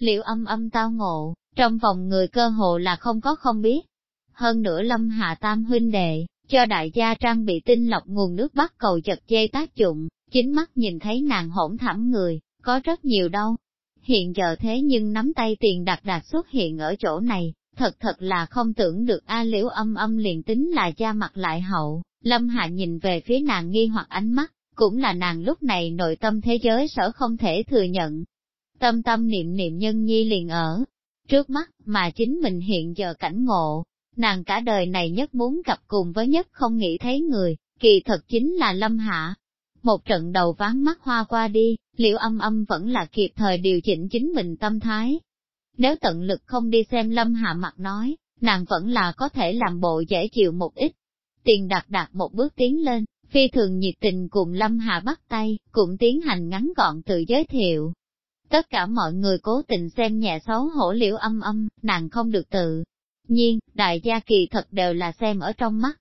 Liệu âm âm tao ngộ, trong vòng người cơ hồ là không có không biết. Hơn nữa lâm hạ tam huynh đệ, cho đại gia trang bị tinh lọc nguồn nước bắt cầu chật dây tác dụng, chính mắt nhìn thấy nàng hỗn thảm người, có rất nhiều đâu. Hiện giờ thế nhưng nắm tay tiền đặc đạt xuất hiện ở chỗ này, thật thật là không tưởng được A liễu âm âm liền tính là cha mặt lại hậu, lâm hạ nhìn về phía nàng nghi hoặc ánh mắt, cũng là nàng lúc này nội tâm thế giới sở không thể thừa nhận. Tâm tâm niệm niệm nhân nhi liền ở trước mắt, mà chính mình hiện giờ cảnh ngộ, nàng cả đời này nhất muốn gặp cùng với nhất không nghĩ thấy người, kỳ thật chính là Lâm Hạ. Một trận đầu ván mắt hoa qua đi, liệu âm âm vẫn là kịp thời điều chỉnh chính mình tâm thái. Nếu tận lực không đi xem Lâm Hạ mặt nói, nàng vẫn là có thể làm bộ dễ chịu một ít. Tiền đặt đặt một bước tiến lên, phi thường nhiệt tình cùng Lâm Hạ bắt tay, cũng tiến hành ngắn gọn tự giới thiệu. Tất cả mọi người cố tình xem nhẹ xấu hổ liễu âm âm, nàng không được tự nhiên, đại gia kỳ thật đều là xem ở trong mắt.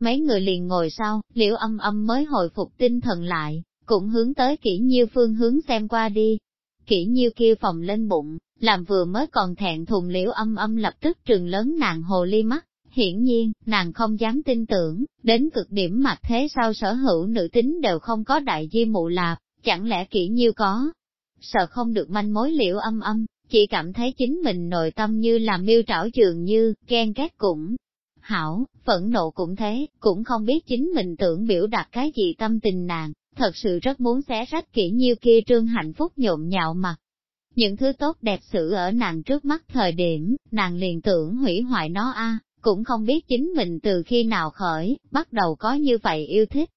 Mấy người liền ngồi sau, liễu âm âm mới hồi phục tinh thần lại, cũng hướng tới kỹ nhiêu phương hướng xem qua đi. Kỹ nhiêu kia phòng lên bụng, làm vừa mới còn thẹn thùng liễu âm âm lập tức trừng lớn nàng hồ ly mắt. Hiển nhiên, nàng không dám tin tưởng, đến cực điểm mặt thế sau sở hữu nữ tính đều không có đại di mụ lạp, chẳng lẽ kỹ nhiêu có. Sợ không được manh mối liệu âm âm, chỉ cảm thấy chính mình nội tâm như là miêu trảo trường như, ghen ghét cũng hảo, phẫn nộ cũng thế, cũng không biết chính mình tưởng biểu đạt cái gì tâm tình nàng, thật sự rất muốn xé rách kỹ nhiêu kia trương hạnh phúc nhộn nhạo mặt. Những thứ tốt đẹp sự ở nàng trước mắt thời điểm, nàng liền tưởng hủy hoại nó a cũng không biết chính mình từ khi nào khởi, bắt đầu có như vậy yêu thích.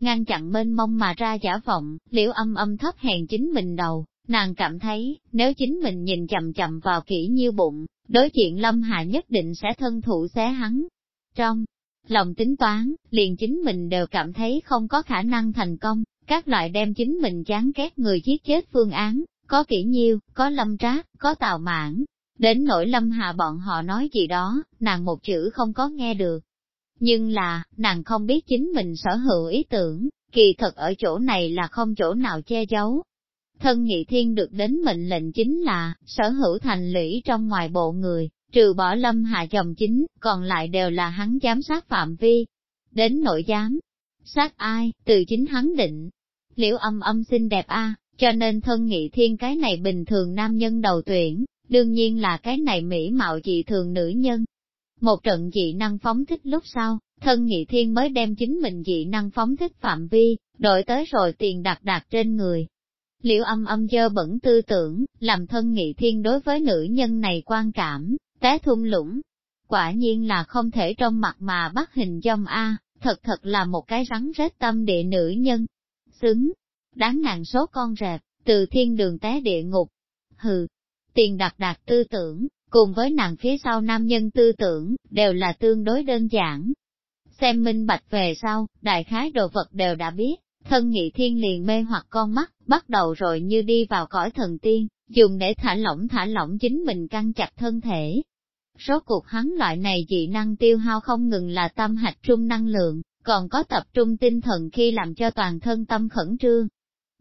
Ngăn chặn mênh mông mà ra giả vọng, liễu âm âm thấp hèn chính mình đầu, Nàng cảm thấy, nếu chính mình nhìn chậm chậm vào kỹ như bụng, đối diện Lâm Hạ nhất định sẽ thân thủ xé hắn. Trong lòng tính toán, liền chính mình đều cảm thấy không có khả năng thành công, các loại đem chính mình chán ghét người giết chết phương án, có kỹ nhiêu, có lâm trác, có tào mãn. Đến nỗi lâm hạ bọn họ nói gì đó, nàng một chữ không có nghe được. Nhưng là, nàng không biết chính mình sở hữu ý tưởng, kỳ thật ở chỗ này là không chỗ nào che giấu, Thân nghị thiên được đến mệnh lệnh chính là, sở hữu thành lũy trong ngoài bộ người, trừ bỏ lâm hạ chồng chính, còn lại đều là hắn giám sát phạm vi. Đến nội giám, sát ai, từ chính hắn định. Liễu âm âm xinh đẹp a cho nên thân nghị thiên cái này bình thường nam nhân đầu tuyển, đương nhiên là cái này mỹ mạo dị thường nữ nhân. Một trận dị năng phóng thích lúc sau, thân nghị thiên mới đem chính mình dị năng phóng thích phạm vi, đổi tới rồi tiền đặt đặt trên người, liễu âm âm dơ bẩn tư tưởng, làm thân nghị thiên đối với nữ nhân này quan cảm, té thung lũng. Quả nhiên là không thể trong mặt mà bắt hình dông A, thật thật là một cái rắn rết tâm địa nữ nhân. Xứng, đáng ngàn số con rệp, từ thiên đường té địa ngục. Hừ, tiền đặt đạt tư tưởng, cùng với nàng phía sau nam nhân tư tưởng, đều là tương đối đơn giản. Xem minh bạch về sau, đại khái đồ vật đều đã biết, Thân nghị thiên liền mê hoặc con mắt, bắt đầu rồi như đi vào cõi thần tiên, dùng để thả lỏng thả lỏng chính mình căng chặt thân thể. Số cuộc hắn loại này dị năng tiêu hao không ngừng là tâm hạch trung năng lượng, còn có tập trung tinh thần khi làm cho toàn thân tâm khẩn trương.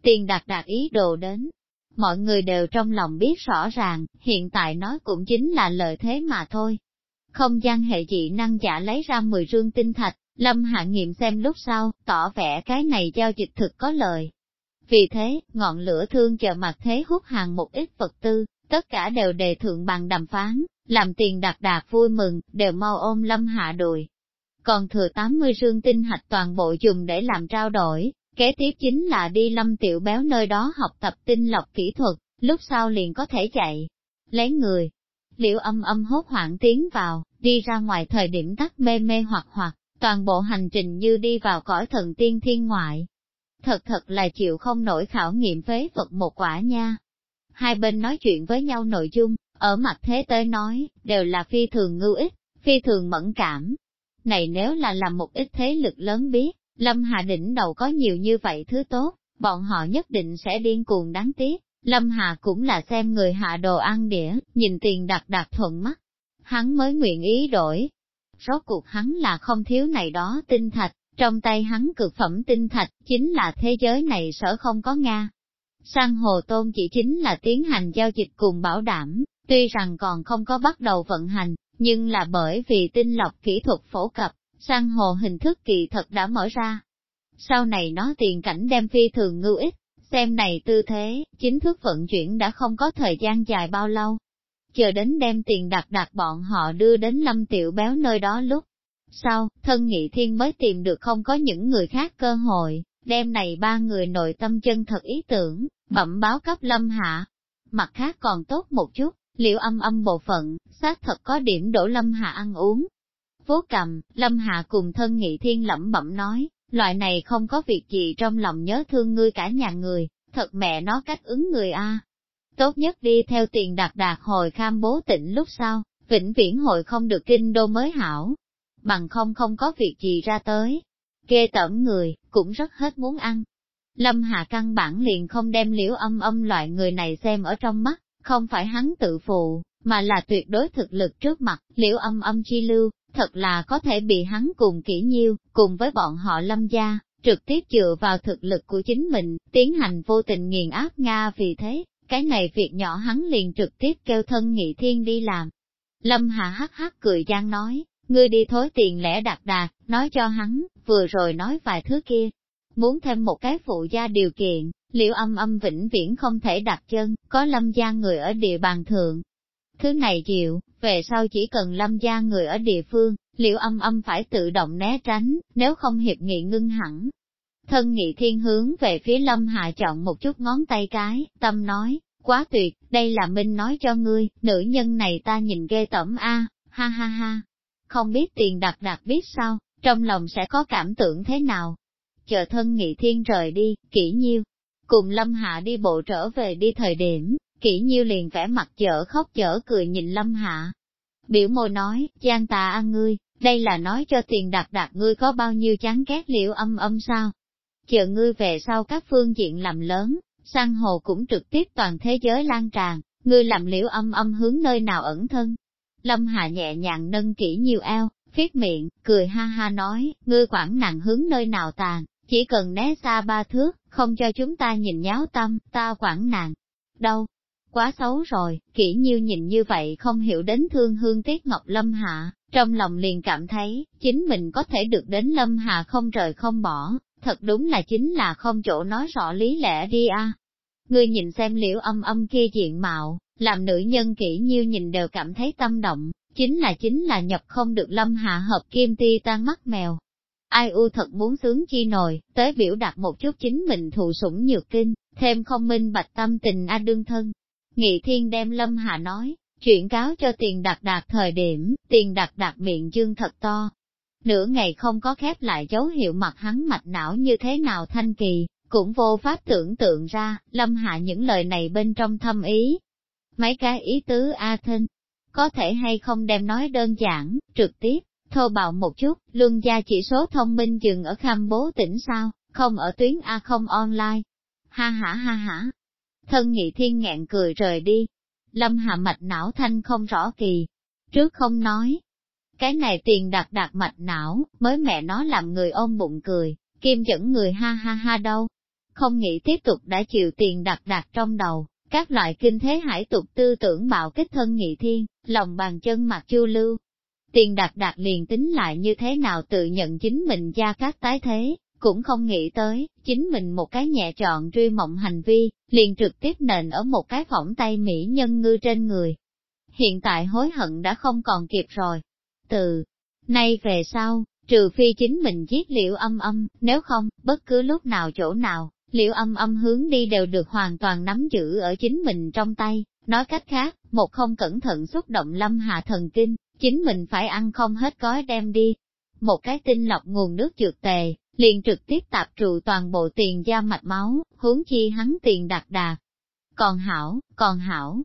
Tiền đạt đạt ý đồ đến. Mọi người đều trong lòng biết rõ ràng, hiện tại nói cũng chính là lợi thế mà thôi. Không gian hệ dị năng giả lấy ra 10 rương tinh thạch, Lâm hạ nghiệm xem lúc sau, tỏ vẻ cái này giao dịch thực có lợi. Vì thế, ngọn lửa thương chờ mặt thế hút hàng một ít vật tư, tất cả đều đề thượng bằng đàm phán, làm tiền đạt đạt vui mừng, đều mau ôm lâm hạ đùi. Còn thừa 80 rương tinh hạch toàn bộ dùng để làm trao đổi, kế tiếp chính là đi lâm tiểu béo nơi đó học tập tinh lọc kỹ thuật, lúc sau liền có thể chạy. Lấy người, liễu âm âm hốt hoảng tiến vào, đi ra ngoài thời điểm tắt mê mê hoặc hoặc, toàn bộ hành trình như đi vào cõi thần tiên thiên ngoại. Thật thật là chịu không nổi khảo nghiệm phế vật một quả nha. Hai bên nói chuyện với nhau nội dung, ở mặt thế tới nói, đều là phi thường ngưu ích, phi thường mẫn cảm. Này nếu là làm một ít thế lực lớn biết, Lâm Hà đỉnh đầu có nhiều như vậy thứ tốt, bọn họ nhất định sẽ điên cuồng đáng tiếc. Lâm Hà cũng là xem người hạ đồ ăn đĩa, nhìn tiền đặt đặt thuận mắt. Hắn mới nguyện ý đổi, Rốt cuộc hắn là không thiếu này đó tinh thạch, trong tay hắn cực phẩm tinh thạch, chính là thế giới này sở không có Nga. Sang hồ tôn chỉ chính là tiến hành giao dịch cùng bảo đảm, tuy rằng còn không có bắt đầu vận hành, nhưng là bởi vì tinh lọc kỹ thuật phổ cập, sang hồ hình thức kỳ thật đã mở ra. Sau này nó tiền cảnh đem phi thường ngưu ích, xem này tư thế, chính thức vận chuyển đã không có thời gian dài bao lâu. Chờ đến đem tiền đặt đặt bọn họ đưa đến lâm tiểu béo nơi đó lúc. Sau, thân nghị thiên mới tìm được không có những người khác cơ hội, đem này ba người nội tâm chân thật ý tưởng, bẩm báo cấp lâm hạ. Mặt khác còn tốt một chút, liệu âm âm bộ phận, xác thật có điểm đổ lâm hạ ăn uống. Vố cầm, lâm hạ cùng thân nghị thiên lẩm bẩm nói, loại này không có việc gì trong lòng nhớ thương ngươi cả nhà người, thật mẹ nó cách ứng người a. Tốt nhất đi theo tiền đạt đạt hồi kham bố tịnh lúc sau, vĩnh viễn hội không được kinh đô mới hảo. Bằng không không có việc gì ra tới. Ghê tởm người, cũng rất hết muốn ăn. Lâm Hạ căn bản liền không đem liễu âm âm loại người này xem ở trong mắt, không phải hắn tự phụ, mà là tuyệt đối thực lực trước mặt, liễu âm âm chi lưu, thật là có thể bị hắn cùng kỹ nhiêu, cùng với bọn họ lâm gia, trực tiếp dựa vào thực lực của chính mình, tiến hành vô tình nghiền áp Nga vì thế, cái này việc nhỏ hắn liền trực tiếp kêu thân nghị thiên đi làm. Lâm Hà hắc hắc cười gian nói, ngươi đi thối tiền lẻ đặt đạt, nói cho hắn, vừa rồi nói vài thứ kia. Muốn thêm một cái phụ gia điều kiện, liệu âm âm vĩnh viễn không thể đặt chân, có lâm gia người ở địa bàn thượng. Thứ này chịu, về sau chỉ cần lâm gia người ở địa phương, liệu âm âm phải tự động né tránh, nếu không hiệp nghị ngưng hẳn. Thân nghị thiên hướng về phía lâm hạ chọn một chút ngón tay cái, tâm nói, quá tuyệt, đây là Minh nói cho ngươi, nữ nhân này ta nhìn ghê tẩm a, ha ha ha. Không biết tiền đặt đặt biết sao, trong lòng sẽ có cảm tưởng thế nào. Chờ thân nghị thiên rời đi, kỹ nhiêu. Cùng Lâm Hạ đi bộ trở về đi thời điểm, kỹ nhiêu liền vẽ mặt chở khóc chở cười nhìn Lâm Hạ. Biểu môi nói, Giang tà ăn ngươi, đây là nói cho tiền đặt đặt ngươi có bao nhiêu chán ghét liệu âm âm sao. Chờ ngươi về sau các phương diện làm lớn, sang hồ cũng trực tiếp toàn thế giới lan tràn, ngươi làm liễu âm âm hướng nơi nào ẩn thân. Lâm hạ nhẹ nhàng nâng kỹ nhiều eo, phiết miệng, cười ha ha nói, ngươi quản nặng hướng nơi nào tàn, chỉ cần né xa ba thước, không cho chúng ta nhìn nháo tâm, ta quản nặng. Đâu? Quá xấu rồi, kỹ nhiêu nhìn như vậy không hiểu đến thương hương tiết ngọc Lâm Hạ, trong lòng liền cảm thấy, chính mình có thể được đến Lâm Hạ không rời không bỏ, thật đúng là chính là không chỗ nói rõ lý lẽ đi a. Ngươi nhìn xem liễu âm âm kia diện mạo, làm nữ nhân kỹ nhiêu nhìn đều cảm thấy tâm động, chính là chính là nhập không được lâm hạ hợp kim ti tan mắt mèo. Ai u thật muốn sướng chi nồi, tới biểu đạt một chút chính mình thụ sủng nhược kinh, thêm không minh bạch tâm tình a đương thân. Nghị thiên đem lâm hạ nói, chuyện cáo cho tiền đặt đạt thời điểm, tiền đặt đạt miệng dương thật to. Nửa ngày không có khép lại dấu hiệu mặt hắn mạch não như thế nào thanh kỳ, cũng vô pháp tưởng tượng ra, lâm hạ những lời này bên trong thâm ý. Mấy cái ý tứ A Thinh, có thể hay không đem nói đơn giản, trực tiếp, thô bạo một chút, luân gia chỉ số thông minh dừng ở kham bố tỉnh sao, không ở tuyến A không online. Ha ha ha ha. Thân nghị thiên ngẹn cười rời đi. Lâm hạ mạch não thanh không rõ kỳ. Trước không nói. Cái này tiền đặt đặt mạch não, mới mẹ nó làm người ôm bụng cười, kim dẫn người ha ha ha đâu không nghĩ tiếp tục đã chịu tiền đặt đặt trong đầu, các loại kinh thế hải tục tư tưởng bạo kích thân nghị thiên, lòng bàn chân mặt chu lưu. Tiền đặt đặt liền tính lại như thế nào tự nhận chính mình gia các tái thế, cũng không nghĩ tới, chính mình một cái nhẹ trọn truy mộng hành vi, liền trực tiếp nền ở một cái phỏng tay mỹ nhân ngư trên người. Hiện tại hối hận đã không còn kịp rồi. Từ nay về sau, trừ phi chính mình giết liệu âm âm, nếu không, bất cứ lúc nào chỗ nào, liệu âm âm hướng đi đều được hoàn toàn nắm giữ ở chính mình trong tay. Nói cách khác, một không cẩn thận xúc động lâm hạ thần kinh, chính mình phải ăn không hết gói đem đi. Một cái tinh lọc nguồn nước trượt tề, liền trực tiếp tạp trụ toàn bộ tiền da mạch máu, hướng chi hắn tiền đạt đạt. Còn hảo, còn hảo.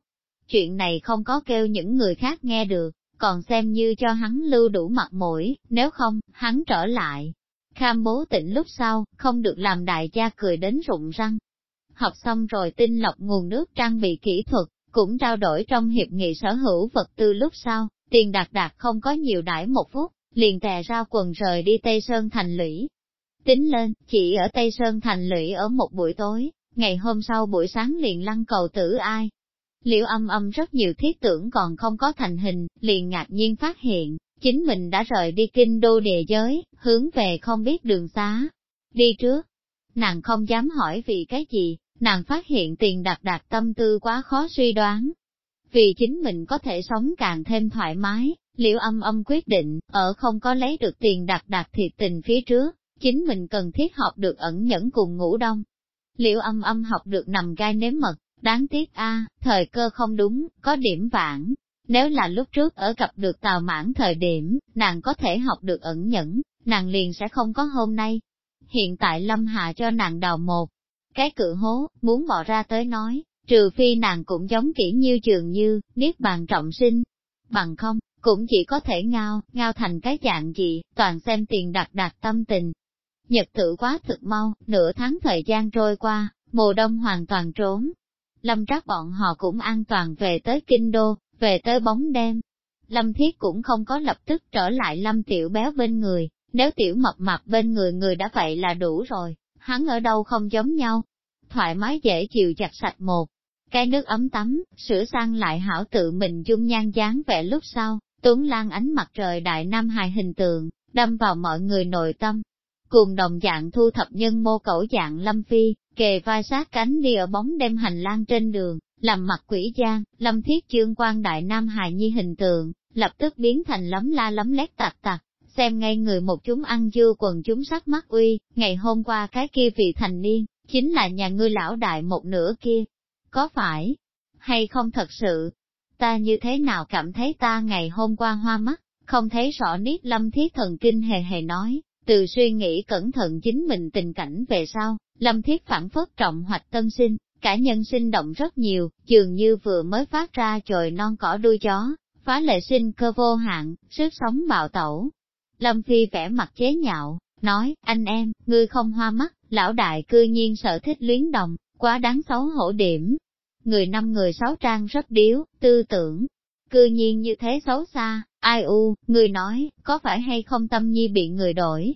Chuyện này không có kêu những người khác nghe được, còn xem như cho hắn lưu đủ mặt mũi, nếu không, hắn trở lại, Kham bố tỉnh lúc sau, không được làm đại gia cười đến rụng răng. Học xong rồi tinh lọc nguồn nước trang bị kỹ thuật, cũng trao đổi trong hiệp nghị sở hữu vật tư lúc sau, tiền đạt đạt không có nhiều đãi một phút, liền tè ra quần rời đi Tây Sơn thành lũy. Tính lên, chỉ ở Tây Sơn thành lũy ở một buổi tối, ngày hôm sau buổi sáng liền lăn cầu tử ai. Liễu âm âm rất nhiều thiết tưởng còn không có thành hình, liền ngạc nhiên phát hiện, chính mình đã rời đi kinh đô địa giới, hướng về không biết đường xá. Đi trước, nàng không dám hỏi vì cái gì, nàng phát hiện tiền đặt đặt tâm tư quá khó suy đoán. Vì chính mình có thể sống càng thêm thoải mái, liễu âm âm quyết định, ở không có lấy được tiền đặt đặt thiệt tình phía trước, chính mình cần thiết học được ẩn nhẫn cùng ngủ đông. Liễu âm âm học được nằm gai nếm mật, đáng tiếc a thời cơ không đúng, có điểm vãng. Nếu là lúc trước ở gặp được tào mãn thời điểm, nàng có thể học được ẩn nhẫn, nàng liền sẽ không có hôm nay. Hiện tại Lâm Hạ cho nàng đào một cái cự hố, muốn bỏ ra tới nói, trừ phi nàng cũng giống kỹ như trường như, niết bàn trọng sinh. Bằng không, cũng chỉ có thể ngao, ngao thành cái dạng gì, toàn xem tiền đặt đặt tâm tình. Nhật tự quá thực mau, nửa tháng thời gian trôi qua, mùa đông hoàn toàn trốn. Lâm trác bọn họ cũng an toàn về tới kinh đô, về tới bóng đêm. Lâm thiết cũng không có lập tức trở lại lâm tiểu béo bên người, nếu tiểu mập mập bên người người đã vậy là đủ rồi, hắn ở đâu không giống nhau. Thoải mái dễ chịu chặt sạch một, cái nước ấm tắm, sửa sang lại hảo tự mình dung nhan dáng vẻ lúc sau, Tuấn Lan ánh mặt trời đại nam hài hình tượng, đâm vào mọi người nội tâm. Cùng đồng dạng thu thập nhân mô cẩu dạng lâm phi, kề vai sát cánh đi ở bóng đêm hành lang trên đường, làm mặt quỷ giang, lâm thiết chương quan đại nam hài nhi hình tượng, lập tức biến thành lấm la lấm lét tạc tạc, xem ngay người một chúng ăn dư quần chúng sắc mắt uy, ngày hôm qua cái kia vị thành niên, chính là nhà ngươi lão đại một nửa kia. Có phải, hay không thật sự, ta như thế nào cảm thấy ta ngày hôm qua hoa mắt, không thấy rõ nít lâm thiết thần kinh hề hề nói, từ suy nghĩ cẩn thận chính mình tình cảnh về sau, lâm thiết phản phất trọng hoạch tân sinh, cả nhân sinh động rất nhiều, dường như vừa mới phát ra trời non cỏ đuôi chó, phá lệ sinh cơ vô hạn, sức sống bạo tẩu. Lâm Phi vẽ mặt chế nhạo, nói, anh em, ngươi không hoa mắt, lão đại cư nhiên sở thích luyến đồng, quá đáng xấu hổ điểm, người năm người sáu trang rất điếu, tư tưởng, cư nhiên như thế xấu xa, ai u, người nói, có phải hay không tâm nhi bị người đổi.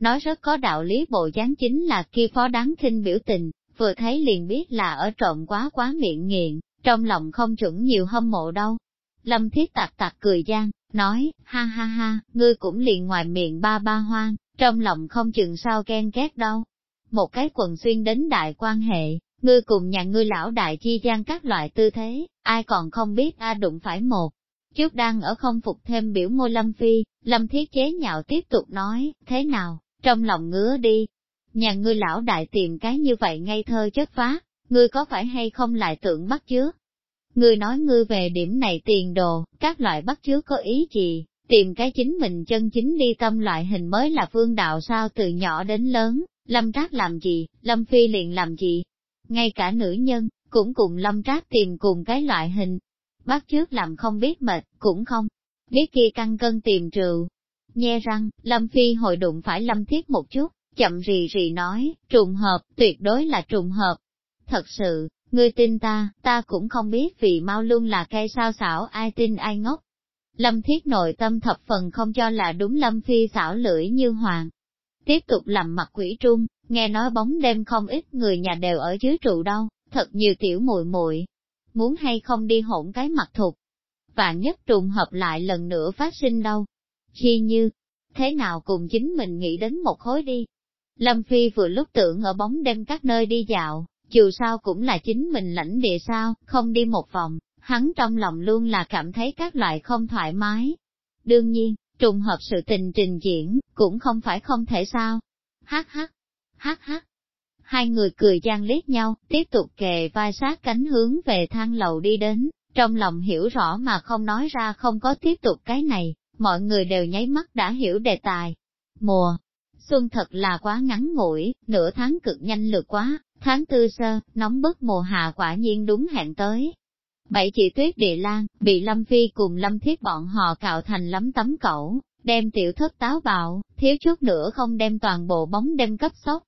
Nói rất có đạo lý bộ dáng chính là kia phó đáng khinh biểu tình, vừa thấy liền biết là ở trộm quá quá miệng nghiện, trong lòng không chuẩn nhiều hâm mộ đâu. Lâm thiết tạc tạc cười gian, nói, ha ha ha, ngươi cũng liền ngoài miệng ba ba hoang, trong lòng không chừng sao ghen ghét đâu. Một cái quần xuyên đến đại quan hệ, Ngươi cùng nhà ngươi lão đại chi gian các loại tư thế, ai còn không biết a đụng phải một. Trước đang ở không phục thêm biểu môi lâm phi, lâm thiết chế nhạo tiếp tục nói, thế nào, trong lòng ngứa đi. Nhà ngươi lão đại tìm cái như vậy ngây thơ chất phá, ngươi có phải hay không lại tưởng bắt chứa? Ngươi nói ngươi về điểm này tiền đồ, các loại bắt chứa có ý gì, tìm cái chính mình chân chính đi tâm loại hình mới là phương đạo sao từ nhỏ đến lớn, lâm trác làm gì, lâm phi liền làm gì, ngay cả nữ nhân, cũng cùng lâm trác tìm cùng cái loại hình. Bắt trước làm không biết mệt, cũng không, biết kia căng cân tìm trừ. Nhe răng, lâm phi hội đụng phải lâm thiết một chút, chậm rì rì nói, trùng hợp, tuyệt đối là trùng hợp. Thật sự, ngươi tin ta, ta cũng không biết vì mau luôn là cây sao xảo ai tin ai ngốc. Lâm thiết nội tâm thập phần không cho là đúng lâm phi xảo lưỡi như hoàng. Tiếp tục làm mặt quỷ trung, Nghe nói bóng đêm không ít người nhà đều ở dưới trụ đâu, thật nhiều tiểu muội muội Muốn hay không đi hỗn cái mặt thục. Vạn nhất trùng hợp lại lần nữa phát sinh đâu. Khi như, thế nào cùng chính mình nghĩ đến một khối đi. Lâm Phi vừa lúc tưởng ở bóng đêm các nơi đi dạo, dù sao cũng là chính mình lãnh địa sao, không đi một vòng, hắn trong lòng luôn là cảm thấy các loại không thoải mái. Đương nhiên, trùng hợp sự tình trình diễn, cũng không phải không thể sao. Hát hát, hát hát. Hai người cười gian liếc nhau, tiếp tục kề vai sát cánh hướng về thang lầu đi đến, trong lòng hiểu rõ mà không nói ra không có tiếp tục cái này, mọi người đều nháy mắt đã hiểu đề tài. Mùa, xuân thật là quá ngắn ngủi, nửa tháng cực nhanh lượt quá, tháng tư sơ, nóng bức mùa hạ quả nhiên đúng hẹn tới. Bảy chị tuyết địa lan, bị Lâm Phi cùng Lâm Thiết bọn họ cạo thành lắm tấm cẩu, đem tiểu thất táo bạo, thiếu chút nữa không đem toàn bộ bóng đem cấp sốc.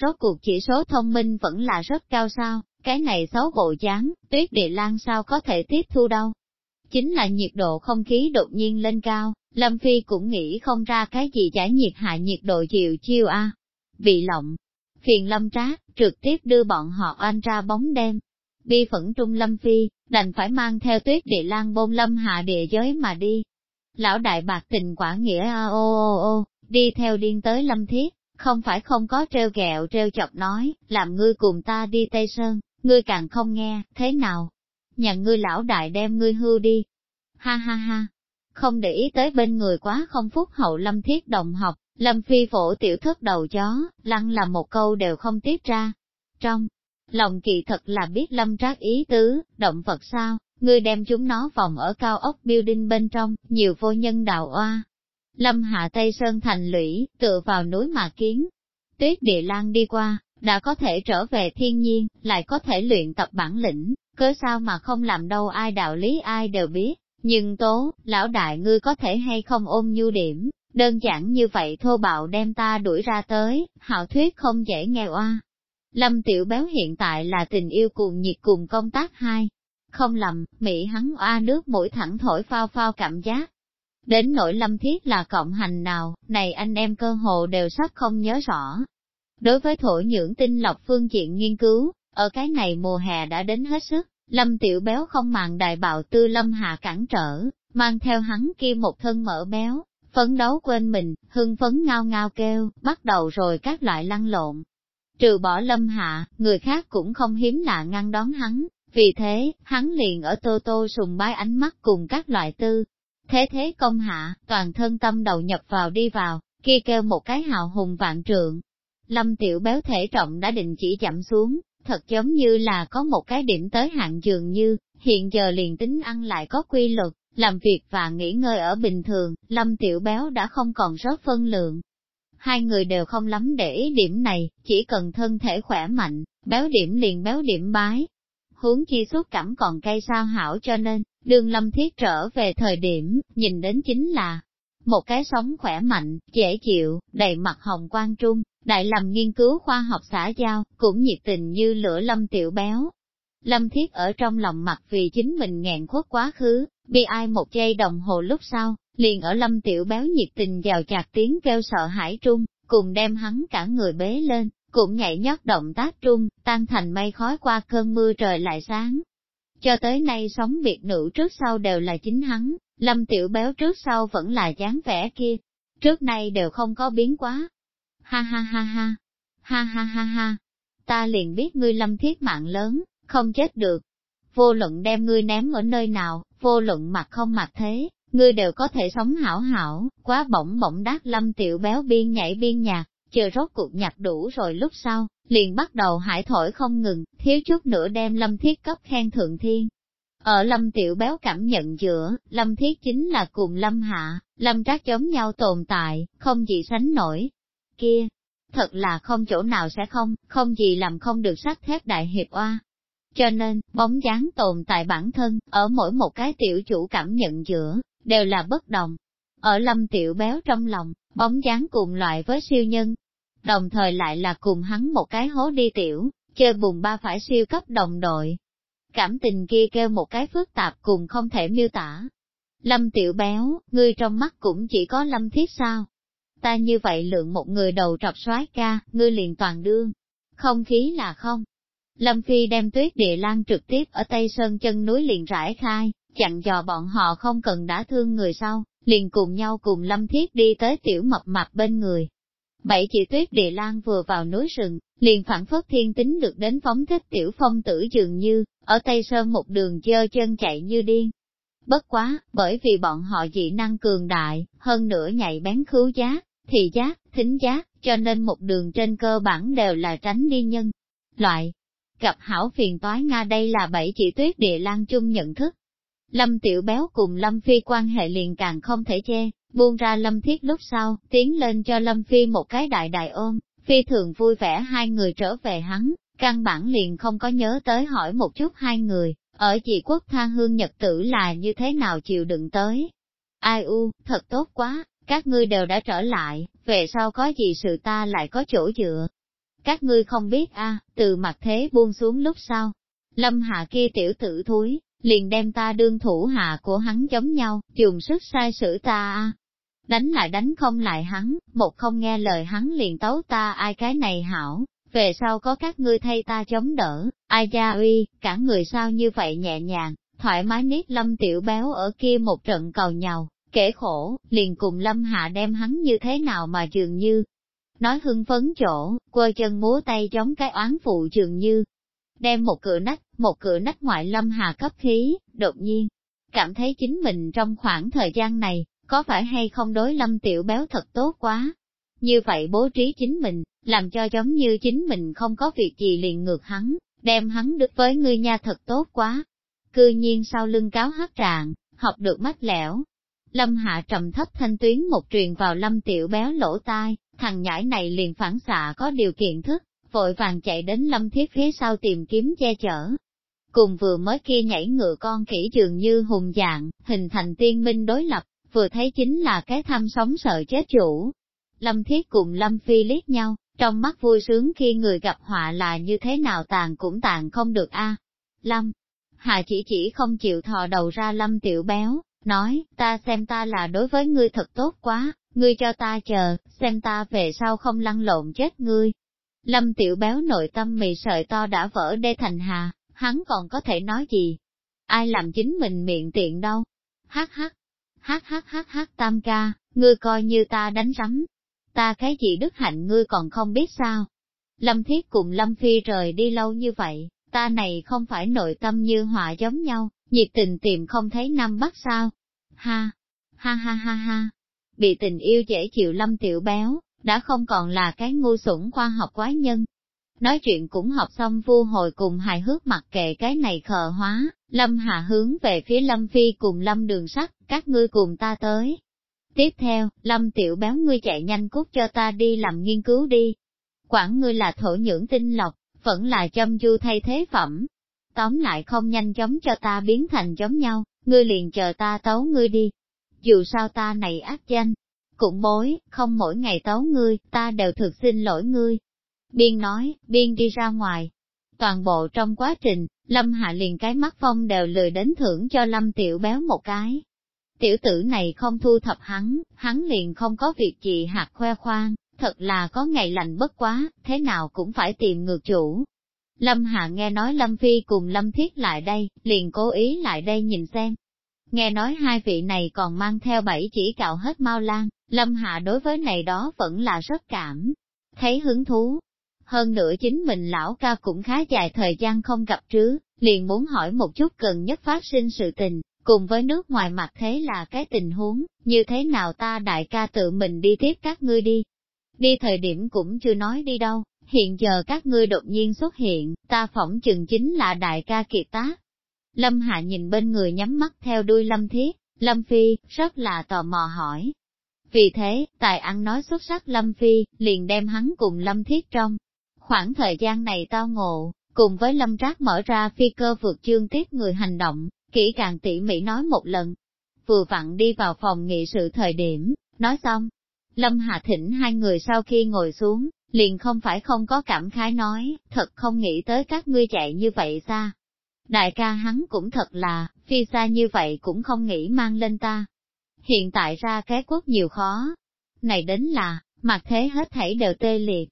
Rốt cuộc chỉ số thông minh vẫn là rất cao sao, cái này xấu bộ dáng, tuyết địa lan sao có thể tiếp thu đâu. Chính là nhiệt độ không khí đột nhiên lên cao, Lâm Phi cũng nghĩ không ra cái gì giải nhiệt hạ nhiệt độ chiều chiêu a. Bị lộng, phiền lâm trác, trực tiếp đưa bọn họ anh ra bóng đêm. Bi phẫn trung lâm phi, đành phải mang theo tuyết địa lan bôn lâm hạ địa giới mà đi. Lão đại bạc tình quả nghĩa a ô ô ô, đi theo điên tới lâm thiết, không phải không có treo gẹo treo chọc nói, làm ngươi cùng ta đi Tây Sơn, ngươi càng không nghe, thế nào? Nhà ngươi lão đại đem ngươi hưu đi. Ha ha ha, không để ý tới bên người quá không phúc hậu lâm thiết đồng học, lâm phi phổ tiểu thất đầu chó, lăng là một câu đều không tiếp ra. Trong lòng kỳ thật là biết lâm trác ý tứ, động vật sao, ngươi đem chúng nó vòng ở cao ốc building bên trong, nhiều vô nhân đào oa. Lâm hạ Tây Sơn thành lũy, tựa vào núi mà kiến. Tuyết địa lan đi qua, đã có thể trở về thiên nhiên, lại có thể luyện tập bản lĩnh, cớ sao mà không làm đâu ai đạo lý ai đều biết. Nhưng tố, lão đại ngươi có thể hay không ôm nhu điểm, đơn giản như vậy thô bạo đem ta đuổi ra tới, hạo thuyết không dễ nghe oa. Lâm tiểu béo hiện tại là tình yêu cùng nhiệt cùng công tác hai. Không lầm, Mỹ hắn oa nước mũi thẳng thổi phao phao cảm giác. Đến nỗi lâm thiết là cộng hành nào, này anh em cơ hồ đều sắp không nhớ rõ. Đối với thổ nhưỡng tinh lọc phương diện nghiên cứu, ở cái này mùa hè đã đến hết sức, lâm tiểu béo không màng đại bạo tư lâm hạ cản trở, mang theo hắn kia một thân mỡ béo, phấn đấu quên mình, hưng phấn ngao ngao kêu, bắt đầu rồi các loại lăn lộn. Trừ bỏ lâm hạ, người khác cũng không hiếm lạ ngăn đón hắn, vì thế, hắn liền ở tô tô sùng bái ánh mắt cùng các loại tư. Thế thế công hạ, toàn thân tâm đầu nhập vào đi vào, kia kêu một cái hào hùng vạn trượng. Lâm tiểu béo thể trọng đã định chỉ chậm xuống, thật giống như là có một cái điểm tới hạn dường như, hiện giờ liền tính ăn lại có quy luật, làm việc và nghỉ ngơi ở bình thường, Lâm Tiểu Béo đã không còn rớt phân lượng. Hai người đều không lắm để ý điểm này, chỉ cần thân thể khỏe mạnh, béo điểm liền béo điểm bái. Hướng chi xuất cảm còn cây sao hảo cho nên, đường lâm thiết trở về thời điểm, nhìn đến chính là một cái sống khỏe mạnh, dễ chịu, đầy mặt hồng quang trung, đại làm nghiên cứu khoa học xã giao, cũng nhiệt tình như lửa lâm tiểu béo. Lâm thiết ở trong lòng mặt vì chính mình nghẹn khuất quá khứ, bị ai một giây đồng hồ lúc sau, liền ở lâm tiểu béo nhiệt tình vào chạc tiếng kêu sợ hãi trung, cùng đem hắn cả người bế lên, cũng nhảy nhót động tác trung, tan thành mây khói qua cơn mưa trời lại sáng. Cho tới nay sống biệt nữ trước sau đều là chính hắn, lâm tiểu béo trước sau vẫn là dáng vẻ kia, trước nay đều không có biến quá. Ha ha ha ha, ha ha ha ha, ta liền biết ngươi lâm thiết mạng lớn, không chết được. Vô luận đem ngươi ném ở nơi nào, vô luận mặt không mặt thế, ngươi đều có thể sống hảo hảo, quá bỗng bỗng đát lâm tiểu béo biên nhảy biên nhạc, chờ rốt cuộc nhặt đủ rồi lúc sau, liền bắt đầu hải thổi không ngừng, thiếu chút nữa đem lâm thiết cấp khen thượng thiên. Ở lâm tiểu béo cảm nhận giữa, lâm thiết chính là cùng lâm hạ, lâm trác giống nhau tồn tại, không gì sánh nổi. Kia, thật là không chỗ nào sẽ không, không gì làm không được sắt thép đại hiệp oa. Cho nên, bóng dáng tồn tại bản thân, ở mỗi một cái tiểu chủ cảm nhận giữa, đều là bất đồng. Ở lâm tiểu béo trong lòng, bóng dáng cùng loại với siêu nhân, đồng thời lại là cùng hắn một cái hố đi tiểu, chơi bùng ba phải siêu cấp đồng đội. Cảm tình kia kêu một cái phức tạp cùng không thể miêu tả. Lâm tiểu béo, ngươi trong mắt cũng chỉ có lâm thiết sao? Ta như vậy lượng một người đầu trọc soái ca, ngươi liền toàn đương. Không khí là không, Lâm Phi đem tuyết địa lan trực tiếp ở Tây Sơn chân núi liền rải khai, chặn dò bọn họ không cần đã thương người sau, liền cùng nhau cùng Lâm Thiết đi tới tiểu mập mạp bên người. Bảy chị tuyết địa lan vừa vào núi rừng, liền phản phất thiên tính được đến phóng thích tiểu phong tử dường như, ở Tây Sơn một đường dơ chân chạy như điên. Bất quá, bởi vì bọn họ dị năng cường đại, hơn nữa nhạy bén khứu giá, thị giác, thính giác, cho nên một đường trên cơ bản đều là tránh đi nhân. Loại, gặp hảo phiền toái Nga đây là bảy chỉ tuyết địa lan chung nhận thức. Lâm Tiểu Béo cùng Lâm Phi quan hệ liền càng không thể che, buông ra Lâm Thiết lúc sau, tiến lên cho Lâm Phi một cái đại đại ôm, Phi thường vui vẻ hai người trở về hắn, căn bản liền không có nhớ tới hỏi một chút hai người, ở chị quốc tha hương nhật tử là như thế nào chịu đựng tới. Ai u, thật tốt quá, các ngươi đều đã trở lại, về sau có gì sự ta lại có chỗ dựa, các ngươi không biết a từ mặt thế buông xuống lúc sau. Lâm hạ kia tiểu tử thúi, liền đem ta đương thủ hạ của hắn giống nhau, dùng sức sai sử ta a. Đánh lại đánh không lại hắn, một không nghe lời hắn liền tấu ta ai cái này hảo, về sau có các ngươi thay ta chống đỡ, ai gia uy, cả người sao như vậy nhẹ nhàng, thoải mái nít lâm tiểu béo ở kia một trận cầu nhau, kể khổ, liền cùng lâm hạ đem hắn như thế nào mà dường như. Nói hưng phấn chỗ, quơ chân múa tay giống cái oán phụ dường như, đem một cửa nách, một cửa nách ngoại lâm hạ cấp khí, đột nhiên, cảm thấy chính mình trong khoảng thời gian này, có phải hay không đối lâm tiểu béo thật tốt quá. Như vậy bố trí chính mình, làm cho giống như chính mình không có việc gì liền ngược hắn, đem hắn được với ngươi nha thật tốt quá. Cư nhiên sau lưng cáo hát trạng, học được mắt lẻo. Lâm hạ trầm thấp thanh tuyến một truyền vào lâm tiểu béo lỗ tai, thằng nhãi này liền phản xạ có điều kiện thức, vội vàng chạy đến lâm thiết phía sau tìm kiếm che chở. Cùng vừa mới kia nhảy ngựa con khỉ dường như hùng dạng, hình thành tiên minh đối lập, vừa thấy chính là cái tham sống sợ chết chủ. Lâm thiết cùng lâm phi liếc nhau, trong mắt vui sướng khi người gặp họa là như thế nào tàn cũng tàn không được a. Lâm, Hà chỉ chỉ không chịu thò đầu ra lâm tiểu béo, nói, ta xem ta là đối với ngươi thật tốt quá, ngươi cho ta chờ, xem ta về sau không lăn lộn chết ngươi. Lâm tiểu béo nội tâm mì sợi to đã vỡ đê thành hà, hắn còn có thể nói gì? Ai làm chính mình miệng tiện đâu? Hát hát, hát hát hát hát tam ca, ngươi coi như ta đánh rắm. Ta cái gì đức hạnh ngươi còn không biết sao? Lâm Thiết cùng Lâm Phi rời đi lâu như vậy, ta này không phải nội tâm như họa giống nhau, nhiệt tình tìm không thấy năm bắt sao? Ha, ha ha ha ha, bị tình yêu dễ chịu Lâm Tiểu Béo, đã không còn là cái ngu xuẩn khoa học quái nhân. Nói chuyện cũng học xong vu hồi cùng hài hước mặc kệ cái này khờ hóa, Lâm Hạ hướng về phía Lâm Phi cùng Lâm đường sắt, các ngươi cùng ta tới. Tiếp theo, Lâm Tiểu béo ngươi chạy nhanh cút cho ta đi làm nghiên cứu đi. Quản ngươi là thổ nhưỡng tinh lọc, vẫn là châm du thay thế phẩm. Tóm lại không nhanh chóng cho ta biến thành giống nhau, ngươi liền chờ ta tấu ngươi đi. Dù sao ta này ác danh, cũng bối, không mỗi ngày tấu ngươi, ta đều thực xin lỗi ngươi. Biên nói, biên đi ra ngoài. Toàn bộ trong quá trình, Lâm Hạ liền cái mắt phong đều lười đến thưởng cho Lâm Tiểu béo một cái. Tiểu tử này không thu thập hắn, hắn liền không có việc gì hạt khoe khoang, thật là có ngày lành bất quá, thế nào cũng phải tìm ngược chủ. Lâm Hạ nghe nói Lâm Phi cùng Lâm Thiết lại đây, liền cố ý lại đây nhìn xem. Nghe nói hai vị này còn mang theo bảy chỉ cạo hết mau lan, Lâm Hạ đối với này đó vẫn là rất cảm, thấy hứng thú. Hơn nữa chính mình lão ca cũng khá dài thời gian không gặp chứ, liền muốn hỏi một chút cần nhất phát sinh sự tình, cùng với nước ngoài mặt thế là cái tình huống, như thế nào ta đại ca tự mình đi tiếp các ngươi đi. Đi thời điểm cũng chưa nói đi đâu, hiện giờ các ngươi đột nhiên xuất hiện, ta phỏng chừng chính là đại ca kiệt tác. Lâm Hạ nhìn bên người nhắm mắt theo đuôi Lâm Thiết, Lâm Phi, rất là tò mò hỏi, vì thế, tài ăn nói xuất sắc Lâm Phi, liền đem hắn cùng Lâm Thiết trong. Khoảng thời gian này tao ngộ, cùng với Lâm Trác mở ra phi cơ vượt chương tiếp người hành động, kỹ càng tỉ mỉ nói một lần. Vừa vặn đi vào phòng nghị sự thời điểm, nói xong. Lâm Hạ thỉnh hai người sau khi ngồi xuống, liền không phải không có cảm khái nói, thật không nghĩ tới các ngươi chạy như vậy xa. Đại ca hắn cũng thật là, phi xa như vậy cũng không nghĩ mang lên ta, hiện tại ra cái quốc nhiều khó. Này đến là, mặt thế hết thảy đều tê liệt.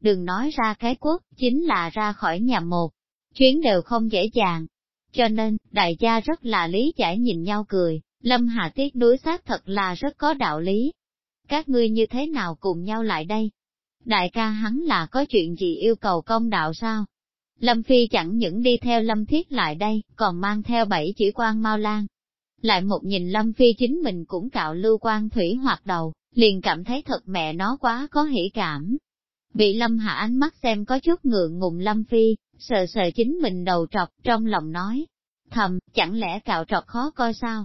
Đừng nói ra cái quốc, chính là ra khỏi nhà một. Chuyến đều không dễ dàng. Cho nên, đại gia rất là lý giải nhìn nhau cười, Lâm Hà Tiết đối xác thật là rất có đạo lý. Các ngươi như thế nào cùng nhau lại đây? Đại ca hắn là có chuyện gì yêu cầu công đạo sao? Lâm Phi chẳng những đi theo Lâm Thiết lại đây, còn mang theo bảy chỉ quan mau lan, lại một nhìn Lâm Phi chính mình cũng cạo lưu quan thủy hoạt đầu, liền cảm thấy thật mẹ nó quá có hỷ cảm. Bị Lâm Hạ ánh mắt xem có chút ngượng ngùng Lâm Phi, sờ sờ chính mình đầu trọc trong lòng nói. Thầm, chẳng lẽ cạo trọc khó coi sao?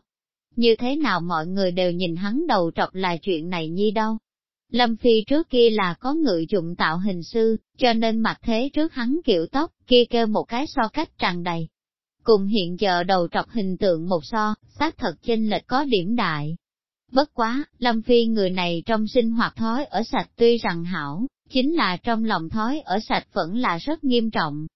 Như thế nào mọi người đều nhìn hắn đầu trọc là chuyện này nhi đâu? Lâm Phi trước kia là có ngự dụng tạo hình sư, cho nên mặt thế trước hắn kiểu tóc, kia kêu một cái so cách tràn đầy, Cùng hiện giờ đầu trọc hình tượng một so, xác thật chênh lệch có điểm đại. Bất quá, Lâm Phi người này trong sinh hoạt thói ở sạch tuy rằng hảo, chính là trong lòng thói ở sạch vẫn là rất nghiêm trọng.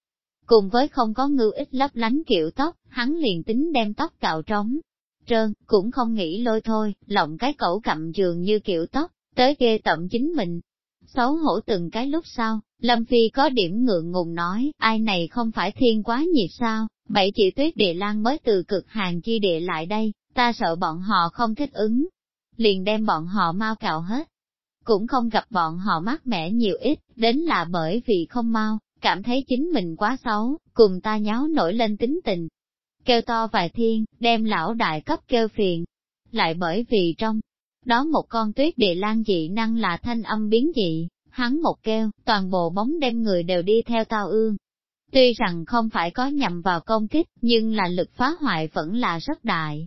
Cùng với không có ngưu ít lấp lánh kiểu tóc, hắn liền tính đem tóc cạo trống. Trơn, cũng không nghĩ lôi thôi, lộng cái cẩu cặm giường như kiểu tóc, tới ghê tậm chính mình. Xấu hổ từng cái lúc sau, Lâm Phi có điểm ngượng ngùng nói, ai này không phải thiên quá nhiệt sao, bảy chị tuyết địa lan mới từ cực hàng chi địa lại đây, ta sợ bọn họ không thích ứng. Liền đem bọn họ mau cạo hết. Cũng không gặp bọn họ mát mẻ nhiều ít, đến là bởi vì không mau, cảm thấy chính mình quá xấu, cùng ta nháo nổi lên tính tình. Kêu to vài thiên, đem lão đại cấp kêu phiền. Lại bởi vì trong đó một con tuyết địa lan dị năng là thanh âm biến dị, hắn một kêu, toàn bộ bóng đem người đều đi theo tao ương. Tuy rằng không phải có nhầm vào công kích, nhưng là lực phá hoại vẫn là rất đại.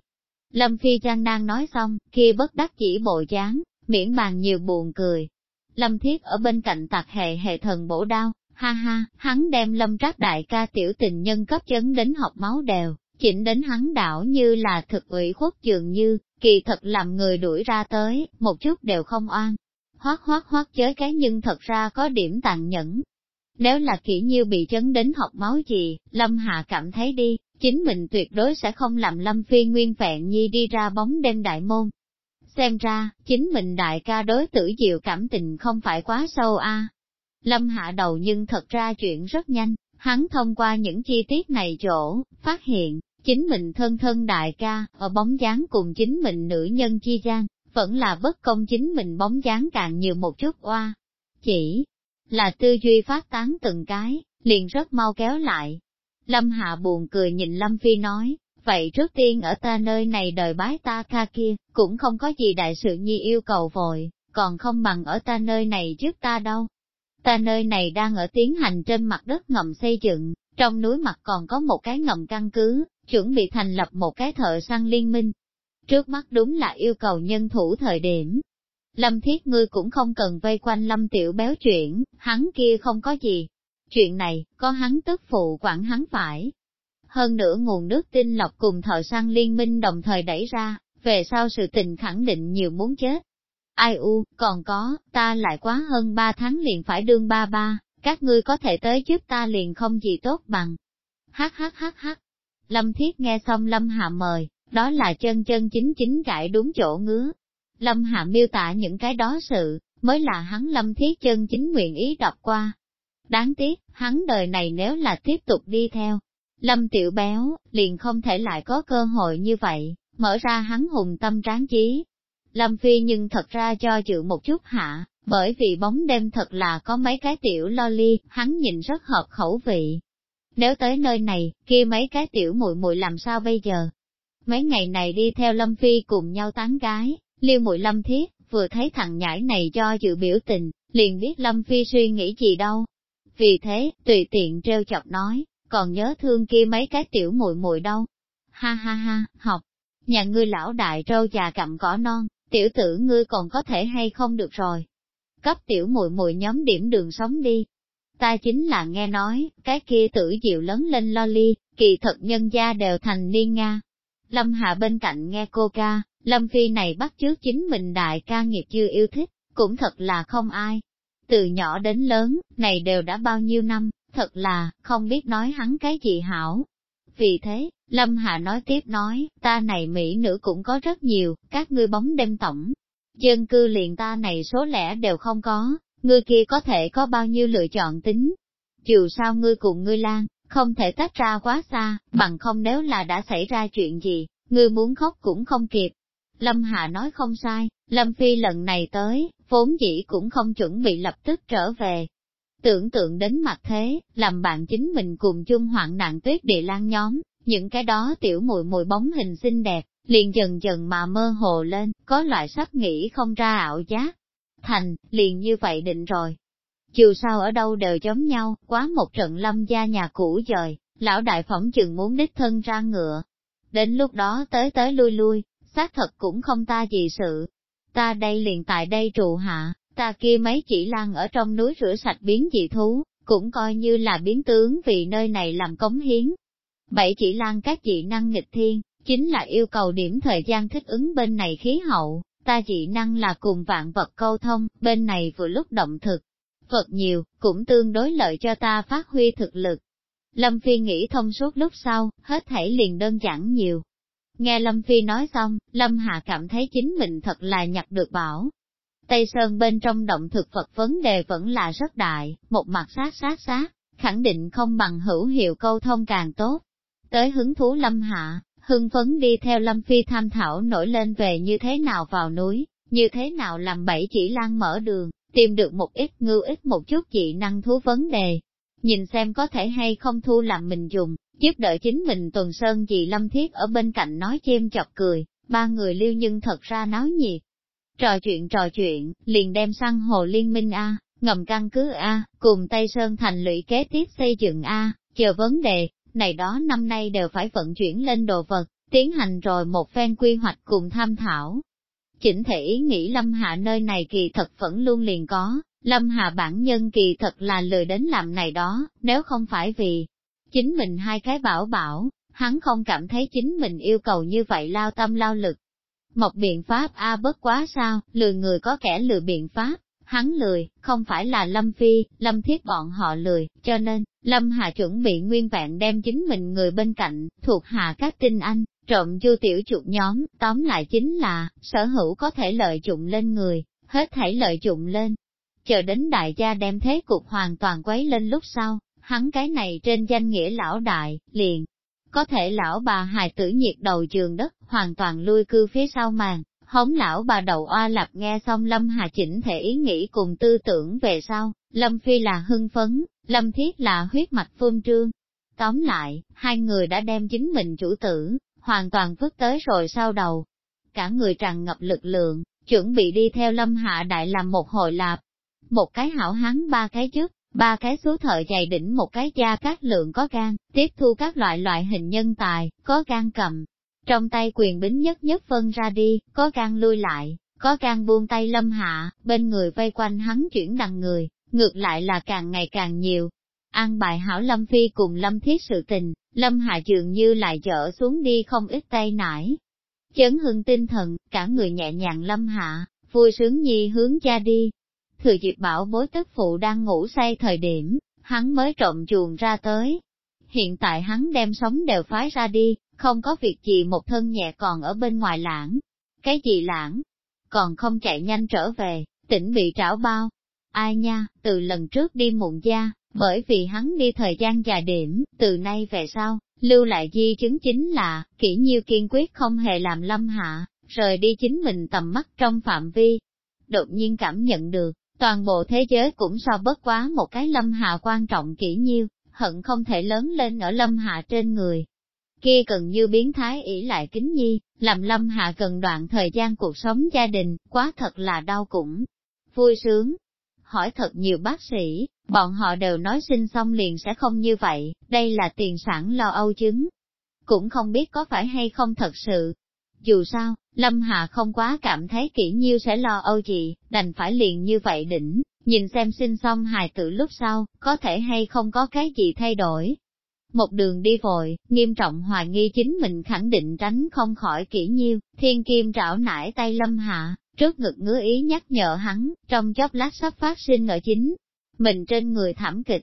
Lâm Phi Trang đang nói xong, kia bất đắc chỉ bộ dáng, miễn bàn nhiều buồn cười. Lâm Thiết ở bên cạnh tạc hệ hệ thần bổ đao, ha ha, hắn đem lâm trác đại ca tiểu tình nhân cấp chấn đến học máu đều, chỉnh đến hắn đảo như là thực ủy khuất dường như, kỳ thật làm người đuổi ra tới, một chút đều không oan. Hoác hoác hoác chới cái nhưng thật ra có điểm tàn nhẫn. Nếu là kỹ nhiêu bị chấn đến học máu gì, Lâm Hạ cảm thấy đi, chính mình tuyệt đối sẽ không làm Lâm Phi nguyên vẹn nhi đi ra bóng đêm đại môn. Xem ra, chính mình đại ca đối tử diệu cảm tình không phải quá sâu a. Lâm hạ đầu nhưng thật ra chuyện rất nhanh, hắn thông qua những chi tiết này chỗ, phát hiện, chính mình thân thân đại ca, ở bóng dáng cùng chính mình nữ nhân chi gian, vẫn là bất công chính mình bóng dáng càng nhiều một chút oa. Chỉ là tư duy phát tán từng cái, liền rất mau kéo lại. Lâm Hạ buồn cười nhìn Lâm Phi nói, vậy trước tiên ở ta nơi này đời bái ta ca kia, cũng không có gì đại sự nhi yêu cầu vội, còn không bằng ở ta nơi này trước ta đâu. Ta nơi này đang ở tiến hành trên mặt đất ngầm xây dựng, trong núi mặt còn có một cái ngầm căn cứ, chuẩn bị thành lập một cái thợ săn liên minh. Trước mắt đúng là yêu cầu nhân thủ thời điểm. Lâm thiết ngươi cũng không cần vây quanh lâm tiểu béo chuyện, hắn kia không có gì. Chuyện này, có hắn tức phụ quản hắn phải. Hơn nữa nguồn nước tinh lọc cùng thợ săn liên minh đồng thời đẩy ra, về sau sự tình khẳng định nhiều muốn chết. Ai u, còn có, ta lại quá hơn ba tháng liền phải đương ba ba, các ngươi có thể tới giúp ta liền không gì tốt bằng. Hát hát hát hát. Lâm Thiết nghe xong Lâm Hạ mời, đó là chân chân chính chính cãi đúng chỗ ngứa. Lâm Hạ miêu tả những cái đó sự, mới là hắn Lâm Thiết chân chính nguyện ý đọc qua. Đáng tiếc, hắn đời này nếu là tiếp tục đi theo, Lâm Tiểu Béo, liền không thể lại có cơ hội như vậy, mở ra hắn hùng tâm tráng trí. Lâm Phi nhưng thật ra cho chịu một chút hạ, bởi vì bóng đêm thật là có mấy cái tiểu lo ly, hắn nhìn rất hợp khẩu vị. Nếu tới nơi này, kia mấy cái tiểu muội muội làm sao bây giờ? Mấy ngày này đi theo Lâm Phi cùng nhau tán gái, liêu muội Lâm Thiết, vừa thấy thằng nhãi này cho dự biểu tình, liền biết Lâm Phi suy nghĩ gì đâu. Vì thế, tùy tiện trêu chọc nói, còn nhớ thương kia mấy cái tiểu muội muội đâu. Ha ha ha, học, nhà ngươi lão đại trâu già cặm cỏ non, tiểu tử ngươi còn có thể hay không được rồi cấp tiểu muội muội nhóm điểm đường sống đi. Ta chính là nghe nói, cái kia tử diệu lớn lên lo ly, kỳ thật nhân gia đều thành niên Nga. Lâm Hạ bên cạnh nghe cô ca, Lâm Phi này bắt trước chính mình đại ca nghiệp chưa yêu thích, cũng thật là không ai. Từ nhỏ đến lớn, này đều đã bao nhiêu năm, thật là, không biết nói hắn cái gì hảo. Vì thế, Lâm Hạ nói tiếp nói, ta này Mỹ nữ cũng có rất nhiều, các ngươi bóng đêm tổng, Dân cư liền ta này số lẻ đều không có, ngươi kia có thể có bao nhiêu lựa chọn tính. Dù sao ngươi cùng ngươi lan, không thể tách ra quá xa, bằng không nếu là đã xảy ra chuyện gì, ngươi muốn khóc cũng không kịp. Lâm Hạ nói không sai, Lâm Phi lần này tới, vốn dĩ cũng không chuẩn bị lập tức trở về. Tưởng tượng đến mặt thế, làm bạn chính mình cùng chung hoạn nạn tuyết địa lan nhóm, những cái đó tiểu mùi mùi bóng hình xinh đẹp, liền dần dần mà mơ hồ lên, có loại sắp nghĩ không ra ảo giác. Thành, liền như vậy định rồi. Dù sao ở đâu đều giống nhau, quá một trận lâm gia nhà cũ dời, lão đại phỏng chừng muốn đích thân ra ngựa. Đến lúc đó tới tới lui lui, xác thật cũng không ta gì sự. Ta đây liền tại đây trụ hạ, ta kia mấy chỉ lan ở trong núi rửa sạch biến dị thú, cũng coi như là biến tướng vì nơi này làm cống hiến. Bảy chỉ lan các dị năng nghịch thiên, chính là yêu cầu điểm thời gian thích ứng bên này khí hậu, ta dị năng là cùng vạn vật câu thông, bên này vừa lúc động thực. Vật nhiều, cũng tương đối lợi cho ta phát huy thực lực. Lâm Phi nghĩ thông suốt lúc sau, hết thảy liền đơn giản nhiều. Nghe Lâm Phi nói xong, Lâm Hạ cảm thấy chính mình thật là nhặt được bảo. Tây Sơn bên trong động thực vật vấn đề vẫn là rất đại, một mặt sát sát sát, khẳng định không bằng hữu hiệu câu thông càng tốt. Tới hứng thú lâm hạ, hưng phấn đi theo lâm phi tham thảo nổi lên về như thế nào vào núi, như thế nào làm bảy chỉ lan mở đường, tìm được một ít ngưu ít một chút dị năng thú vấn đề. Nhìn xem có thể hay không thu làm mình dùng, giúp đỡ chính mình tuần sơn dì lâm thiết ở bên cạnh nói chêm chọc cười, ba người lưu nhưng thật ra náo nhiệt. Trò chuyện trò chuyện, liền đem sang hồ liên minh A, ngầm căn cứ A, cùng Tây Sơn thành lũy kế tiếp xây dựng A, chờ vấn đề, này đó năm nay đều phải vận chuyển lên đồ vật, tiến hành rồi một phen quy hoạch cùng tham thảo. Chỉnh thể ý nghĩ Lâm Hạ nơi này kỳ thật vẫn luôn liền có, Lâm Hạ bản nhân kỳ thật là lười đến làm này đó, nếu không phải vì chính mình hai cái bảo bảo, hắn không cảm thấy chính mình yêu cầu như vậy lao tâm lao lực. Một biện pháp A bất quá sao, lười người có kẻ lừa biện pháp, hắn lười, không phải là Lâm Phi, Lâm Thiết bọn họ lười, cho nên, Lâm Hà chuẩn bị nguyên vẹn đem chính mình người bên cạnh, thuộc hạ các tinh anh, trộm du tiểu chuột nhóm, tóm lại chính là, sở hữu có thể lợi dụng lên người, hết thảy lợi dụng lên. Chờ đến đại gia đem thế cục hoàn toàn quấy lên lúc sau, hắn cái này trên danh nghĩa lão đại, liền. Có thể lão bà hài tử nhiệt đầu trường đất, hoàn toàn lui cư phía sau màn, hống lão bà đầu oa lập nghe xong Lâm Hà chỉnh thể ý nghĩ cùng tư tưởng về sau, Lâm Phi là hưng phấn, Lâm Thiết là huyết mạch phương trương. Tóm lại, hai người đã đem chính mình chủ tử, hoàn toàn vứt tới rồi sau đầu. Cả người tràn ngập lực lượng, chuẩn bị đi theo Lâm Hạ Đại làm một hồi lạp. Một cái hảo hán ba cái trước, ba cái số thợ dày đỉnh một cái da các lượng có gan, tiếp thu các loại loại hình nhân tài, có gan cầm. Trong tay quyền bính nhất nhất phân ra đi, có gan lui lại, có gan buông tay lâm hạ, bên người vây quanh hắn chuyển đằng người, ngược lại là càng ngày càng nhiều. An bài hảo Lâm Phi cùng Lâm Thiết sự tình, Lâm Hạ dường như lại dở xuống đi không ít tay nải. Chấn hưng tinh thần, cả người nhẹ nhàng Lâm Hạ, vui sướng nhi hướng cha đi, thừa dịp bảo bối tức phụ đang ngủ say thời điểm, hắn mới trộm chuồng ra tới. Hiện tại hắn đem sống đều phái ra đi, không có việc gì một thân nhẹ còn ở bên ngoài lãng. Cái gì lãng? Còn không chạy nhanh trở về, tỉnh bị trảo bao. Ai nha, từ lần trước đi mụn gia, bởi vì hắn đi thời gian dài điểm, từ nay về sau, lưu lại di chứng chính là, kỹ nhiêu kiên quyết không hề làm lâm hạ, rời đi chính mình tầm mắt trong phạm vi. Đột nhiên cảm nhận được, Toàn bộ thế giới cũng so bất quá một cái lâm hạ quan trọng kỹ nhiêu, hận không thể lớn lên ở lâm hạ trên người. Kia gần như biến thái ỷ lại kính nhi, làm lâm hạ gần đoạn thời gian cuộc sống gia đình, quá thật là đau cũng vui sướng. Hỏi thật nhiều bác sĩ, bọn họ đều nói sinh xong liền sẽ không như vậy, đây là tiền sản lo âu chứng. Cũng không biết có phải hay không thật sự, dù sao, Lâm Hà không quá cảm thấy kỹ nhiêu sẽ lo âu gì, đành phải liền như vậy đỉnh, nhìn xem sinh xong hài tử lúc sau, có thể hay không có cái gì thay đổi. Một đường đi vội, nghiêm trọng hoài nghi chính mình khẳng định tránh không khỏi kỹ nhiêu, thiên kim trảo nải tay Lâm Hạ, trước ngực ngứa ý nhắc nhở hắn, trong chốc lát sắp phát sinh ở chính, mình trên người thảm kịch.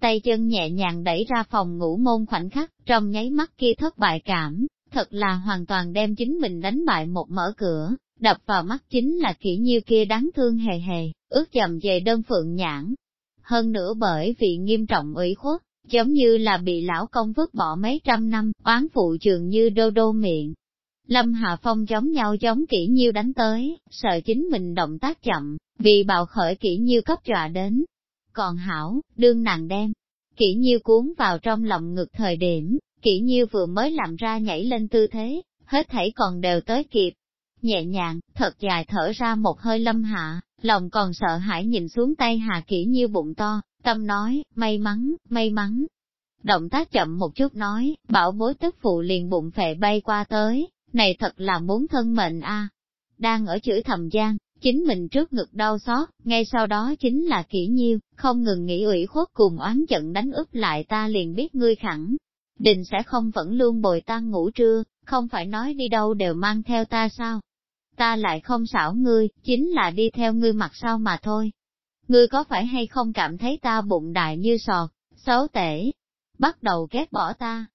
Tay chân nhẹ nhàng đẩy ra phòng ngủ môn khoảnh khắc, trong nháy mắt kia thất bại cảm, thật là hoàn toàn đem chính mình đánh bại một mở cửa, đập vào mắt chính là kỹ nhiêu kia đáng thương hề hề, ước dầm về đơn phượng nhãn. Hơn nữa bởi vì nghiêm trọng ủy khuất, giống như là bị lão công vứt bỏ mấy trăm năm, oán phụ trường như đô đô miệng. Lâm Hà Phong giống nhau giống kỹ nhiêu đánh tới, sợ chính mình động tác chậm, vì bạo khởi kỹ nhiêu cấp dọa đến. Còn hảo, đương nàng đem, kỹ nhiêu cuốn vào trong lòng ngực thời điểm, kỹ nhiêu vừa mới làm ra nhảy lên tư thế, hết thảy còn đều tới kịp. Nhẹ nhàng, thật dài thở ra một hơi lâm hạ, lòng còn sợ hãi nhìn xuống tay Hà kỹ nhiêu bụng to, tâm nói, may mắn, may mắn. Động tác chậm một chút nói, bảo bối tức phụ liền bụng phệ bay qua tới, này thật là muốn thân mệnh a. Đang ở chửi thầm gian, chính mình trước ngực đau xót, ngay sau đó chính là kỹ nhiêu, không ngừng nghĩ ủy khuất cùng oán giận đánh úp lại ta liền biết ngươi khẳng, định sẽ không vẫn luôn bồi ta ngủ trưa, không phải nói đi đâu đều mang theo ta sao? Ta lại không xảo ngươi, chính là đi theo ngươi mặt sau mà thôi. Ngươi có phải hay không cảm thấy ta bụng đại như sọt, xấu tể, bắt đầu ghét bỏ ta?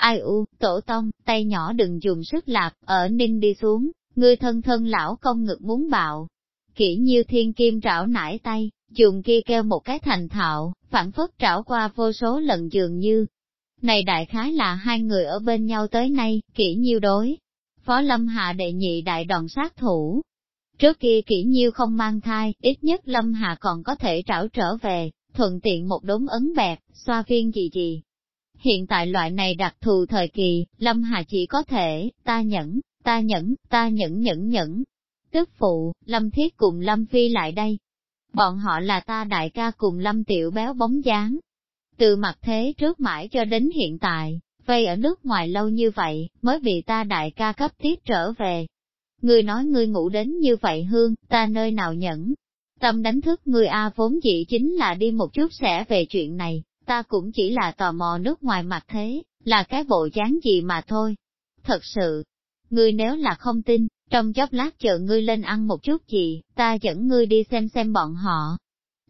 Ai u, tổ tông, tay nhỏ đừng dùng sức lạp, ở ninh đi xuống, ngươi thân thân lão công ngực muốn bạo. kỹ nhiêu thiên kim trảo nải tay, dùng kia kêu một cái thành thạo, phản phất trảo qua vô số lần dường như. Này đại khái là hai người ở bên nhau tới nay, kỹ nhiêu đối. Phó Lâm Hạ đệ nhị đại đòn sát thủ. Trước kia kỹ nhiêu không mang thai, ít nhất Lâm Hạ còn có thể trảo trở về, thuận tiện một đống ấn bẹp, xoa viên gì gì. Hiện tại loại này đặc thù thời kỳ, Lâm Hà chỉ có thể, ta nhẫn, ta nhẫn, ta nhẫn nhẫn nhẫn. Tức phụ, Lâm Thiết cùng Lâm Phi lại đây. Bọn họ là ta đại ca cùng Lâm Tiểu béo bóng dáng. Từ mặt thế trước mãi cho đến hiện tại, vây ở nước ngoài lâu như vậy, mới bị ta đại ca cấp tiếp trở về. Ngươi nói ngươi ngủ đến như vậy hương, ta nơi nào nhẫn. Tâm đánh thức ngươi A vốn dĩ chính là đi một chút sẽ về chuyện này, ta cũng chỉ là tò mò nước ngoài mặt thế, là cái bộ dáng gì mà thôi. Thật sự, ngươi nếu là không tin, trong chốc lát chờ ngươi lên ăn một chút gì, ta dẫn ngươi đi xem xem bọn họ.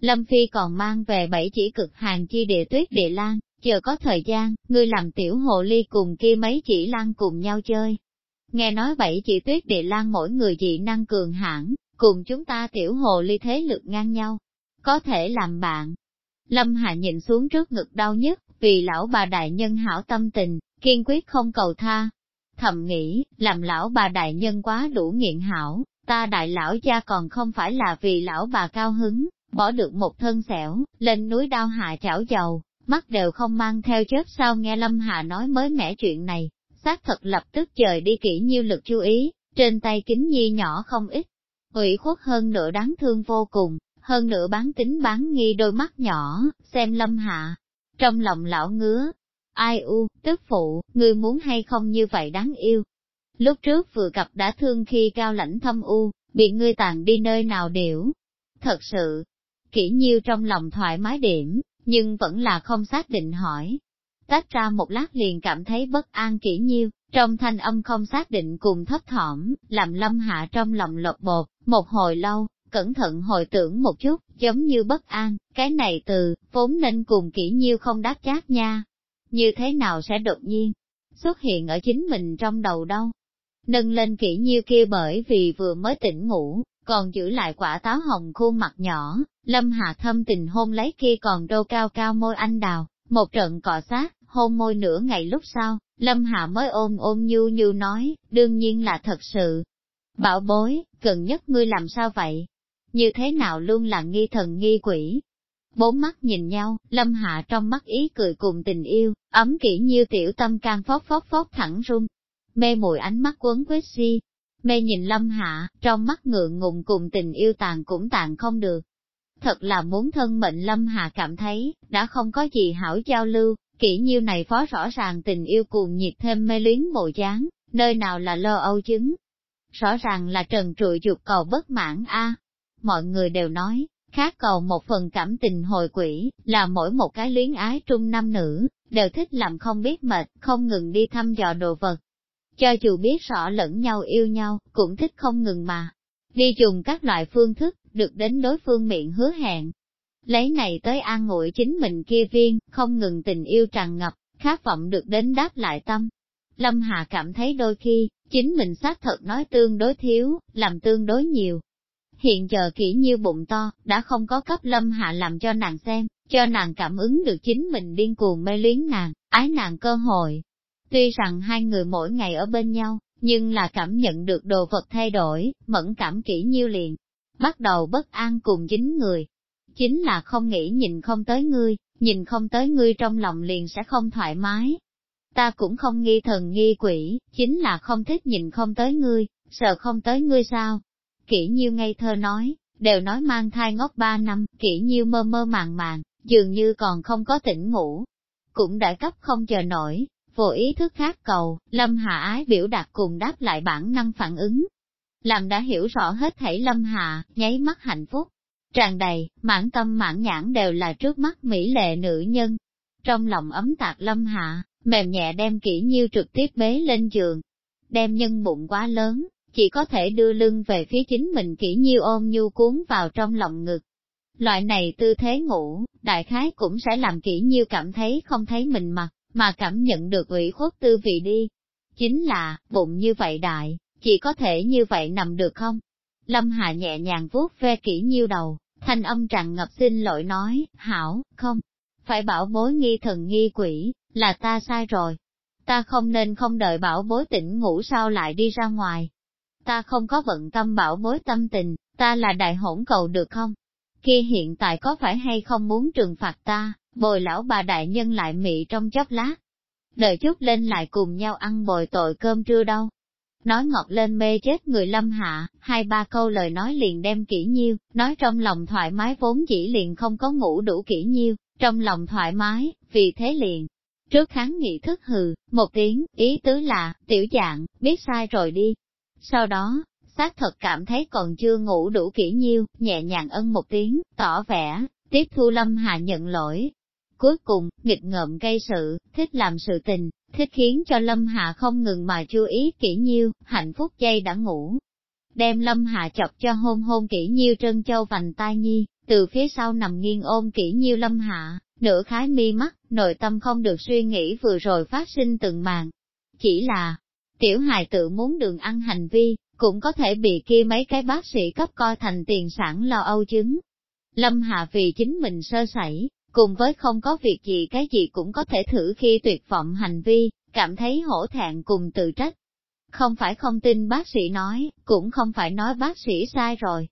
Lâm Phi còn mang về bảy chỉ cực hàng chi địa tuyết địa lan, chờ có thời gian, ngươi làm tiểu hồ ly cùng kia mấy chỉ lan cùng nhau chơi. Nghe nói bảy chỉ tuyết địa lan mỗi người dị năng cường hãn cùng chúng ta tiểu hồ ly thế lực ngang nhau, có thể làm bạn. Lâm Hạ nhìn xuống trước ngực đau nhất, vì lão bà đại nhân hảo tâm tình, kiên quyết không cầu tha, thầm nghĩ, làm lão bà đại nhân quá đủ nghiện hảo, ta đại lão gia còn không phải là vì lão bà cao hứng, bỏ được một thân xẻo, lên núi đao hạ chảo dầu, mắt đều không mang theo chớp sao nghe Lâm Hạ nói mới mẻ chuyện này, xác thật lập tức trời đi kỹ nhiêu lực chú ý, trên tay kính nhi nhỏ không ít, ủy khuất hơn nữa đáng thương vô cùng, hơn nữa bán tính bán nghi đôi mắt nhỏ, xem Lâm Hạ. Trong lòng lão ngứa, Ai u, tức phụ, ngươi muốn hay không như vậy đáng yêu. Lúc trước vừa gặp đã thương khi cao lãnh thâm u, bị ngươi tàn đi nơi nào điểu. Thật sự, kỹ nhiêu trong lòng thoải mái điểm, nhưng vẫn là không xác định hỏi. Tách ra một lát liền cảm thấy bất an kỹ nhiêu, trong thanh âm không xác định cùng thấp thỏm, làm lâm hạ trong lòng lột bột, một hồi lâu, cẩn thận hồi tưởng một chút, giống như bất an, cái này từ, vốn nên cùng kỹ nhiêu không đáp chát nha như thế nào sẽ đột nhiên xuất hiện ở chính mình trong đầu đâu. Nâng lên kỹ nhiêu kia bởi vì vừa mới tỉnh ngủ, còn giữ lại quả táo hồng khuôn mặt nhỏ, lâm hạ thâm tình hôn lấy kia còn đô cao cao môi anh đào, một trận cọ sát, hôn môi nửa ngày lúc sau, lâm hạ mới ôm ôm nhu nhu nói, đương nhiên là thật sự. Bảo bối, gần nhất ngươi làm sao vậy? Như thế nào luôn là nghi thần nghi quỷ, Bốn mắt nhìn nhau, lâm hạ trong mắt ý cười cùng tình yêu, ấm kỹ như tiểu tâm can phóc phóc phóc thẳng run Mê mùi ánh mắt quấn quýt si, mê nhìn lâm hạ, trong mắt ngượng ngùng cùng tình yêu tàn cũng tàn không được. Thật là muốn thân mệnh lâm hạ cảm thấy, đã không có gì hảo giao lưu, kỹ nhiêu này phó rõ ràng tình yêu cùng nhiệt thêm mê luyến bộ dáng, nơi nào là lơ âu chứng. Rõ ràng là trần trụi dục cầu bất mãn a Mọi người đều nói, Khác cầu một phần cảm tình hồi quỷ, là mỗi một cái luyến ái trung nam nữ, đều thích làm không biết mệt, không ngừng đi thăm dò đồ vật. Cho dù biết rõ lẫn nhau yêu nhau, cũng thích không ngừng mà. Đi dùng các loại phương thức, được đến đối phương miệng hứa hẹn. Lấy này tới an ngụy chính mình kia viên, không ngừng tình yêu tràn ngập, khát vọng được đến đáp lại tâm. Lâm Hà cảm thấy đôi khi, chính mình xác thật nói tương đối thiếu, làm tương đối nhiều, hiện giờ kỹ như bụng to, đã không có cấp lâm hạ làm cho nàng xem, cho nàng cảm ứng được chính mình điên cuồng mê luyến nàng, ái nàng cơ hội. Tuy rằng hai người mỗi ngày ở bên nhau, nhưng là cảm nhận được đồ vật thay đổi, mẫn cảm kỹ nhiêu liền. Bắt đầu bất an cùng chính người. Chính là không nghĩ nhìn không tới ngươi, nhìn không tới ngươi trong lòng liền sẽ không thoải mái. Ta cũng không nghi thần nghi quỷ, chính là không thích nhìn không tới ngươi, sợ không tới ngươi sao, kỹ nhiêu ngây thơ nói, đều nói mang thai ngốc ba năm, kỹ nhiêu mơ mơ màng màng, dường như còn không có tỉnh ngủ. Cũng đã cấp không chờ nổi, vô ý thức khác cầu, lâm hạ ái biểu đạt cùng đáp lại bản năng phản ứng. Làm đã hiểu rõ hết thảy lâm hạ, nháy mắt hạnh phúc. Tràn đầy, mãn tâm mãn nhãn đều là trước mắt mỹ lệ nữ nhân. Trong lòng ấm tạc lâm hạ, mềm nhẹ đem kỹ nhiêu trực tiếp bế lên giường. Đem nhân bụng quá lớn, chỉ có thể đưa lưng về phía chính mình kỹ nhiêu ôm nhu cuốn vào trong lòng ngực. Loại này tư thế ngủ, đại khái cũng sẽ làm kỹ nhiêu cảm thấy không thấy mình mặt, mà cảm nhận được ủy khuất tư vị đi. Chính là, bụng như vậy đại, chỉ có thể như vậy nằm được không? Lâm Hà nhẹ nhàng vuốt ve kỹ nhiêu đầu, thanh âm tràn ngập xin lỗi nói, hảo, không, phải bảo bối nghi thần nghi quỷ, là ta sai rồi. Ta không nên không đợi bảo bối tỉnh ngủ sao lại đi ra ngoài. Ta không có vận tâm bảo bối tâm tình, ta là đại hỗn cầu được không? Kia hiện tại có phải hay không muốn trừng phạt ta, bồi lão bà đại nhân lại mị trong chốc lát. Đợi chút lên lại cùng nhau ăn bồi tội cơm trưa đâu. Nói ngọt lên mê chết người lâm hạ, hai ba câu lời nói liền đem kỹ nhiêu, nói trong lòng thoải mái vốn chỉ liền không có ngủ đủ kỹ nhiêu, trong lòng thoải mái, vì thế liền. Trước kháng nghị thức hừ, một tiếng, ý tứ là, tiểu dạng, biết sai rồi đi. Sau đó, xác thật cảm thấy còn chưa ngủ đủ kỹ nhiêu, nhẹ nhàng ân một tiếng, tỏ vẻ, tiếp thu Lâm Hà nhận lỗi. Cuối cùng, nghịch ngợm gây sự, thích làm sự tình, thích khiến cho Lâm Hà không ngừng mà chú ý kỹ nhiêu, hạnh phúc dây đã ngủ. Đem Lâm Hà chọc cho hôn hôn kỹ nhiêu trân châu vành tai nhi, từ phía sau nằm nghiêng ôm kỹ nhiêu Lâm Hạ, nửa khái mi mắt, nội tâm không được suy nghĩ vừa rồi phát sinh từng màn. Chỉ là, tiểu hài tự muốn đường ăn hành vi, cũng có thể bị kia mấy cái bác sĩ cấp coi thành tiền sản lo âu chứng. Lâm Hạ vì chính mình sơ sẩy, cùng với không có việc gì cái gì cũng có thể thử khi tuyệt vọng hành vi, cảm thấy hổ thẹn cùng tự trách. Không phải không tin bác sĩ nói, cũng không phải nói bác sĩ sai rồi,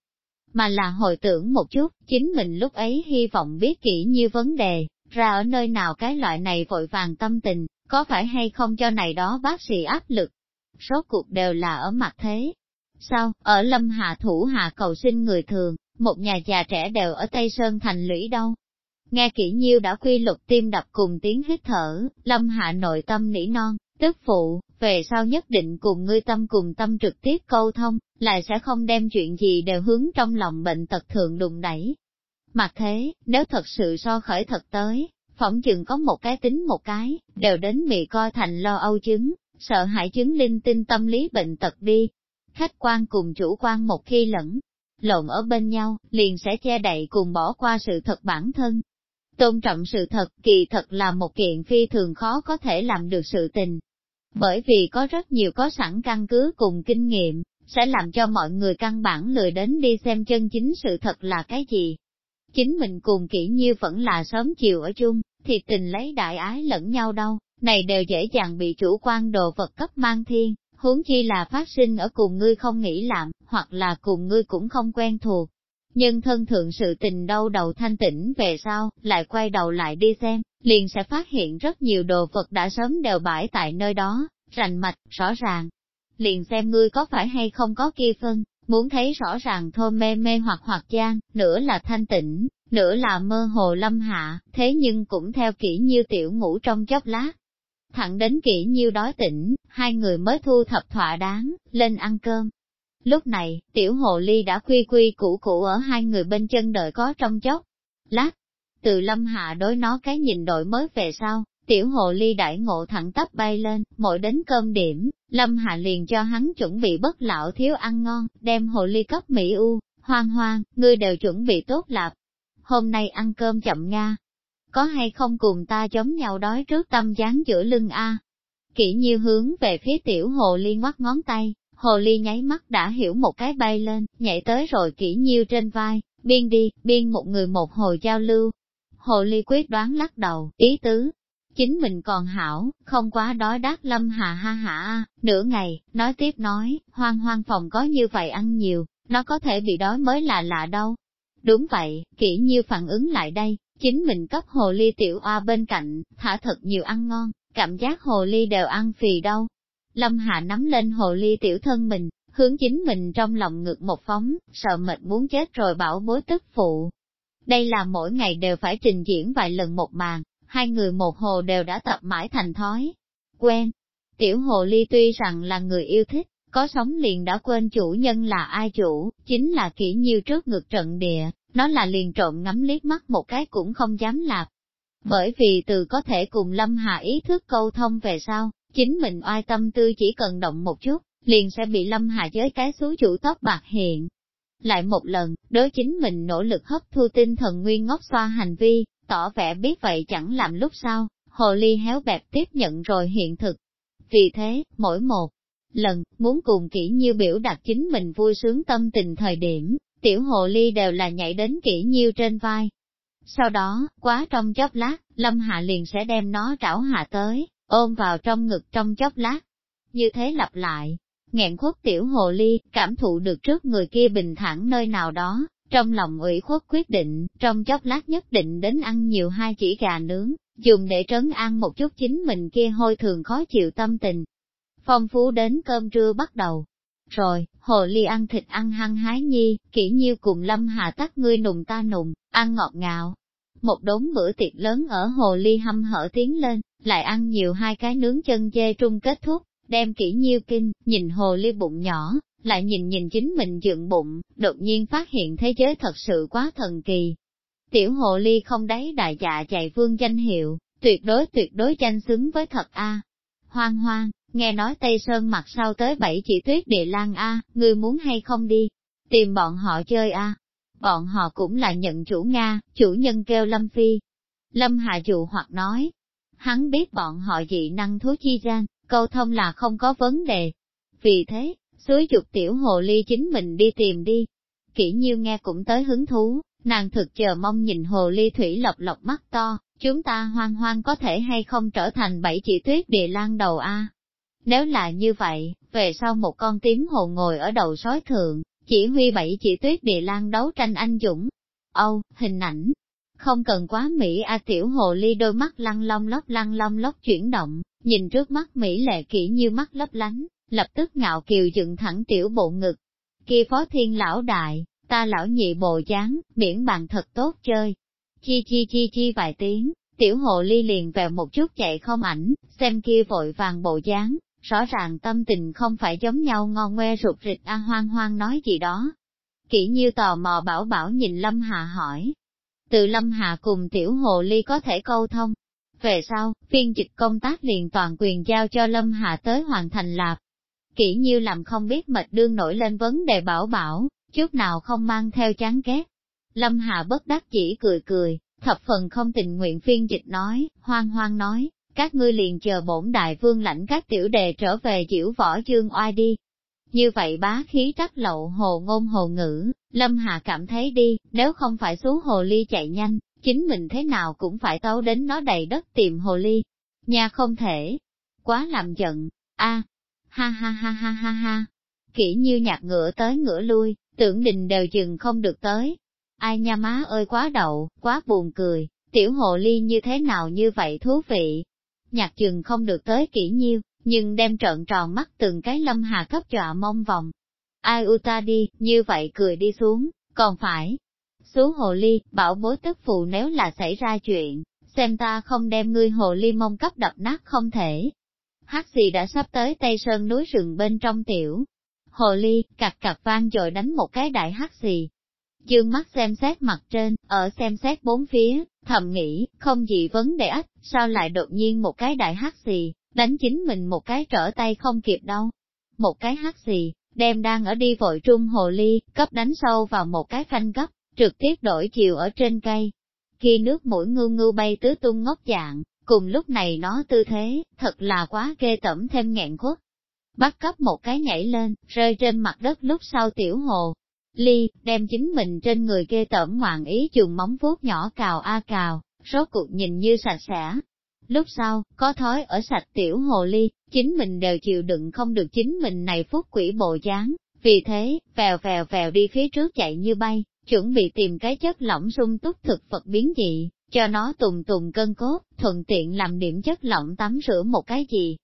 mà là hồi tưởng một chút, chính mình lúc ấy hy vọng biết kỹ như vấn đề, ra ở nơi nào cái loại này vội vàng tâm tình, có phải hay không cho này đó bác sĩ áp lực. Số cuộc đều là ở mặt thế. Sao, ở lâm hạ thủ hạ cầu sinh người thường, một nhà già trẻ đều ở Tây Sơn thành lũy đâu. Nghe kỹ nhiêu đã quy luật tim đập cùng tiếng hít thở, lâm hạ nội tâm nỉ non, tức phụ, về sau nhất định cùng ngươi tâm cùng tâm trực tiếp câu thông, lại sẽ không đem chuyện gì đều hướng trong lòng bệnh tật thường đụng đẩy. Mặt thế, nếu thật sự so khởi thật tới, phỏng chừng có một cái tính một cái, đều đến bị coi thành lo âu chứng, sợ hãi chứng linh tinh tâm lý bệnh tật đi. Khách quan cùng chủ quan một khi lẫn, lộn ở bên nhau, liền sẽ che đậy cùng bỏ qua sự thật bản thân. Tôn trọng sự thật kỳ thật là một kiện phi thường khó có thể làm được sự tình. Bởi vì có rất nhiều có sẵn căn cứ cùng kinh nghiệm, sẽ làm cho mọi người căn bản lười đến đi xem chân chính sự thật là cái gì. Chính mình cùng kỹ như vẫn là sớm chiều ở chung, thì tình lấy đại ái lẫn nhau đâu, này đều dễ dàng bị chủ quan đồ vật cấp mang thiên, huống chi là phát sinh ở cùng ngươi không nghĩ làm, hoặc là cùng ngươi cũng không quen thuộc. Nhưng thân thượng sự tình đâu đầu thanh tĩnh về sau, lại quay đầu lại đi xem, liền sẽ phát hiện rất nhiều đồ vật đã sớm đều bãi tại nơi đó, rành mạch, rõ ràng, liền xem ngươi có phải hay không có kia phân, muốn thấy rõ ràng thôi mê mê hoặc hoặc gian, nửa là thanh tĩnh, nửa là mơ hồ lâm hạ, thế nhưng cũng theo kỹ như tiểu ngủ trong chốc lát. Thẳng đến kỹ nhiêu đói tỉnh, hai người mới thu thập thỏa đáng, lên ăn cơm. Lúc này, tiểu hồ ly đã quy quy củ củ ở hai người bên chân đợi có trong chốc. Lát, từ lâm hạ đối nó cái nhìn đổi mới về sau, Tiểu hồ ly đại ngộ thẳng tắp bay lên, mỗi đến cơm điểm, Lâm Hạ liền cho hắn chuẩn bị bất lão thiếu ăn ngon, đem hồ ly cấp Mỹ U, hoang hoang, ngươi đều chuẩn bị tốt lạp. Hôm nay ăn cơm chậm nga. Có hay không cùng ta giống nhau đói trước tâm dáng giữa lưng a? Kỷ nhiêu hướng về phía tiểu hồ ly ngoắt ngón tay, hồ ly nháy mắt đã hiểu một cái bay lên, nhảy tới rồi kỹ nhiêu trên vai, biên đi, biên một người một hồi giao lưu. Hồ ly quyết đoán lắc đầu, ý tứ, chính mình còn hảo, không quá đói đát lâm hà ha hả, nửa ngày, nói tiếp nói, hoang hoang phòng có như vậy ăn nhiều, nó có thể bị đói mới là lạ đâu. Đúng vậy, kỹ nhiêu phản ứng lại đây, chính mình cấp hồ ly tiểu oa bên cạnh, thả thật nhiều ăn ngon, cảm giác hồ ly đều ăn phì đâu. Lâm hạ nắm lên hồ ly tiểu thân mình, hướng chính mình trong lòng ngực một phóng, sợ mệt muốn chết rồi bảo bối tức phụ. Đây là mỗi ngày đều phải trình diễn vài lần một màn, hai người một hồ đều đã tập mãi thành thói. Quen, tiểu hồ ly tuy rằng là người yêu thích, có sống liền đã quên chủ nhân là ai chủ, chính là kỹ nhiêu trước ngực trận địa, nó là liền trộm ngắm liếc mắt một cái cũng không dám lạp. Bởi vì từ có thể cùng Lâm Hà ý thức câu thông về sau, chính mình oai tâm tư chỉ cần động một chút, liền sẽ bị Lâm Hà giới cái xú chủ tóc bạc hiện. Lại một lần, đối chính mình nỗ lực hấp thu tinh thần nguyên ngốc xoa hành vi, tỏ vẻ biết vậy chẳng làm lúc sau, hồ ly héo bẹp tiếp nhận rồi hiện thực. Vì thế, mỗi một lần, muốn cùng kỹ như biểu đạt chính mình vui sướng tâm tình thời điểm, tiểu hồ ly đều là nhảy đến kỹ nhiêu trên vai. Sau đó, quá trong chốc lát, Lâm Hạ liền sẽ đem nó trảo hạ tới, ôm vào trong ngực trong chốc lát. Như thế lặp lại, nghẹn khuất tiểu hồ ly, cảm thụ được trước người kia bình thản nơi nào đó, trong lòng ủy khuất quyết định, trong chốc lát nhất định đến ăn nhiều hai chỉ gà nướng, dùng để trấn an một chút chính mình kia hôi thường khó chịu tâm tình. Phong phú đến cơm trưa bắt đầu. Rồi, hồ ly ăn thịt ăn hăng hái nhi, kỹ nhiêu cùng lâm hà tắt ngươi nùng ta nùng, ăn ngọt ngào. Một đống bữa tiệc lớn ở hồ ly hâm hở tiến lên, lại ăn nhiều hai cái nướng chân dê trung kết thúc, đem kỹ nhiêu kinh, nhìn hồ ly bụng nhỏ, lại nhìn nhìn chính mình dựng bụng, đột nhiên phát hiện thế giới thật sự quá thần kỳ. Tiểu hồ ly không đáy đại dạ chạy vương danh hiệu, tuyệt đối tuyệt đối danh xứng với thật a. Hoang hoang, nghe nói Tây Sơn mặt sau tới bảy chỉ tuyết địa lan a, ngươi muốn hay không đi? Tìm bọn họ chơi a. Bọn họ cũng là nhận chủ Nga, chủ nhân kêu Lâm Phi. Lâm Hạ Dụ hoặc nói, hắn biết bọn họ dị năng thú chi gian, câu thông là không có vấn đề. Vì thế, suối chục tiểu hồ ly chính mình đi tìm đi. Kỷ nhiêu nghe cũng tới hứng thú, nàng thực chờ mong nhìn hồ ly thủy lộc lộc mắt to, chúng ta hoang hoang có thể hay không trở thành bảy chỉ tuyết địa lan đầu a nếu là như vậy, về sau một con tím hồ ngồi ở đầu sói thượng, chỉ huy bảy chỉ tuyết địa lan đấu tranh anh dũng. Âu, hình ảnh, không cần quá Mỹ A tiểu hồ ly đôi mắt lăng long lóc lăng long lóc chuyển động, nhìn trước mắt Mỹ lệ kỹ như mắt lấp lánh, lập tức ngạo kiều dựng thẳng tiểu bộ ngực. Kia phó thiên lão đại, ta lão nhị bộ dáng, biển bàn thật tốt chơi. Chi chi chi chi vài tiếng, tiểu hồ ly liền vào một chút chạy không ảnh, xem kia vội vàng bộ dáng, rõ ràng tâm tình không phải giống nhau ngon ngoe rụt rịch a hoang hoang nói gì đó. Kỹ như tò mò bảo bảo nhìn Lâm Hà hỏi. Từ Lâm Hà cùng tiểu hồ ly có thể câu thông. Về sau, phiên dịch công tác liền toàn quyền giao cho Lâm Hà tới hoàn thành lạp kỹ như làm không biết mệt đương nổi lên vấn đề bảo bảo, chút nào không mang theo chán ghét. Lâm Hà bất đắc chỉ cười cười, thập phần không tình nguyện phiên dịch nói, hoang hoang nói, các ngươi liền chờ bổn đại vương lãnh các tiểu đề trở về diễu võ dương oai đi. Như vậy bá khí trắc lậu hồ ngôn hồ ngữ, Lâm Hà cảm thấy đi, nếu không phải xuống hồ ly chạy nhanh, chính mình thế nào cũng phải tấu đến nó đầy đất tìm hồ ly. Nhà không thể, quá làm giận, a ha ha ha ha ha ha. Kỹ như nhạc ngựa tới ngựa lui, tưởng định đều dừng không được tới. Ai nha má ơi quá đậu, quá buồn cười, tiểu hồ ly như thế nào như vậy thú vị. Nhạc chừng không được tới kỹ nhiêu, nhưng đem trợn tròn mắt từng cái lâm hà cấp dọa mong vòng. Ai u ta đi, như vậy cười đi xuống, còn phải. Xuống hồ ly, bảo bối tức phụ nếu là xảy ra chuyện, xem ta không đem ngươi hồ ly mông cấp đập nát không thể hát xì đã sắp tới tây sơn núi rừng bên trong tiểu. Hồ ly, cặc cặc vang rồi đánh một cái đại hát xì. Dương mắt xem xét mặt trên, ở xem xét bốn phía, thầm nghĩ, không gì vấn đề ách, sao lại đột nhiên một cái đại hát xì, đánh chính mình một cái trở tay không kịp đâu. Một cái hát xì, đem đang ở đi vội trung hồ ly, cấp đánh sâu vào một cái phanh gấp trực tiếp đổi chiều ở trên cây. Khi nước mũi ngưu ngưu bay tứ tung ngốc dạng, Cùng lúc này nó tư thế, thật là quá ghê tẩm thêm nghẹn khuất. Bắt cấp một cái nhảy lên, rơi trên mặt đất lúc sau tiểu hồ. Ly, đem chính mình trên người ghê tởm ngoạn ý dùng móng vuốt nhỏ cào a cào, rốt cuộc nhìn như sạch sẽ. Lúc sau, có thói ở sạch tiểu hồ ly, chính mình đều chịu đựng không được chính mình này phúc quỷ bộ dáng, vì thế, vèo vèo vèo đi phía trước chạy như bay, chuẩn bị tìm cái chất lỏng sung túc thực vật biến dị, cho nó tùng tùng cân cốt, thuận tiện làm điểm chất lỏng tắm rửa một cái gì.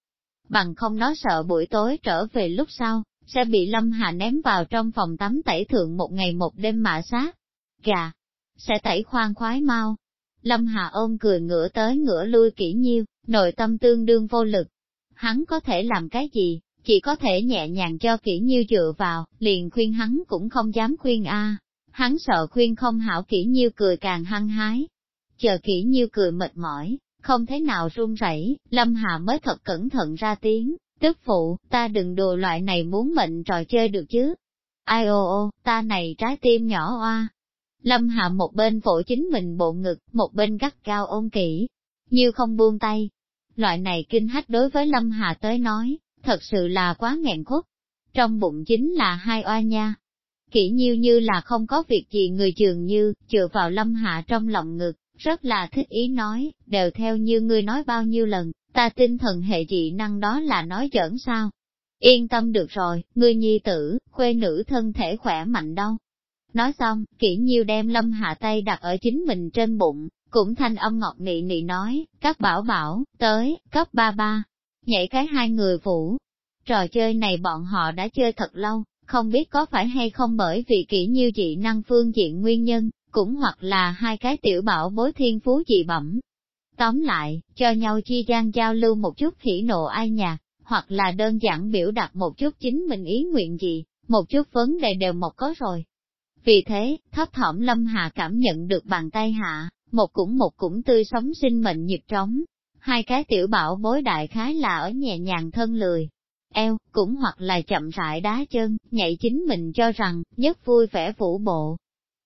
Bằng không nó sợ buổi tối trở về lúc sau, sẽ bị Lâm Hà ném vào trong phòng tắm tẩy thượng một ngày một đêm mạ sát. Gà, sẽ tẩy khoan khoái mau. Lâm Hà ôm cười ngửa tới ngửa lui kỹ nhiêu, nội tâm tương đương vô lực. Hắn có thể làm cái gì, chỉ có thể nhẹ nhàng cho kỹ nhiêu dựa vào, liền khuyên hắn cũng không dám khuyên a. Hắn sợ khuyên không hảo kỹ nhiêu cười càng hăng hái, chờ kỹ nhiêu cười mệt mỏi, không thế nào run rẩy, Lâm Hà mới thật cẩn thận ra tiếng, tức phụ, ta đừng đồ loại này muốn mệnh trò chơi được chứ. Ai ô ô, ta này trái tim nhỏ oa. Lâm Hà một bên phổ chính mình bộ ngực, một bên gắt cao ôn kỹ, như không buông tay. Loại này kinh hách đối với Lâm Hà tới nói, thật sự là quá nghẹn khúc. Trong bụng chính là hai oa nha. Kỹ nhiêu như là không có việc gì người trường như, chừa vào lâm hạ trong lòng ngực, rất là thích ý nói, đều theo như ngươi nói bao nhiêu lần, ta tinh thần hệ dị năng đó là nói giỡn sao. Yên tâm được rồi, ngươi nhi tử, khuê nữ thân thể khỏe mạnh đâu. Nói xong, kỹ nhiêu đem lâm hạ tay đặt ở chính mình trên bụng, cũng thanh âm ngọt nị nị nói, các bảo bảo, tới, cấp ba ba, nhảy cái hai người vũ. Trò chơi này bọn họ đã chơi thật lâu, không biết có phải hay không bởi vì kỹ nhiêu dị năng phương diện nguyên nhân, cũng hoặc là hai cái tiểu bảo bối thiên phú dị bẩm. Tóm lại, cho nhau chi gian giao lưu một chút hỉ nộ ai nhạc, hoặc là đơn giản biểu đạt một chút chính mình ý nguyện gì, một chút vấn đề đều một có rồi. Vì thế, thấp thỏm Lâm Hà cảm nhận được bàn tay hạ, một cũng một cũng tươi sống sinh mệnh nhịp trống. Hai cái tiểu bảo bối đại khái là ở nhẹ nhàng thân lười, eo, cũng hoặc là chậm rãi đá chân, nhảy chính mình cho rằng, nhất vui vẻ vũ bộ.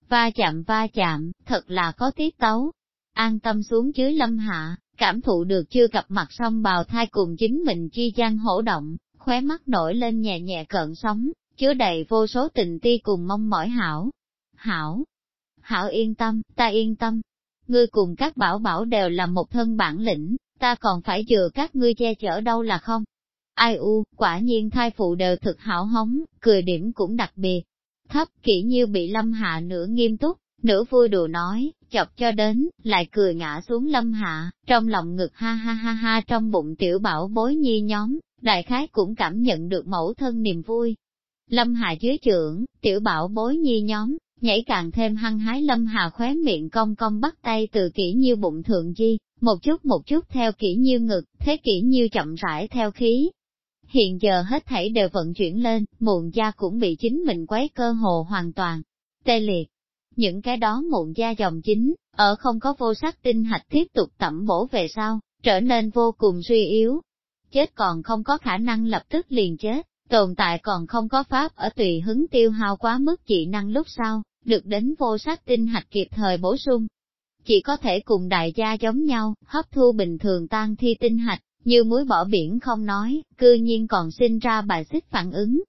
Va chạm va chạm, thật là có tiết tấu. An tâm xuống dưới lâm hạ, cảm thụ được chưa gặp mặt song bào thai cùng chính mình chi gian hổ động, khóe mắt nổi lên nhẹ nhẹ cợn sóng, chứa đầy vô số tình ti cùng mong mỏi hảo. Hảo, hảo yên tâm, ta yên tâm. Ngươi cùng các bảo bảo đều là một thân bản lĩnh, ta còn phải dựa các ngươi che chở đâu là không? Ai u, quả nhiên thai phụ đều thực hảo hóng, cười điểm cũng đặc biệt. Thấp kỹ như bị lâm hạ nửa nghiêm túc, nửa vui đùa nói, chọc cho đến, lại cười ngã xuống lâm hạ, trong lòng ngực ha ha ha ha trong bụng tiểu bảo bối nhi nhóm, đại khái cũng cảm nhận được mẫu thân niềm vui. Lâm hạ dưới trưởng, tiểu bảo bối nhi nhóm, nhảy càng thêm hăng hái lâm hà khóe miệng cong cong bắt tay từ kỹ như bụng thượng di, một chút một chút theo kỹ như ngực, thế kỹ như chậm rãi theo khí, hiện giờ hết thảy đều vận chuyển lên, muộn da cũng bị chính mình quấy cơ hồ hoàn toàn, tê liệt. Những cái đó mụn da dòng chính, ở không có vô sắc tinh hạch tiếp tục tẩm bổ về sau, trở nên vô cùng suy yếu. Chết còn không có khả năng lập tức liền chết, tồn tại còn không có pháp ở tùy hứng tiêu hao quá mức dị năng lúc sau, được đến vô sắc tinh hạch kịp thời bổ sung. Chỉ có thể cùng đại gia giống nhau, hấp thu bình thường tan thi tinh hạch, như muối bỏ biển không nói, cư nhiên còn sinh ra bài xích phản ứng.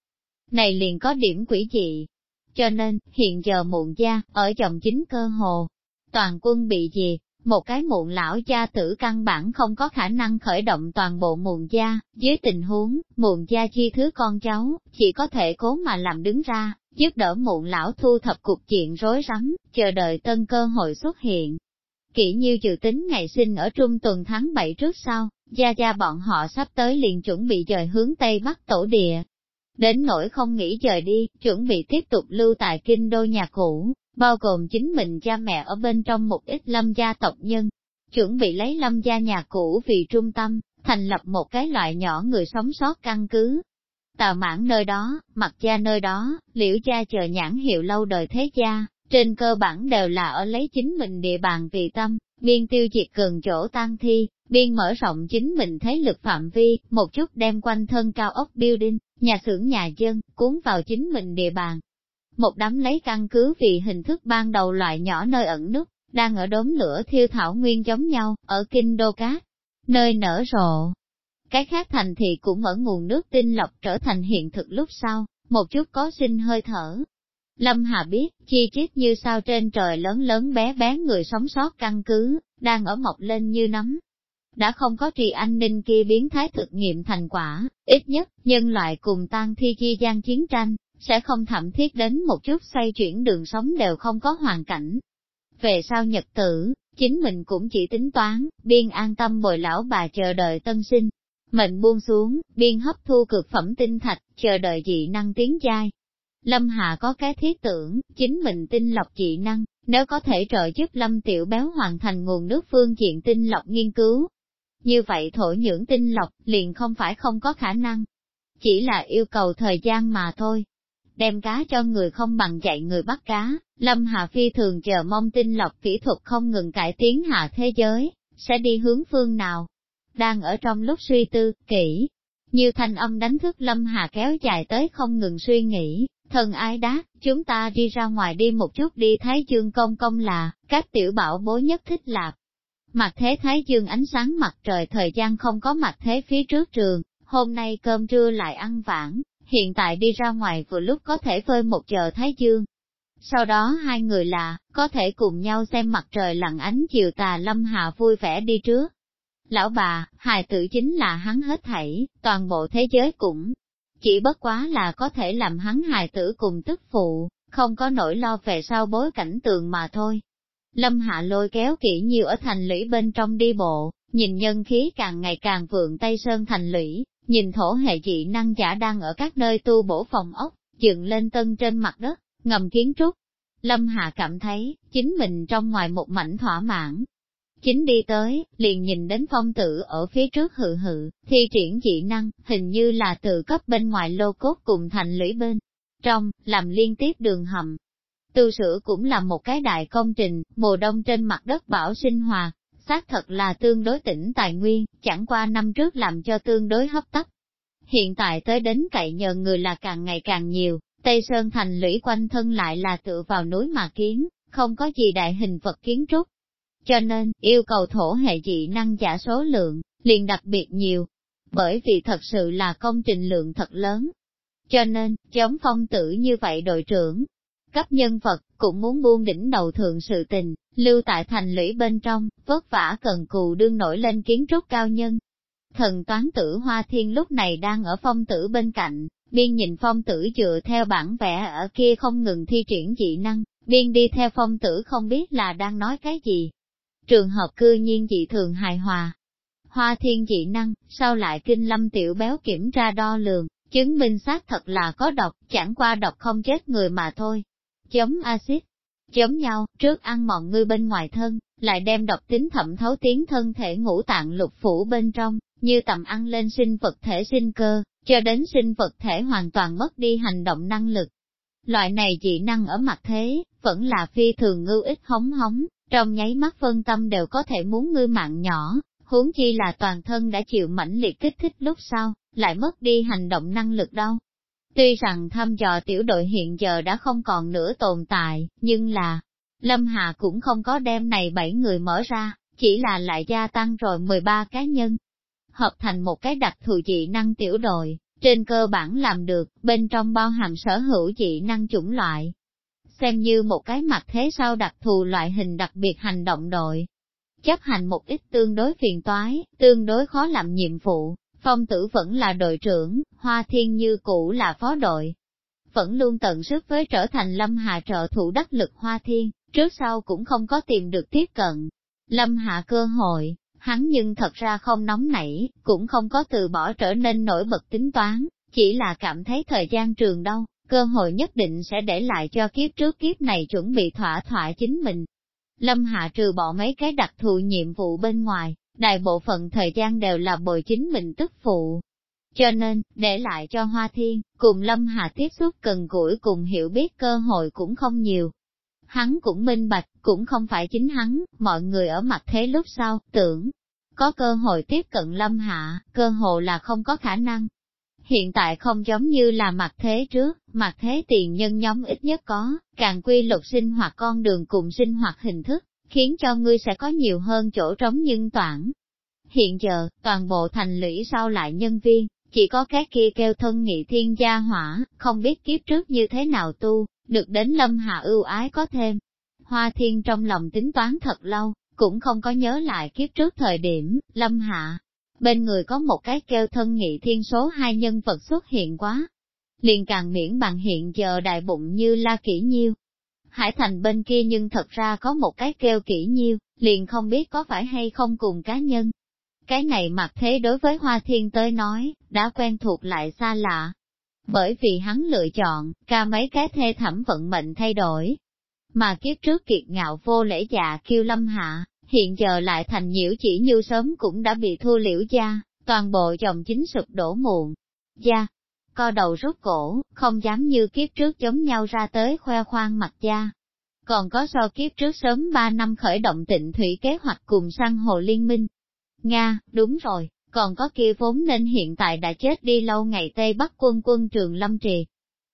Này liền có điểm quỷ dị. Cho nên, hiện giờ muộn gia, ở dòng chính cơ hồ, toàn quân bị gì, một cái muộn lão gia tử căn bản không có khả năng khởi động toàn bộ muộn gia, dưới tình huống, muộn gia chi thứ con cháu, chỉ có thể cố mà làm đứng ra, giúp đỡ muộn lão thu thập cục chuyện rối rắm, chờ đợi tân cơ hội xuất hiện. Kỷ như dự tính ngày sinh ở trung tuần tháng 7 trước sau, Gia Gia bọn họ sắp tới liền chuẩn bị dời hướng Tây Bắc tổ địa. Đến nỗi không nghĩ rời đi, chuẩn bị tiếp tục lưu tại kinh đô nhà cũ, bao gồm chính mình cha mẹ ở bên trong một ít lâm gia tộc nhân. Chuẩn bị lấy lâm gia nhà cũ vì trung tâm, thành lập một cái loại nhỏ người sống sót căn cứ. Tào mãn nơi đó, mặt gia nơi đó, liễu gia chờ nhãn hiệu lâu đời thế gia, trên cơ bản đều là ở lấy chính mình địa bàn vì tâm, biên tiêu diệt cường chỗ tan thi, biên mở rộng chính mình thế lực phạm vi, một chút đem quanh thân cao ốc building, nhà xưởng nhà dân, cuốn vào chính mình địa bàn. Một đám lấy căn cứ vì hình thức ban đầu loại nhỏ nơi ẩn nút, đang ở đốm lửa thiêu thảo nguyên giống nhau, ở kinh đô cát, nơi nở rộ. Cái khác thành thị cũng ở nguồn nước tinh lọc trở thành hiện thực lúc sau, một chút có sinh hơi thở. Lâm Hà biết, chi tiết như sao trên trời lớn lớn bé bé người sống sót căn cứ, đang ở mọc lên như nấm, đã không có trì an ninh kia biến thái thực nghiệm thành quả, ít nhất, nhân loại cùng tan thi chi gian chiến tranh, sẽ không thậm thiết đến một chút xoay chuyển đường sống đều không có hoàn cảnh. Về sau nhật tử, chính mình cũng chỉ tính toán, biên an tâm bồi lão bà chờ đợi tân sinh. Mệnh buông xuống, biên hấp thu cực phẩm tinh thạch, chờ đợi dị năng tiến giai. Lâm hà có cái thiết tưởng, chính mình tinh lọc dị năng, nếu có thể trợ giúp Lâm Tiểu Béo hoàn thành nguồn nước phương diện tinh lọc nghiên cứu, như vậy thổ nhưỡng tinh lọc liền không phải không có khả năng, chỉ là yêu cầu thời gian mà thôi. Đem cá cho người không bằng dạy người bắt cá, Lâm Hà Phi thường chờ mong tinh lọc kỹ thuật không ngừng cải tiến hạ thế giới, sẽ đi hướng phương nào. Đang ở trong lúc suy tư, kỹ, như thanh âm đánh thức Lâm Hà kéo dài tới không ngừng suy nghĩ, thần ai đá, chúng ta đi ra ngoài đi một chút đi Thái Dương Công Công là, các tiểu bảo bối nhất thích lạc. Mặt thế Thái Dương ánh sáng mặt trời thời gian không có mặt thế phía trước trường, hôm nay cơm trưa lại ăn vãn, hiện tại đi ra ngoài vừa lúc có thể phơi một chờ thái dương. Sau đó hai người là, có thể cùng nhau xem mặt trời lặn ánh chiều tà lâm hạ vui vẻ đi trước. Lão bà, hài tử chính là hắn hết thảy, toàn bộ thế giới cũng chỉ bất quá là có thể làm hắn hài tử cùng tức phụ, không có nỗi lo về sau bối cảnh tường mà thôi. Lâm Hạ lôi kéo kỹ nhiều ở thành lũy bên trong đi bộ, nhìn nhân khí càng ngày càng vượng Tây Sơn thành lũy, nhìn thổ hệ dị năng giả đang ở các nơi tu bổ phòng ốc, dựng lên tân trên mặt đất, ngầm kiến trúc. Lâm Hạ cảm thấy, chính mình trong ngoài một mảnh thỏa mãn. Chính đi tới, liền nhìn đến phong tử ở phía trước hự hự, thi triển dị năng, hình như là từ cấp bên ngoài lô cốt cùng thành lũy bên. Trong, làm liên tiếp đường hầm, Tu sửa cũng là một cái đại công trình, mùa đông trên mặt đất bảo sinh hoạt, xác thật là tương đối tỉnh tài nguyên, chẳng qua năm trước làm cho tương đối hấp tấp. Hiện tại tới đến cậy nhờ người là càng ngày càng nhiều, Tây Sơn thành lũy quanh thân lại là tựa vào núi mà kiến, không có gì đại hình vật kiến trúc. Cho nên, yêu cầu thổ hệ dị năng giả số lượng, liền đặc biệt nhiều, bởi vì thật sự là công trình lượng thật lớn. Cho nên, chống phong tử như vậy đội trưởng, cấp nhân vật, cũng muốn buông đỉnh đầu thượng sự tình, lưu tại thành lũy bên trong, vất vả cần cù đương nổi lên kiến trúc cao nhân. Thần toán tử Hoa Thiên lúc này đang ở phong tử bên cạnh, biên nhìn phong tử dựa theo bản vẽ ở kia không ngừng thi triển dị năng, biên đi theo phong tử không biết là đang nói cái gì. Trường hợp cư nhiên dị thường hài hòa. Hoa thiên dị năng, sau lại kinh lâm tiểu béo kiểm tra đo lường, chứng minh xác thật là có độc, chẳng qua độc không chết người mà thôi chấm axit, chấm nhau, trước ăn mọn ngư bên ngoài thân, lại đem độc tính thẩm thấu tiến thân thể ngũ tạng lục phủ bên trong, như tầm ăn lên sinh vật thể sinh cơ, cho đến sinh vật thể hoàn toàn mất đi hành động năng lực. Loại này dị năng ở mặt thế, vẫn là phi thường ngư ít hóng hóng, trong nháy mắt phân tâm đều có thể muốn ngư mạng nhỏ, huống chi là toàn thân đã chịu mãnh liệt kích thích lúc sau, lại mất đi hành động năng lực đâu. Tuy rằng thăm dò tiểu đội hiện giờ đã không còn nữa tồn tại, nhưng là, Lâm Hà cũng không có đem này bảy người mở ra, chỉ là lại gia tăng rồi 13 cá nhân. Hợp thành một cái đặc thù dị năng tiểu đội, trên cơ bản làm được, bên trong bao hàm sở hữu dị năng chủng loại. Xem như một cái mặt thế sau đặc thù loại hình đặc biệt hành động đội. Chấp hành một ít tương đối phiền toái, tương đối khó làm nhiệm vụ, Phong tử vẫn là đội trưởng, Hoa Thiên như cũ là phó đội. Vẫn luôn tận sức với trở thành Lâm Hà trợ thủ đắc lực Hoa Thiên, trước sau cũng không có tìm được tiếp cận. Lâm Hạ cơ hội, hắn nhưng thật ra không nóng nảy, cũng không có từ bỏ trở nên nổi bật tính toán, chỉ là cảm thấy thời gian trường đâu, cơ hội nhất định sẽ để lại cho kiếp trước kiếp này chuẩn bị thỏa thỏa chính mình. Lâm Hạ trừ bỏ mấy cái đặc thù nhiệm vụ bên ngoài, đại bộ phận thời gian đều là bồi chính mình tức phụ. Cho nên, để lại cho Hoa Thiên, cùng Lâm Hà tiếp xúc cần gũi cùng hiểu biết cơ hội cũng không nhiều. Hắn cũng minh bạch, cũng không phải chính hắn, mọi người ở mặt thế lúc sau, tưởng, có cơ hội tiếp cận Lâm Hạ, cơ hội là không có khả năng. Hiện tại không giống như là mặt thế trước, mặt thế tiền nhân nhóm ít nhất có, càng quy luật sinh hoạt con đường cùng sinh hoạt hình thức, khiến cho ngươi sẽ có nhiều hơn chỗ trống nhưng toản. Hiện giờ, toàn bộ thành lũy sau lại nhân viên, chỉ có các kia kêu thân nghị thiên gia hỏa, không biết kiếp trước như thế nào tu, được đến lâm hạ ưu ái có thêm. Hoa thiên trong lòng tính toán thật lâu, cũng không có nhớ lại kiếp trước thời điểm, lâm hạ. Bên người có một cái kêu thân nghị thiên số hai nhân vật xuất hiện quá. Liền càng miễn bằng hiện giờ đại bụng như la kỹ nhiêu, Hải thành bên kia nhưng thật ra có một cái kêu kỹ nhiêu, liền không biết có phải hay không cùng cá nhân. Cái này mặc thế đối với Hoa Thiên tới nói, đã quen thuộc lại xa lạ. Bởi vì hắn lựa chọn, ca mấy cái thê thẩm vận mệnh thay đổi. Mà kiếp trước kiệt ngạo vô lễ dạ kêu lâm hạ, hiện giờ lại thành nhiễu chỉ như sớm cũng đã bị thua liễu gia, toàn bộ dòng chính sụp đổ muộn. Gia, co đầu rút cổ, không dám như kiếp trước giống nhau ra tới khoe khoang mặt da. Còn có so kiếp trước sớm 3 năm khởi động tịnh thủy kế hoạch cùng sang hồ liên minh. Nga, đúng rồi, còn có kia vốn nên hiện tại đã chết đi lâu ngày Tây Bắc quân quân trường Lâm Triệt.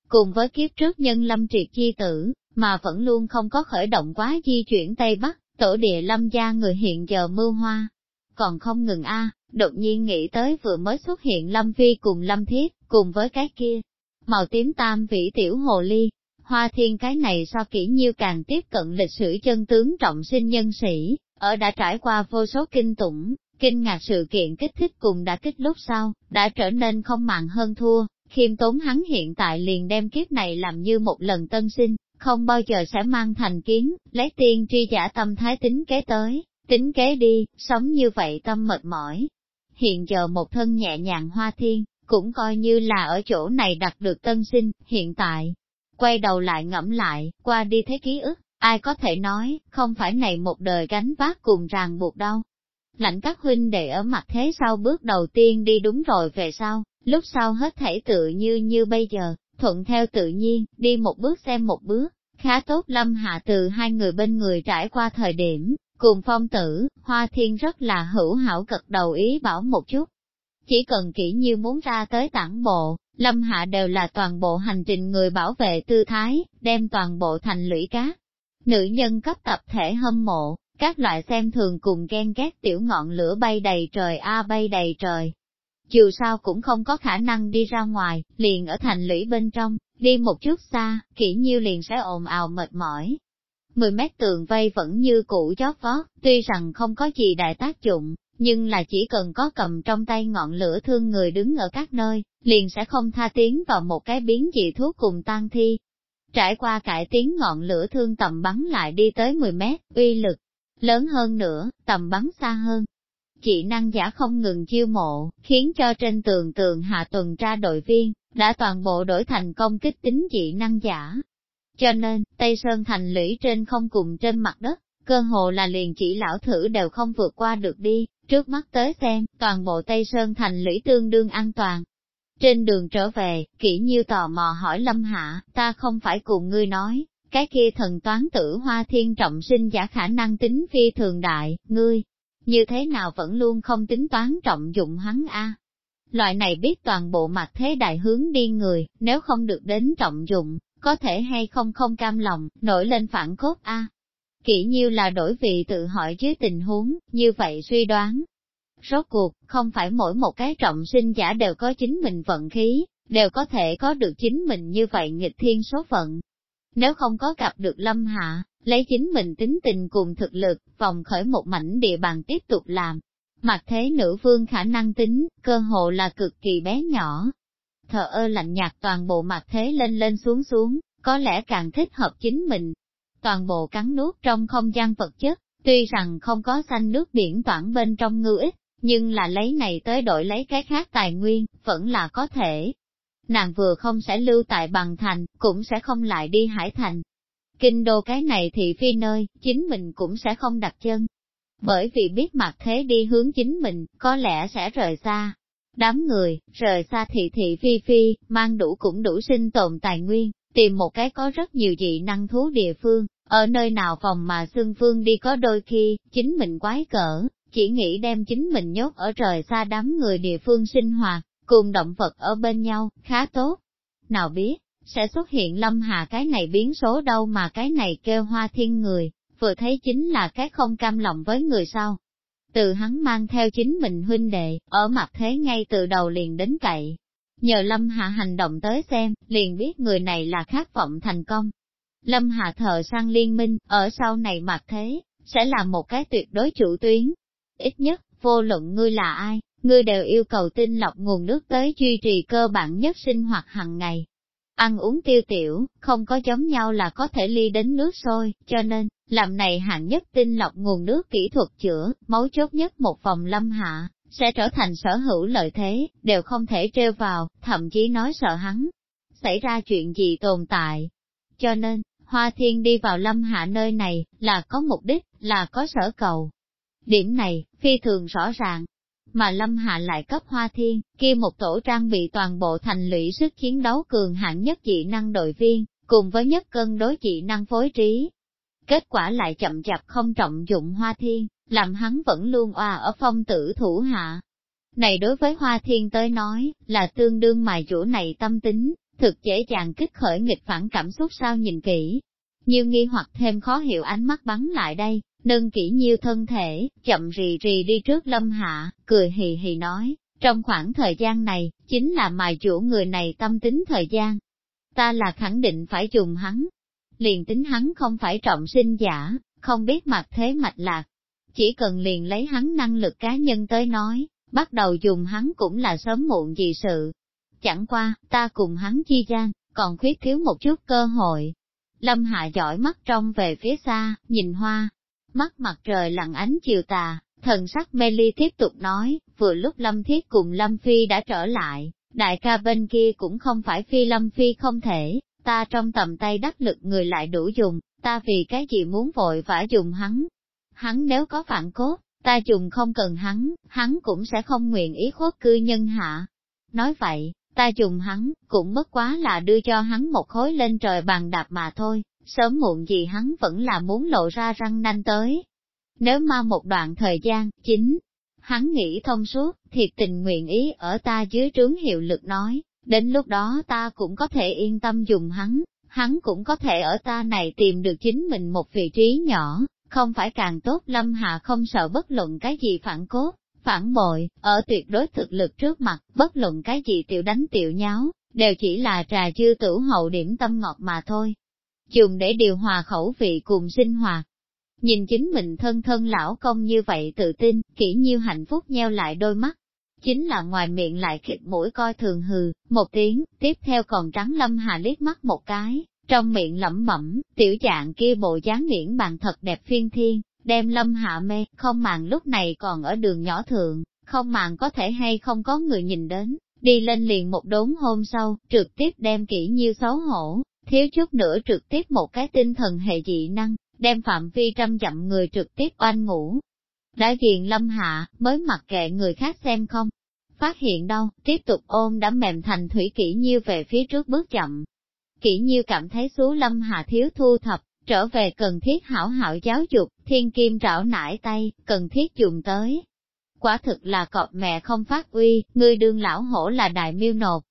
Cùng với kiếp trước nhân Lâm Triệt chi tử, mà vẫn luôn không có khởi động quá di chuyển Tây Bắc, tổ địa Lâm gia người hiện giờ mưu hoa. Còn không ngừng a đột nhiên nghĩ tới vừa mới xuất hiện Lâm Phi cùng Lâm Thiết, cùng với cái kia, màu tím tam vĩ tiểu hồ ly. Hoa thiên cái này so kỹ nhiêu càng tiếp cận lịch sử chân tướng trọng sinh nhân sĩ, ở đã trải qua vô số kinh tủng, kinh ngạc sự kiện kích thích cùng đã kích lúc sau, đã trở nên không mạng hơn thua, khiêm tốn hắn hiện tại liền đem kiếp này làm như một lần tân sinh, không bao giờ sẽ mang thành kiến, lấy tiên tri giả tâm thái tính kế tới, tính kế đi, sống như vậy tâm mệt mỏi. Hiện giờ một thân nhẹ nhàng hoa thiên, cũng coi như là ở chỗ này đặt được tân sinh, hiện tại. Quay đầu lại ngẫm lại, qua đi thấy ký ức, ai có thể nói, không phải này một đời gánh vác cùng ràng buộc đâu. Lạnh các huynh đệ ở mặt thế sau bước đầu tiên đi đúng rồi về sau, lúc sau hết thể tự như như bây giờ, thuận theo tự nhiên, đi một bước xem một bước, khá tốt lâm hạ từ hai người bên người trải qua thời điểm, cùng phong tử, hoa thiên rất là hữu hảo cật đầu ý bảo một chút. Chỉ cần kỹ như muốn ra tới tản bộ, lâm hạ đều là toàn bộ hành trình người bảo vệ tư thái, đem toàn bộ thành lũy cát. Nữ nhân cấp tập thể hâm mộ, các loại xem thường cùng ghen ghét tiểu ngọn lửa bay đầy trời a à, bay đầy trời, dù sao cũng không có khả năng đi ra ngoài, liền ở thành lũy bên trong, đi một chút xa, kỹ nhiêu liền sẽ ồn ào mệt mỏi. Mười mét tường vây vẫn như cũ chót vót, tuy rằng không có gì đại tác dụng, nhưng là chỉ cần có cầm trong tay ngọn lửa thương người đứng ở các nơi, liền sẽ không tha tiến vào một cái biến dị thuốc cùng tan thi. Trải qua cải tiến ngọn lửa thương tầm bắn lại đi tới 10 mét, uy lực lớn hơn nữa, tầm bắn xa hơn, chị năng giả không ngừng chiêu mộ, khiến cho trên tường tường hạ tuần tra đội viên, đã toàn bộ đổi thành công kích tính dị năng giả. Cho nên, Tây Sơn thành lũy trên không cùng trên mặt đất, cơ hồ là liền chỉ lão thử đều không vượt qua được đi, trước mắt tới xem, toàn bộ Tây Sơn thành lũy tương đương an toàn. Trên đường trở về, kỹ nhiêu tò mò hỏi Lâm Hạ, ta không phải cùng ngươi nói, cái kia thần toán tử hoa thiên trọng sinh giả khả năng tính phi thường đại, ngươi, như thế nào vẫn luôn không tính toán trọng dụng hắn a. Loại này biết toàn bộ mặt thế đại hướng đi người, nếu không được đến trọng dụng, có thể hay không không cam lòng, nổi lên phản cốt a. À. Kỹ nhiêu là đổi vị tự hỏi dưới tình huống, như vậy suy đoán. Rốt cuộc, không phải mỗi một cái trọng sinh giả đều có chính mình vận khí, đều có thể có được chính mình như vậy nghịch thiên số phận. Nếu không có gặp được lâm hạ, lấy chính mình tính tình cùng thực lực, vòng khởi một mảnh địa bàn tiếp tục làm. Mặt thế nữ vương khả năng tính, cơ hồ là cực kỳ bé nhỏ. Thờ ơ lạnh nhạt toàn bộ mặt thế lên lên xuống xuống, có lẽ càng thích hợp chính mình. Toàn bộ cắn nuốt trong không gian vật chất, tuy rằng không có xanh nước biển toảng bên trong ngư ích, nhưng là lấy này tới đổi lấy cái khác tài nguyên, vẫn là có thể. Nàng vừa không sẽ lưu tại bằng thành, cũng sẽ không lại đi hải thành, Kinh đô cái này thì phi nơi, chính mình cũng sẽ không đặt chân. Bởi vì biết mặt thế đi hướng chính mình, có lẽ sẽ rời xa. Đám người, rời xa thị thị phi phi, mang đủ cũng đủ sinh tồn tài nguyên, tìm một cái có rất nhiều dị năng thú địa phương, ở nơi nào phòng mà xương phương đi có đôi khi, chính mình quái cỡ, chỉ nghĩ đem chính mình nhốt ở trời xa đám người địa phương sinh hoạt, cùng động vật ở bên nhau, khá tốt. Nào biết, sẽ xuất hiện lâm hà cái này biến số đâu mà cái này kêu hoa thiên người, vừa thấy chính là cái không cam lòng với người sau. Từ hắn mang theo chính mình huynh đệ, ở mặt thế ngay từ đầu liền đến cậy. Nhờ Lâm Hạ hành động tới xem, liền biết người này là khát vọng thành công. Lâm Hạ thờ sang liên minh, ở sau này mặt thế, sẽ là một cái tuyệt đối chủ tuyến. Ít nhất, vô luận ngươi là ai, ngươi đều yêu cầu tinh lọc nguồn nước tới duy trì cơ bản nhất sinh hoạt hàng ngày. Ăn uống tiêu tiểu, không có giống nhau là có thể ly đến nước sôi, cho nên, làm này hạng nhất tinh lọc nguồn nước kỹ thuật chữa, máu chốt nhất một vòng lâm hạ, sẽ trở thành sở hữu lợi thế, đều không thể treo vào, thậm chí nói sợ hắn. Xảy ra chuyện gì tồn tại. Cho nên, Hoa Thiên đi vào lâm hạ nơi này, là có mục đích, là có sở cầu. Điểm này, phi thường rõ ràng, mà Lâm Hạ lại cấp Hoa Thiên, kia một tổ trang bị toàn bộ thành lũy sức chiến đấu cường hạng nhất dị năng đội viên, cùng với nhất cân đối dị năng phối trí. Kết quả lại chậm chạp không trọng dụng Hoa Thiên, làm hắn vẫn luôn oà ở phong tử thủ hạ. Này đối với Hoa Thiên tới nói, là tương đương mài chủ này tâm tính, thực dễ dàng kích khởi nghịch phản cảm xúc sao nhìn kỹ. Nhiều nghi hoặc thêm khó hiểu ánh mắt bắn lại đây, nâng kỹ nhiêu thân thể, chậm rì rì đi trước lâm hạ, cười hì hì nói, trong khoảng thời gian này, chính là mài chủ người này tâm tính thời gian. Ta là khẳng định phải dùng hắn. Liền tính hắn không phải trọng sinh giả, không biết mặt thế mạch lạc. Chỉ cần liền lấy hắn năng lực cá nhân tới nói, bắt đầu dùng hắn cũng là sớm muộn gì sự. Chẳng qua, ta cùng hắn chi gian, còn khuyết thiếu một chút cơ hội. Lâm Hạ dõi mắt trong về phía xa, nhìn hoa, mắt mặt trời lặng ánh chiều tà, thần sắc mê ly tiếp tục nói, vừa lúc Lâm Thiết cùng Lâm Phi đã trở lại, đại ca bên kia cũng không phải Phi Lâm Phi không thể, ta trong tầm tay đắc lực người lại đủ dùng, ta vì cái gì muốn vội vã dùng hắn. Hắn nếu có phản cốt, ta dùng không cần hắn, hắn cũng sẽ không nguyện ý khuất cư nhân hạ. Nói vậy, ta dùng hắn, cũng bất quá là đưa cho hắn một khối lên trời bằng đạp mà thôi, sớm muộn gì hắn vẫn là muốn lộ ra răng nanh tới. Nếu mà một đoạn thời gian, chính, hắn nghĩ thông suốt, thiệt tình nguyện ý ở ta dưới trướng hiệu lực nói, đến lúc đó ta cũng có thể yên tâm dùng hắn, hắn cũng có thể ở ta này tìm được chính mình một vị trí nhỏ, không phải càng tốt lâm hạ không sợ bất luận cái gì phản cốt, phản bội, ở tuyệt đối thực lực trước mặt, bất luận cái gì tiểu đánh tiểu nháo, đều chỉ là trà chư tử hậu điểm tâm ngọt mà thôi. Dùng để điều hòa khẩu vị cùng sinh hoạt. Nhìn chính mình thân thân lão công như vậy tự tin, kỹ nhiêu hạnh phúc nheo lại đôi mắt. Chính là ngoài miệng lại khịt mũi coi thường hừ, một tiếng, tiếp theo còn trắng lâm hà liếc mắt một cái, trong miệng lẩm bẩm, tiểu dạng kia bộ dáng miễn bàn thật đẹp phiên thiên, đem lâm hạ mê, không màng lúc này còn ở đường nhỏ thượng, không màng có thể hay không có người nhìn đến, đi lên liền một đốn hôm sau, trực tiếp đem kỹ nhiêu xấu hổ, thiếu chút nữa trực tiếp một cái tinh thần hệ dị năng, đem phạm vi trăm dặm người trực tiếp oanh ngủ. Đã viện lâm hạ, mới mặc kệ người khác xem không. Phát hiện đâu, tiếp tục ôm đã mềm thành thủy kỹ nhiêu về phía trước bước chậm. Kỹ nhiêu cảm thấy xú lâm hạ thiếu thu thập, trở về cần thiết hảo hảo giáo dục, thiên kim rảo nải tay, cần thiết dùng tới. Quả thực là cọp mẹ không phát uy, ngươi đương lão hổ là đại miêu nột.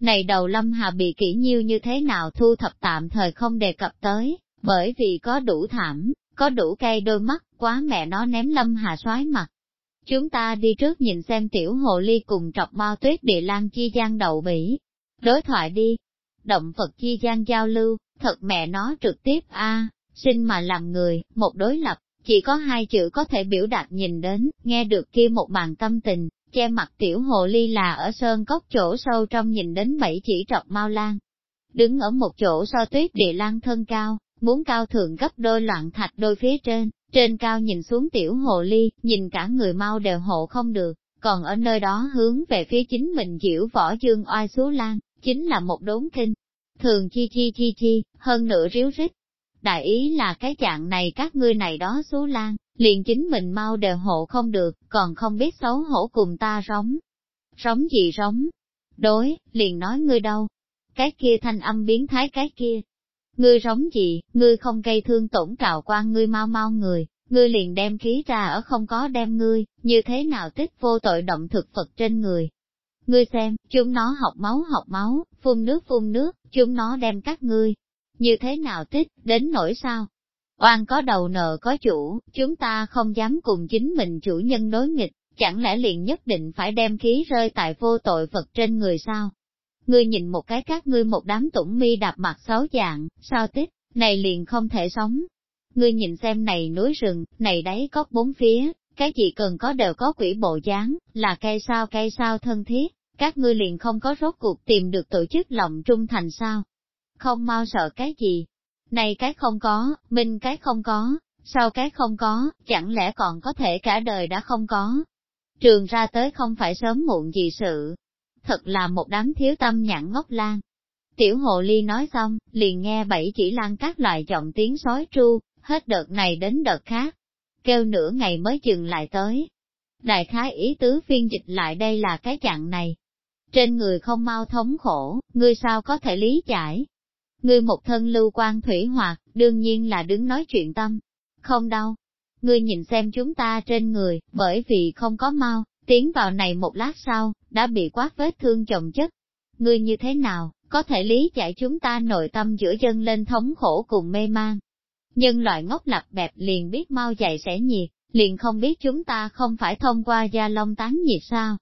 Này đầu lâm hà bị kỹ nhiêu như thế nào thu thập tạm thời không đề cập tới, bởi vì có đủ thảm, có đủ cây đôi mắt, quá mẹ nó ném lâm hà xoái mặt. Chúng ta đi trước nhìn xem tiểu hồ ly cùng trọc bao tuyết địa lan chi gian đậu bỉ. Đối thoại đi. Động vật chi gian giao lưu, thật mẹ nó trực tiếp a sinh mà làm người, một đối lập, chỉ có hai chữ có thể biểu đạt nhìn đến, nghe được kia một màn tâm tình, che mặt tiểu hồ ly là ở sơn cốc chỗ sâu trong nhìn đến bảy chỉ trọc mau lan. Đứng ở một chỗ so tuyết địa lan thân cao, muốn cao thượng gấp đôi loạn thạch đôi phía trên, trên cao nhìn xuống tiểu hồ ly, nhìn cả người mau đều hộ không được, còn ở nơi đó hướng về phía chính mình diễu võ dương oai xuống lan, chính là một đốn kinh. Thường chi chi chi chi, hơn nữa ríu rít. Đại ý là cái dạng này các ngươi này đó xú lan, liền chính mình mau đều hộ không được, còn không biết xấu hổ cùng ta rống. Rống gì rống? Đối, liền nói ngươi đâu? Cái kia thanh âm biến thái cái kia, Ngươi rống gì, ngươi không gây thương tổn trào quan ngươi mau mau người, ngươi liền đem khí ra ở không có đem ngươi, như thế nào tích vô tội động thực vật trên người. Ngươi xem, chúng nó học máu học máu, phun nước phun nước, chúng nó đem các ngươi. Như thế nào tích, đến nỗi sao? Oan có đầu nợ có chủ, chúng ta không dám cùng chính mình chủ nhân đối nghịch, chẳng lẽ liền nhất định phải đem khí rơi tại vô tội vật trên người sao? ngươi nhìn một cái các ngươi một đám tủng mi đạp mặt xấu dạng, sao tích, này liền không thể sống. Ngươi nhìn xem này núi rừng, này đấy có bốn phía, cái gì cần có đều có quỷ bộ dáng, là cây sao cây sao thân thiết, các ngươi liền không có rốt cuộc tìm được tổ chức lòng trung thành sao. Không mau sợ cái gì, này cái không có, minh cái không có, sau cái không có, chẳng lẽ còn có thể cả đời đã không có. Trường ra tới không phải sớm muộn gì sự, thật là một đám thiếu tâm nhãn ngốc lan. Tiểu hồ ly nói xong, liền nghe bảy chỉ lan các loại giọng tiếng sói tru, hết đợt này đến đợt khác. Kêu nửa ngày mới dừng lại tới. Đại khái ý tứ phiên dịch lại đây là cái chặng này. Trên người không mau thống khổ, ngươi sao có thể lý giải. Ngươi một thân lưu quan thủy hoạt, đương nhiên là đứng nói chuyện tâm. Không đâu. Ngươi nhìn xem chúng ta trên người, bởi vì không có mau, Tiến vào này một lát sau, đã bị quát vết thương chồng chất. Ngươi như thế nào, có thể lý giải chúng ta nội tâm giữa dân lên thống khổ cùng mê man. nhân loại ngốc lập bẹp liền biết mau chạy sẽ nhiệt, liền không biết chúng ta không phải thông qua gia long tán nhiệt sao.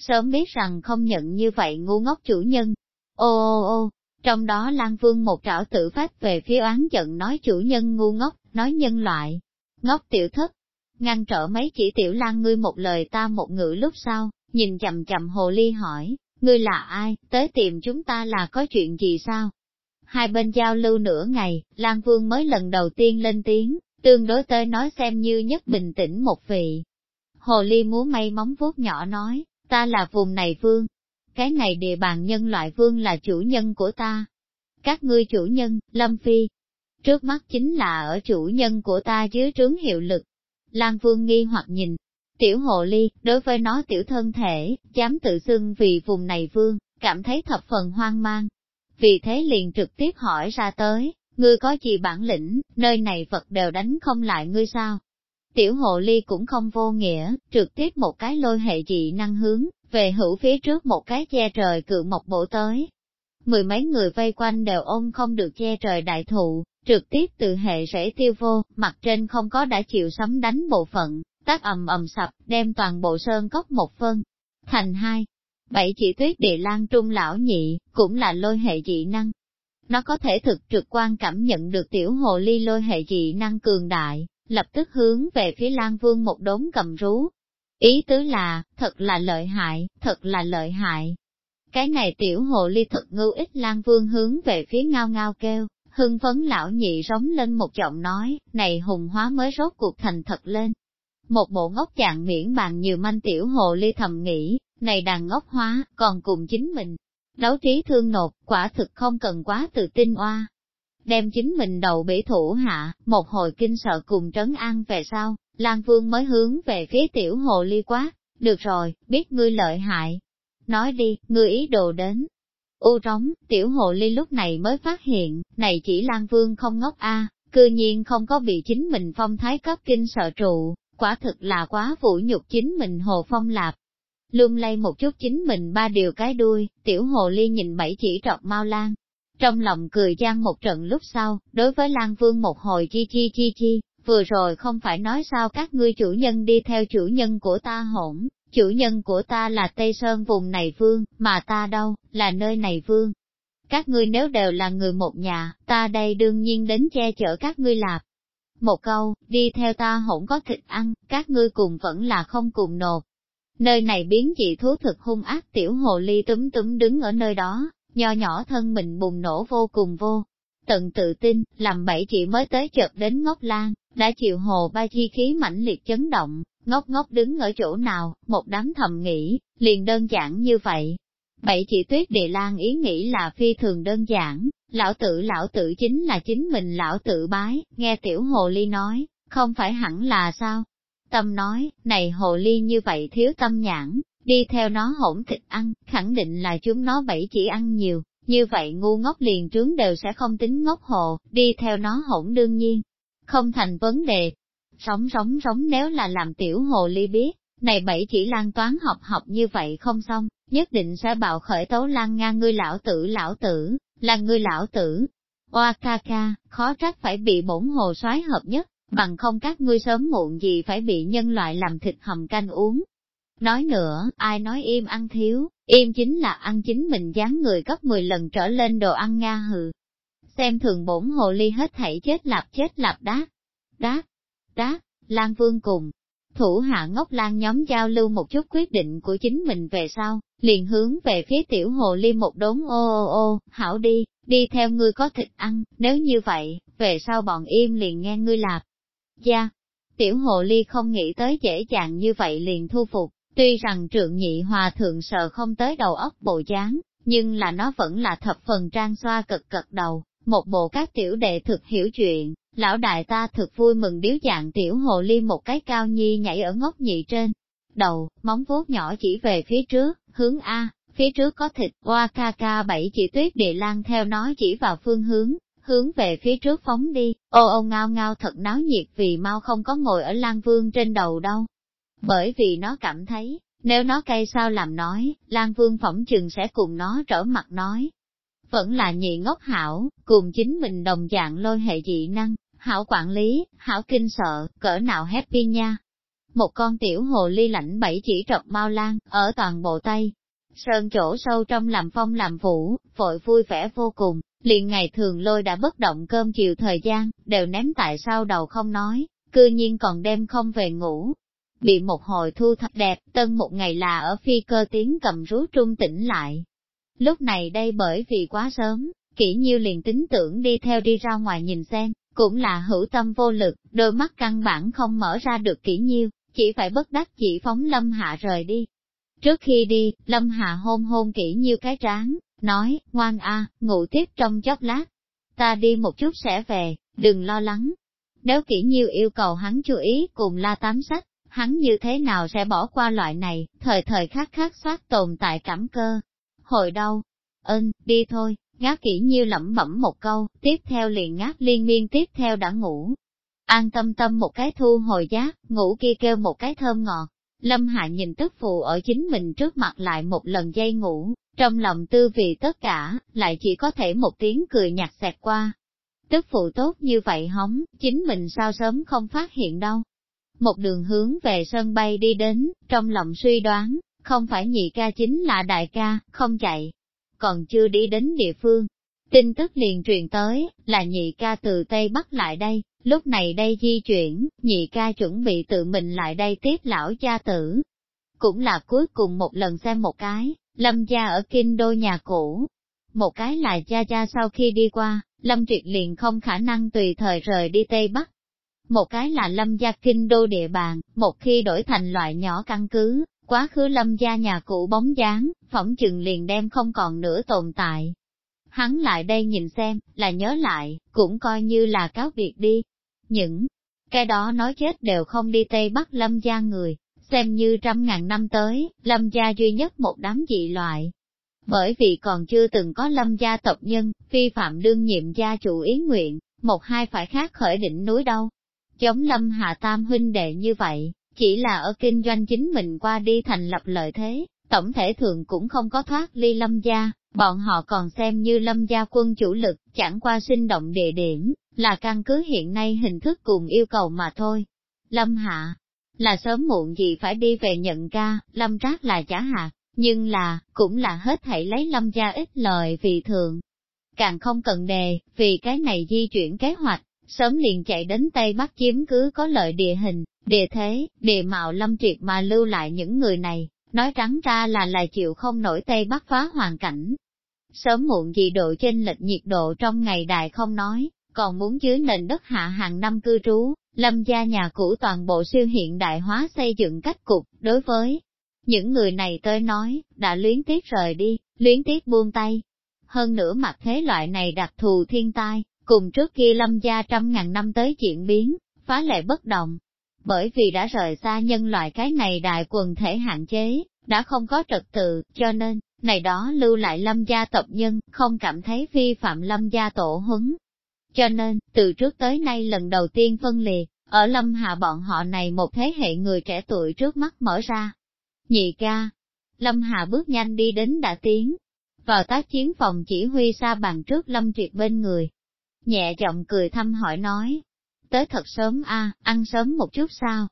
Sớm biết rằng không nhận như vậy ngu ngốc chủ nhân. Ô ô ô, trong đó Lan Vương một trảo tự phát về phía oán giận nói chủ nhân ngu ngốc, nói nhân loại. Ngốc tiểu thất, ngăn trở mấy chỉ tiểu lan ngươi một lời ta một ngữ lúc sau, nhìn chậm chậm hồ ly hỏi, ngươi là ai, tới tìm chúng ta là có chuyện gì sao? Hai bên giao lưu nửa ngày, Lan Vương mới lần đầu tiên lên tiếng, tương đối tới nói xem như nhất bình tĩnh một vị. Hồ ly múa may móng vuốt nhỏ nói, ta là vùng này vương, cái này địa bàn nhân loại vương là chủ nhân của ta. Các ngươi chủ nhân, Lâm Phi, trước mắt chính là ở chủ nhân của ta dưới trướng hiệu lực. Lan Vương nghi hoặc nhìn, tiểu hộ ly, đối với nó tiểu thân thể, dám tự xưng vì vùng này vương, cảm thấy thập phần hoang mang. Vì thế liền trực tiếp hỏi ra tới, ngươi có gì bản lĩnh, nơi này vật đều đánh không lại ngươi sao? Tiểu hồ ly cũng không vô nghĩa, trực tiếp một cái lôi hệ dị năng hướng, về hữu phía trước một cái che trời cự một bộ tới. Mười mấy người vây quanh đều ôm không được che trời đại thụ, trực tiếp từ hệ rễ tiêu vô, mặt trên không có đã chịu sấm đánh bộ phận, tác ầm ầm sập, đem toàn bộ sơn cốc một phân, thành hai. Bảy chỉ tuyết địa lan trung lão nhị, cũng là lôi hệ dị năng. Nó có thể thực trực quan cảm nhận được tiểu hồ ly lôi hệ dị năng cường đại, lập tức hướng về phía Lan Vương một đốn cầm rú. Ý tứ là, thật là lợi hại, thật là lợi hại. Cái này tiểu hồ ly thật ngưu ích Lan Vương hướng về phía ngao ngao kêu, hưng phấn lão nhị rống lên một giọng nói, này hùng hóa mới rốt cuộc thành thật lên. Một bộ ngốc dạng miễn bàn nhiều manh tiểu hồ ly thầm nghĩ, này đàn ngốc hóa, còn cùng chính mình. Đấu trí thương nộp, quả thực không cần quá tự tin oa, đem chính mình đầu bể thủ hạ, một hồi kinh sợ cùng trấn an về sau, Lan Vương mới hướng về phía tiểu hồ ly quá, được rồi, biết ngươi lợi hại. Nói đi, ngươi ý đồ đến. U trống, tiểu hồ ly lúc này mới phát hiện, này chỉ Lan Vương không ngốc a, cư nhiên không có bị chính mình phong thái cấp kinh sợ trụ, quả thực là quá vũ nhục chính mình hồ phong lạp. Lung lay một chút chính mình ba điều cái đuôi, tiểu hồ ly nhìn bảy chỉ trọt mau lan, trong lòng cười gian một trận lúc sau, đối với Lan Vương một hồi chi chi chi chi, vừa rồi không phải nói sao các ngươi chủ nhân đi theo chủ nhân của ta hỗn, chủ nhân của ta là Tây Sơn vùng này vương, mà ta đâu, là nơi này vương. Các ngươi nếu đều là người một nhà, ta đây đương nhiên đến che chở các ngươi lạp. Một câu, đi theo ta hỗn có thịt ăn, các ngươi cùng vẫn là không cùng nộp. Nơi này biến dị thú thực hung ác tiểu hồ ly túm túm đứng ở nơi đó, nho nhỏ thân mình bùng nổ vô cùng vô. Tận tự tin, làm bảy chị mới tới chợt đến ngốc lan, đã chịu hồ ba chi khí mãnh liệt chấn động, ngốc ngốc đứng ở chỗ nào, một đám thầm nghĩ, liền đơn giản như vậy. Bảy chị tuyết địa lan ý nghĩ là phi thường đơn giản, lão tử lão tử chính là chính mình lão tự bái, nghe tiểu hồ ly nói, không phải hẳn là sao? Tâm nói, này hồ ly như vậy thiếu tâm nhãn, đi theo nó hỗn thịt ăn, khẳng định là chúng nó bảy chỉ ăn nhiều, như vậy ngu ngốc liền trướng đều sẽ không tính ngốc hồ, đi theo nó hỗn đương nhiên, không thành vấn đề. Sống sống sống nếu là làm tiểu hồ ly biết, này bảy chỉ lan toán học học như vậy không xong, nhất định sẽ bạo khởi tấu lan ngang ngươi lão tử lão tử, là ngươi lão tử. Oa ca ca, khó trách phải bị bổn hồ soái hợp nhất, bằng không các ngươi sớm muộn gì phải bị nhân loại làm thịt hầm canh uống, Nói nữa, ai nói im ăn thiếu, im chính là ăn chính mình dáng người gấp 10 lần trở lên đồ ăn nga hừ. Xem thường bổn hồ ly hết thảy chết lạp chết lạp đát, đát, đát, Lan Vương cùng. Thủ hạ ngốc lan nhóm giao lưu một chút quyết định của chính mình về sau, liền hướng về phía tiểu hồ ly một đốn ô ô ô, hảo đi, đi theo ngươi có thịt ăn, nếu như vậy, về sau bọn im liền nghe ngươi lạp. Gia, tiểu hồ ly không nghĩ tới dễ dàng như vậy liền thu phục, Tuy rằng trượng nhị hòa thượng sợ không tới đầu óc bộ dáng, nhưng là nó vẫn là thập phần trang xoa cực cực đầu, một bộ các tiểu đệ thực hiểu chuyện, lão đại ta thực vui mừng điếu dạng tiểu hồ ly một cái cao nhi nhảy ở ngốc nhị trên. Đầu, móng vuốt nhỏ chỉ về phía trước, hướng A, phía trước có thịt, qua ca ca bảy chỉ tuyết địa lan theo nó chỉ vào phương hướng, hướng về phía trước phóng đi, ô ô ngao ngao thật náo nhiệt vì mau không có ngồi ở Lan Vương trên đầu đâu, bởi vì nó cảm thấy, nếu nó cay sao làm nói, Lan Vương phỏng chừng sẽ cùng nó trở mặt nói. Vẫn là nhị ngốc hảo, cùng chính mình đồng dạng lôi hệ dị năng, hảo quản lý, hảo kinh sợ, cỡ nào happy nha. Một con tiểu hồ ly lạnh bảy chỉ trọc mau lan, ở toàn bộ Tây. Sơn chỗ sâu trong làm phong làm vũ, vội vui vẻ vô cùng, liền ngày thường lôi đã bất động cơm chiều thời gian, đều ném tại sau đầu không nói, cư nhiên còn đem không về ngủ. Bị một hồi thu thập đẹp, tân một ngày là ở phi cơ tiếng cầm rú trung tỉnh lại. Lúc này đây bởi vì quá sớm, kỹ nhiêu liền tính tưởng đi theo đi ra ngoài nhìn xem, cũng là hữu tâm vô lực, đôi mắt căn bản không mở ra được kỹ nhiêu, chỉ phải bất đắc chỉ phóng Lâm Hạ rời đi. Trước khi đi, Lâm Hạ hôn hôn kỹ nhiêu cái trán, nói, ngoan a, ngủ tiếp trong chốc lát. Ta đi một chút sẽ về, đừng lo lắng. Nếu kỹ nhiêu yêu cầu hắn chú ý cùng la tám sách, hắn như thế nào sẽ bỏ qua loại này, thời thời khắc khắc soát tồn tại cảm cơ. Hồi đâu? Ơn, đi thôi, ngáp kỹ nhiêu lẩm bẩm một câu, tiếp theo liền ngáp liên miên tiếp theo đã ngủ. An tâm tâm một cái thu hồi giác, ngủ kia kêu một cái thơm ngọt. Lâm Hạ nhìn tức phụ ở chính mình trước mặt lại một lần dây ngủ, trong lòng tư vị tất cả, lại chỉ có thể một tiếng cười nhạt xẹt qua. Tức phụ tốt như vậy hóng, chính mình sao sớm không phát hiện đâu. Một đường hướng về sân bay đi đến, trong lòng suy đoán, không phải nhị ca chính là đại ca, không chạy, còn chưa đi đến địa phương. Tin tức liền truyền tới, là nhị ca từ Tây Bắc lại đây, lúc này đây di chuyển, nhị ca chuẩn bị tự mình lại đây tiếp lão cha tử. Cũng là cuối cùng một lần xem một cái, lâm gia ở kinh đô nhà cũ. Một cái là cha cha sau khi đi qua, lâm triệt liền không khả năng tùy thời rời đi Tây Bắc. Một cái là lâm gia kinh đô địa bàn, một khi đổi thành loại nhỏ căn cứ, quá khứ lâm gia nhà cũ bóng dáng, phỏng chừng liền đem không còn nữa tồn tại. Hắn lại đây nhìn xem, là nhớ lại, cũng coi như là cáo việc đi. Những cái đó nói chết đều không đi Tây Bắc lâm gia người, xem như trăm ngàn năm tới, lâm gia duy nhất một đám dị loại. Bởi vì còn chưa từng có lâm gia tộc nhân, phi phạm đương nhiệm gia chủ ý nguyện, một hai phải khác khởi đỉnh núi đâu. Giống lâm hạ tam huynh đệ như vậy, chỉ là ở kinh doanh chính mình qua đi thành lập lợi thế, tổng thể thường cũng không có thoát ly lâm gia, bọn họ còn xem như lâm gia quân chủ lực, chẳng qua sinh động địa điểm, là căn cứ hiện nay hình thức cùng yêu cầu mà thôi. Lâm hạ, là sớm muộn gì phải đi về nhận ca, lâm trác là giả hạt, nhưng là, cũng là hết thảy lấy lâm gia ít lời vì thường. Càng không cần đề, vì cái này di chuyển kế hoạch, sớm liền chạy đến Tây Bắc chiếm cứ có lợi địa hình, địa thế, địa mạo lâm triệt mà lưu lại những người này, nói trắng ra là lại chịu không nổi Tây Bắc phá hoàn cảnh. Sớm muộn gì độ trên lệch nhiệt độ trong ngày đại không nói, còn muốn dưới nền đất hạ hàng năm cư trú, lâm gia nhà cũ toàn bộ siêu hiện đại hóa xây dựng cách cục, đối với những người này tới nói, đã luyến tiếc rời đi, luyến tiếc buông tay. Hơn nữa mặt thế loại này đặc thù thiên tai, cùng trước kia lâm gia trăm ngàn năm tới diễn biến, phá lệ bất động, bởi vì đã rời xa nhân loại cái này đại quần thể hạn chế, đã không có trật tự, cho nên, này đó lưu lại lâm gia tộc nhân, không cảm thấy vi phạm lâm gia tổ huấn. Cho nên, từ trước tới nay lần đầu tiên phân liệt, ở lâm hạ bọn họ này một thế hệ người trẻ tuổi trước mắt mở ra. Nhị ca, lâm hạ bước nhanh đi đến đã tiến, vào tác chiến phòng chỉ huy xa bàn trước lâm triệt bên người. Nhẹ giọng cười thăm hỏi nói, tới thật sớm a, ăn sớm một chút sao?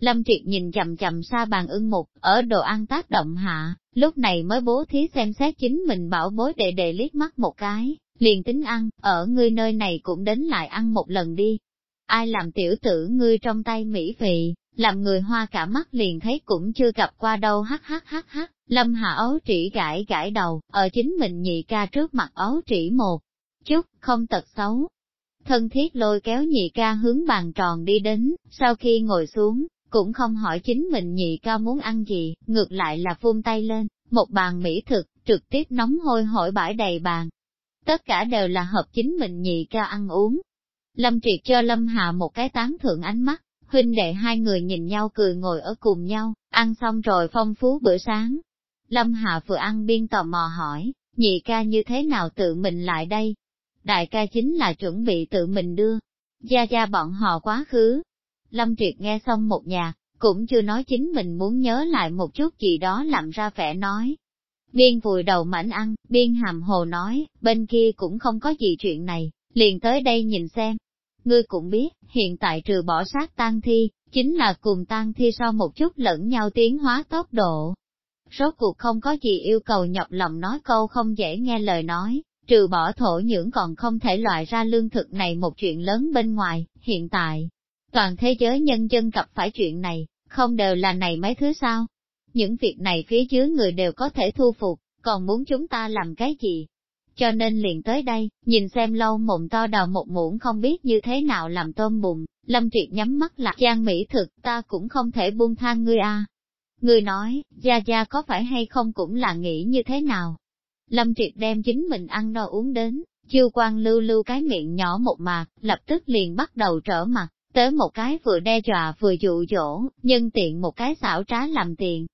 Lâm Triệt nhìn chậm chậm xa bàn ưng mục, ở đồ ăn tác động hạ, lúc này mới bố thí xem xét chính mình bảo bối đệ đệ liếc mắt một cái, liền tính ăn, ở ngươi nơi này cũng đến lại ăn một lần đi. Ai làm tiểu tử ngươi trong tay mỹ vị, làm người hoa cả mắt liền thấy cũng chưa gặp qua đâu hắc hắc hắc hắc, lâm hạ ấu trĩ gãi gãi đầu, ở chính mình nhị ca trước mặt ấu trĩ một chút, không tật xấu, thân thiết lôi kéo nhị ca hướng bàn tròn đi đến, sau khi ngồi xuống, cũng không hỏi chính mình nhị ca muốn ăn gì, ngược lại là phun tay lên, một bàn mỹ thực, trực tiếp nóng hôi hổi bãi đầy bàn. Tất cả đều là hợp chính mình nhị ca ăn uống. Lâm Triệt cho Lâm Hà một cái tán thượng ánh mắt, huynh đệ hai người nhìn nhau cười ngồi ở cùng nhau, ăn xong rồi phong phú bữa sáng. Lâm Hà vừa ăn biên tò mò hỏi, nhị ca như thế nào tự mình lại đây, đại ca chính là chuẩn bị tự mình đưa. Gia gia bọn họ quá khứ. Lâm Triệt nghe xong một nhà, cũng chưa nói chính mình muốn nhớ lại một chút gì đó làm ra vẻ nói. Biên vùi đầu mảnh ăn, biên hàm hồ nói, bên kia cũng không có gì chuyện này, liền tới đây nhìn xem. ngươi cũng biết, hiện tại trừ bỏ sát tang thi, chính là cùng tang thi so một chút lẫn nhau tiến hóa tốc độ. Rốt cuộc không có gì yêu cầu nhọc lòng nói câu không dễ nghe lời nói, trừ bỏ thổ nhưỡng còn không thể loại ra lương thực này một chuyện lớn bên ngoài, hiện tại, toàn thế giới nhân dân gặp phải chuyện này, không đều là này mấy thứ sao? Những việc này phía dưới người đều có thể thu phục, còn muốn chúng ta làm cái gì? Cho nên liền tới đây, nhìn xem lâu mộng to đào một muỗng không biết như thế nào làm tôm bùn, Lâm Triệt nhắm mắt lạc gian mỹ thực ta cũng không thể buông thang ngươi a. Ngươi nói, Gia Gia có phải hay không cũng là nghĩ như thế nào? Lâm Triệt đem chính mình ăn no uống đến, chiêu quan lưu lưu cái miệng nhỏ một mạc, lập tức liền bắt đầu trở mặt, tới một cái vừa đe dọa vừa dụ dỗ, nhân tiện một cái xảo trá làm tiền.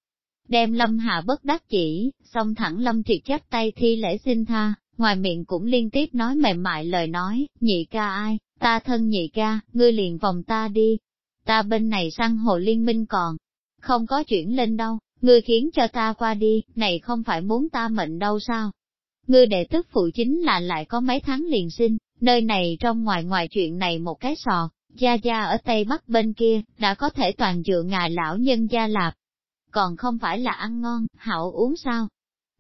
Đem Lâm Hà bất đắc chỉ, xong thẳng Lâm Triệt chắp tay thi lễ xin tha, ngoài miệng cũng liên tiếp nói mềm mại lời nói, nhị ca ai, ta thân nhị ca, ngươi liền vòng ta đi. Ta bên này sang hồ liên minh còn, không có chuyển lên đâu, ngươi khiến cho ta qua đi, này không phải muốn ta mệnh đâu sao? Ngươi đệ tức phụ chính là lại có mấy tháng liền sinh, nơi này trong ngoài ngoài chuyện này một cái sò, gia gia ở Tây Bắc bên kia, đã có thể toàn dựa ngài lão nhân gia lạp. Còn không phải là ăn ngon, hảo uống sao?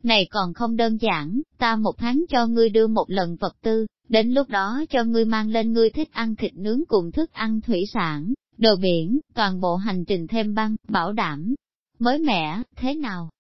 Này còn không đơn giản, ta một tháng cho ngươi đưa một lần vật tư, đến lúc đó cho ngươi mang lên ngươi thích ăn thịt nướng cùng thức ăn thủy sản, đồ biển, toàn bộ hành trình thêm băng, bảo đảm, mới mẻ, thế nào?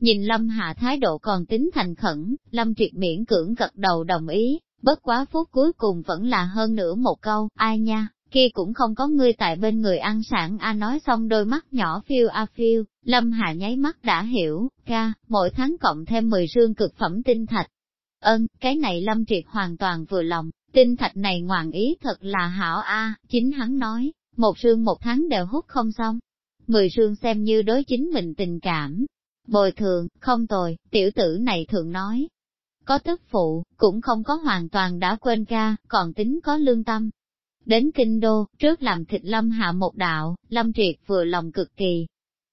Nhìn Lâm Hạ thái độ còn tính thành khẩn, Lâm Triệt miễn cưỡng gật đầu đồng ý, bất quá phút cuối cùng vẫn là hơn nữa một câu, ai nha, kia cũng không có ngươi tại bên người ăn sản. A nói xong đôi mắt nhỏ phiêu a phiêu, Lâm Hạ nháy mắt đã hiểu, ca, mỗi tháng cộng thêm 10 rương cực phẩm tinh thạch. Ơn, cái này Lâm Triệt hoàn toàn vừa lòng, tinh thạch này ngoạn ý thật là hảo a. Chính hắn nói, một rương một tháng đều hút không xong, mười sương xem như đối chính mình tình cảm. Bồi thường, không tồi, tiểu tử này thường nói. Có tức phụ, cũng không có hoàn toàn đã quên ca, còn tính có lương tâm. Đến kinh đô, trước làm thịt lâm hạ một đạo, lâm triệt vừa lòng cực kỳ.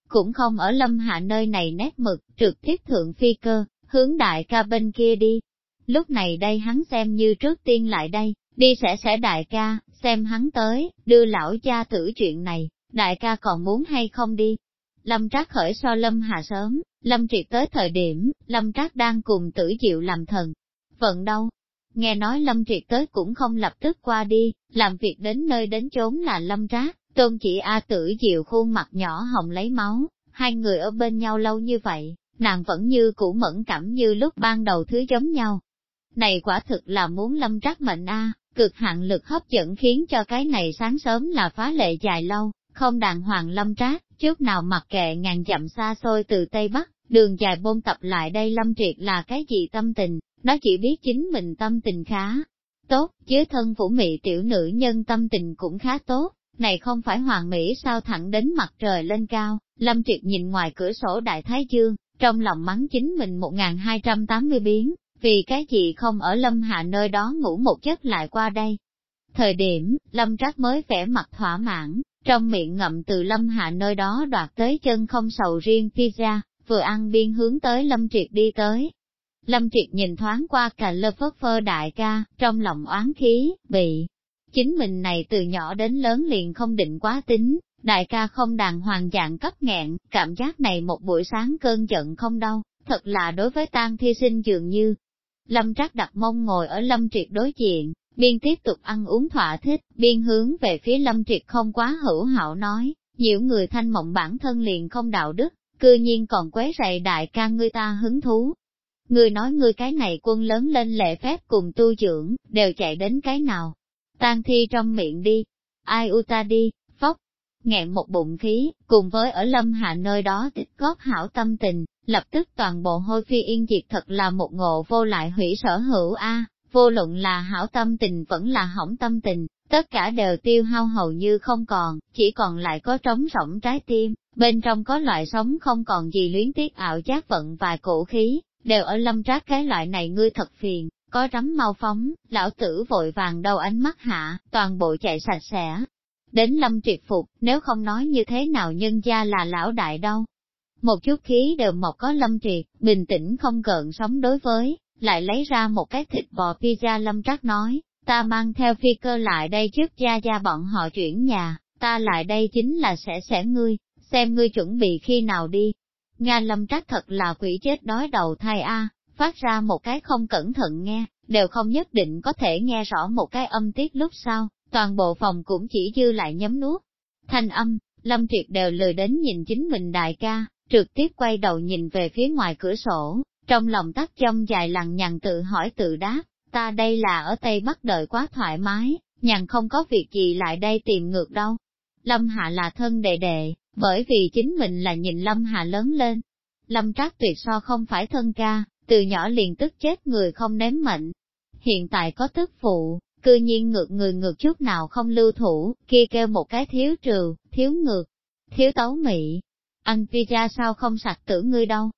Cũng không ở lâm hạ nơi này nét mực, trực tiếp thượng phi cơ, hướng đại ca bên kia đi. Lúc này đây hắn xem như trước tiên lại đây, đi sẽ sẽ đại ca, xem hắn tới, đưa lão cha tử chuyện này, đại ca còn muốn hay không đi. Lâm Trác khởi so Lâm Hà sớm, Lâm Triệt tới thời điểm, Lâm Trác đang cùng tử diệu làm thần. Vận đâu? Nghe nói Lâm Triệt tới cũng không lập tức qua đi, làm việc đến nơi đến chốn là Lâm Trác, tôn chỉ A tử diệu khuôn mặt nhỏ hồng lấy máu, hai người ở bên nhau lâu như vậy, nàng vẫn như cũ mẫn cảm như lúc ban đầu thứ giống nhau. Này quả thực là muốn Lâm Trác mệnh A, cực hạn lực hấp dẫn khiến cho cái này sáng sớm là phá lệ dài lâu, không đàng hoàng lâm trác, trước nào mặc kệ ngàn dặm xa xôi từ Tây Bắc, đường dài bôn tập lại đây lâm triệt là cái gì tâm tình, nó chỉ biết chính mình tâm tình khá tốt, chứ thân vũ mị tiểu nữ nhân tâm tình cũng khá tốt, này không phải hoàng mỹ sao thẳng đến mặt trời lên cao, lâm triệt nhìn ngoài cửa sổ đại thái dương, trong lòng mắng chính mình 1280 biến, vì cái gì không ở lâm hạ nơi đó ngủ một giấc lại qua đây. Thời điểm, lâm trác mới vẻ mặt thỏa mãn, trong miệng ngậm từ lâm hạ nơi đó đoạt tới chân không sầu riêng pizza, vừa ăn biên hướng tới lâm triệt đi tới. Lâm triệt nhìn thoáng qua cà lơ phất phơ đại ca, trong lòng oán khí, bị. Chính mình này từ nhỏ đến lớn liền không định quá tính, đại ca không đàng hoàng dạng cấp nghẹn, cảm giác này một buổi sáng cơn giận không đâu, thật là đối với tang thi sinh dường như. Lâm trác đặt mông ngồi ở lâm triệt đối diện, Biên tiếp tục ăn uống thỏa thích, biên hướng về phía lâm triệt không quá hữu hảo nói, nhiều người thanh mộng bản thân liền không đạo đức, cư nhiên còn quấy rầy đại ca ngươi ta hứng thú. Ngươi nói ngươi cái này quân lớn lên lệ phép cùng tu dưỡng, đều chạy đến cái nào. Tan thi trong miệng đi, ai u ta đi, phóc, nghẹn một bụng khí, cùng với ở lâm hạ nơi đó tích góp hảo tâm tình, lập tức toàn bộ hôi phi yên diệt thật là một ngộ vô lại hủy sở hữu a vô luận là hảo tâm tình vẫn là hỏng tâm tình, tất cả đều tiêu hao hầu như không còn, chỉ còn lại có trống rỗng trái tim, bên trong có loại sống không còn gì luyến tiếc ảo giác vận và cổ khí, đều ở lâm trác cái loại này ngươi thật phiền, có rắm mau phóng, lão tử vội vàng đầu ánh mắt hạ, toàn bộ chạy sạch sẽ. Đến lâm triệt phục, nếu không nói như thế nào nhân gia là lão đại đâu. Một chút khí đều mọc có lâm triệt, bình tĩnh không gợn sống đối với, lại lấy ra một cái thịt bò pizza lâm trắc nói, ta mang theo phi cơ lại đây trước gia gia bọn họ chuyển nhà, ta lại đây chính là sẽ sẽ ngươi, xem ngươi chuẩn bị khi nào đi. Nga lâm trắc thật là quỷ chết đói đầu thai A, phát ra một cái không cẩn thận nghe, đều không nhất định có thể nghe rõ một cái âm tiết lúc sau, toàn bộ phòng cũng chỉ dư lại nhấm nuốt. Thanh âm, Lâm Triệt đều lười đến nhìn chính mình đại ca, trực tiếp quay đầu nhìn về phía ngoài cửa sổ, trong lòng tắt trong dài lằng nhằn tự hỏi tự đáp, ta đây là ở Tây Bắc đợi quá thoải mái, nhằn không có việc gì lại đây tìm ngược đâu. Lâm Hạ là thân đệ đệ, bởi vì chính mình là nhìn Lâm Hạ lớn lên. Lâm Trác tuyệt so không phải thân ca, từ nhỏ liền tức chết người không nếm mệnh. Hiện tại có tức phụ, cư nhiên ngược người ngược chút nào không lưu thủ, kia kêu một cái thiếu trừ, thiếu ngược, thiếu tấu mị. Anh pizza sao không sạch tử ngươi đâu?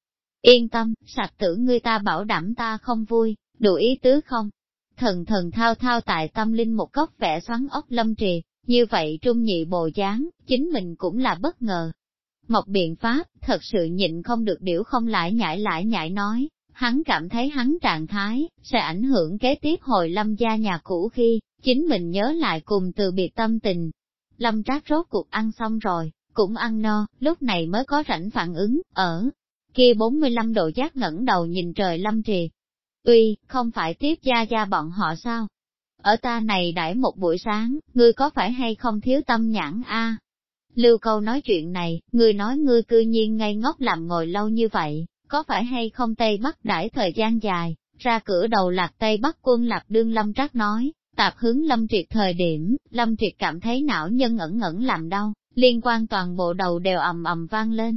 Yên tâm, sạch tử ngươi ta bảo đảm ta không vui, đủ ý tứ không? Thần thần thao thao tại tâm linh một góc vẽ xoắn ốc lâm trì, như vậy trung nhị bồ dáng, chính mình cũng là bất ngờ. Một biện pháp, thật sự nhịn không được điểu không lại nhảy lại nhảy nói, hắn cảm thấy hắn trạng thái, sẽ ảnh hưởng kế tiếp hồi lâm gia nhà cũ khi, chính mình nhớ lại cùng từ biệt tâm tình. Lâm trác rốt cuộc ăn xong rồi, cũng ăn no, lúc này mới có rảnh phản ứng, ở kia 45 độ giác ngẩng đầu nhìn trời lâm trì. Uy, không phải tiếp gia gia bọn họ sao? Ở ta này đãi một buổi sáng, ngươi có phải hay không thiếu tâm nhãn a? Lưu câu nói chuyện này, ngươi nói ngươi cư nhiên ngây ngốc làm ngồi lâu như vậy, có phải hay không Tây Bắc đãi thời gian dài, ra cửa đầu lạc Tây Bắc quân lạc đương Lâm Trác nói, tạp hướng Lâm Triệt thời điểm, Lâm Triệt cảm thấy não nhân ẩn ẩn làm đau, liên quan toàn bộ đầu đều ầm ầm vang lên.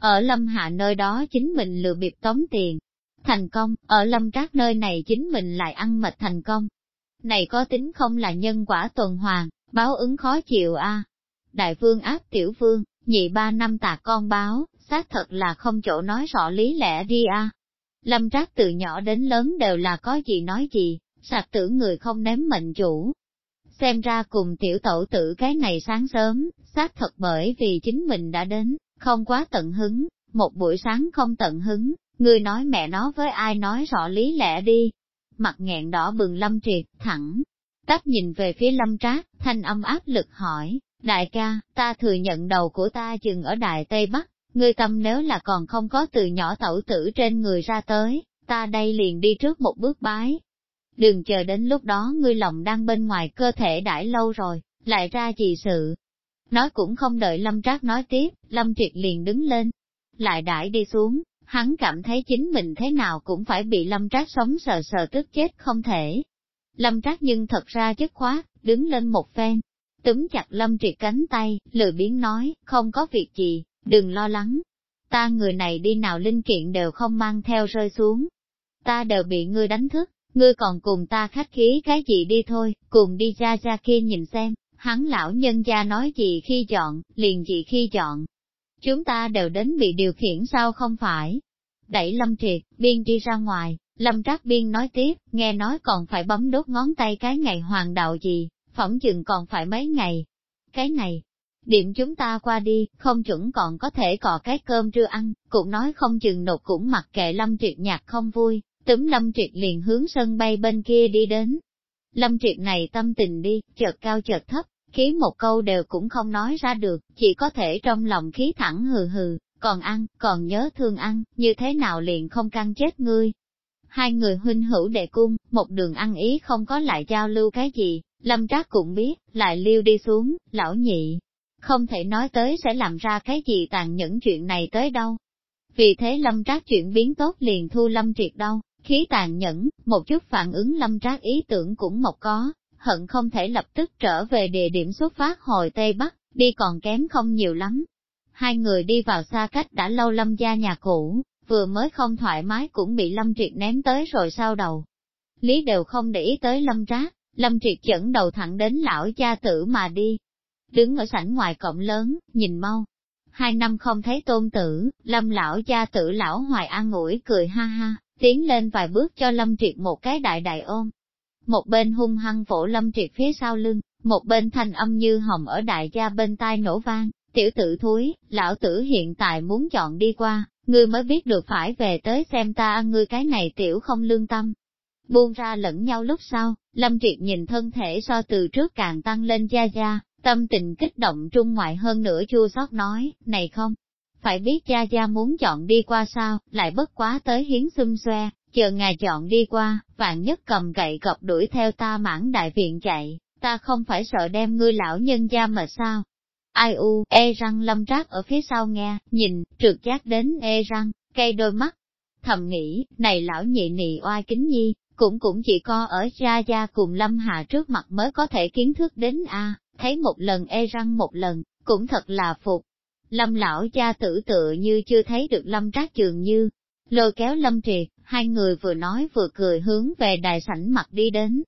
Ở Lâm Hạ nơi đó chính mình lừa bịp tống tiền, thành công, ở Lâm Trác nơi này chính mình lại ăn mệt thành công. Này có tính không là nhân quả tuần hoàn, báo ứng khó chịu a. Đại vương áp tiểu vương, nhị ba năm tạc con báo, xác thật là không chỗ nói rõ lý lẽ đi a. Lâm Trác từ nhỏ đến lớn đều là có gì nói gì, sạc tử người không ném mệnh chủ. Xem ra cùng tiểu tẩu tử cái này sáng sớm, xác thật bởi vì chính mình đã đến, không quá tận hứng, một buổi sáng không tận hứng, người nói mẹ nó với ai nói rõ lý lẽ đi. Mặt nghẹn đỏ bừng lâm triệt, thẳng, tắt nhìn về phía lâm trác, thanh âm áp lực hỏi, đại ca, ta thừa nhận đầu của ta dừng ở Đại Tây Bắc, ngươi tâm nếu là còn không có từ nhỏ tẩu tử trên người ra tới, ta đây liền đi trước một bước bái. Đừng chờ đến lúc đó ngươi lòng đang bên ngoài cơ thể đãi lâu rồi, lại ra gì sự. Nói cũng không đợi Lâm Trác nói tiếp, Lâm Triệt liền đứng lên, lại đãi đi xuống, hắn cảm thấy chính mình thế nào cũng phải bị Lâm Trác sống sờ sờ tức chết không thể. Lâm Trác nhưng thật ra chất khoát, đứng lên một phen, túm chặt Lâm Triệt cánh tay, lười biến nói, không có việc gì, đừng lo lắng. Ta người này đi nào linh kiện đều không mang theo rơi xuống. Ta đều bị ngươi đánh thức, ngươi còn cùng ta khách khí cái gì đi thôi, cùng đi ra ra kia nhìn xem, hắn lão nhân gia nói gì khi chọn, liền gì khi chọn. Chúng ta đều đến bị điều khiển sao không phải? Đẩy Lâm Triệt, biên đi ra ngoài, Lâm Trác Biên nói tiếp, nghe nói còn phải bấm đốt ngón tay cái ngày hoàng đạo gì, phỏng chừng còn phải mấy ngày. Cái này, điểm chúng ta qua đi, không chuẩn còn có thể cò cái cơm trưa ăn, cũng nói không chừng nột cũng mặc kệ Lâm Triệt nhạc không vui, túm Lâm Triệt liền hướng sân bay bên kia đi đến. Lâm Triệt này tâm tình đi, chợt cao chợt thấp, khí một câu đều cũng không nói ra được, chỉ có thể trong lòng khí thẳng hừ hừ, còn ăn, còn nhớ thương ăn, như thế nào liền không căng chết ngươi. Hai người huynh hữu đệ cung, một đường ăn ý không có lại giao lưu cái gì, Lâm Trác cũng biết, lại liêu đi xuống, lão nhị. Không thể nói tới sẽ làm ra cái gì tàn nhẫn chuyện này tới đâu. Vì thế Lâm Trác chuyển biến tốt liền thu Lâm Triệt đâu, khí tàn nhẫn, một chút phản ứng Lâm Trác ý tưởng cũng mộc có, hận không thể lập tức trở về địa điểm xuất phát hồi Tây Bắc, đi còn kém không nhiều lắm. Hai người đi vào xa cách đã lâu Lâm gia nhà cũ, vừa mới không thoải mái cũng bị Lâm Triệt ném tới rồi sau đầu. Lý đều không để ý tới Lâm Trác, Lâm Triệt dẫn đầu thẳng đến lão cha tử mà đi. Đứng ở sảnh ngoài cổng lớn, nhìn mau. Hai năm không thấy tôn tử, Lâm lão cha tử lão hoài an ủi cười ha ha, tiến lên vài bước cho Lâm Triệt một cái đại đại ôm. Một bên hung hăng vỗ Lâm Triệt phía sau lưng, một bên thanh âm như hồng ở đại gia bên tai nổ vang, tiểu tử thúi, lão tử hiện tại muốn chọn đi qua, ngươi mới biết được phải về tới xem ta ăn ngươi cái này tiểu không lương tâm. buông ra lẫn nhau lúc sau, Lâm Triệt nhìn thân thể so từ trước càng tăng lên gia gia, tâm tình kích động trung ngoại hơn nữa chua xót nói, này không, phải biết gia gia muốn chọn đi qua sao, lại bất quá tới hiến xung xoe, chờ ngài chọn đi qua, vạn nhất cầm gậy gọc đuổi theo ta mãn đại viện chạy, ta không phải sợ đem ngươi lão nhân gia mà sao. Ai u, e răng lâm trác ở phía sau nghe, nhìn, trượt giác đến e răng, cây đôi mắt. Thầm nghĩ, này lão nhị nị oai kính nhi, cũng cũng chỉ có ở gia gia cùng lâm hạ trước mặt mới có thể kiến thức đến a thấy một lần e răng một lần, cũng thật là phục. Lâm lão cha tử tự như chưa thấy được lâm trác trường như, lôi kéo lâm triệt, hai người vừa nói vừa cười hướng về đài sảnh mặt đi đến.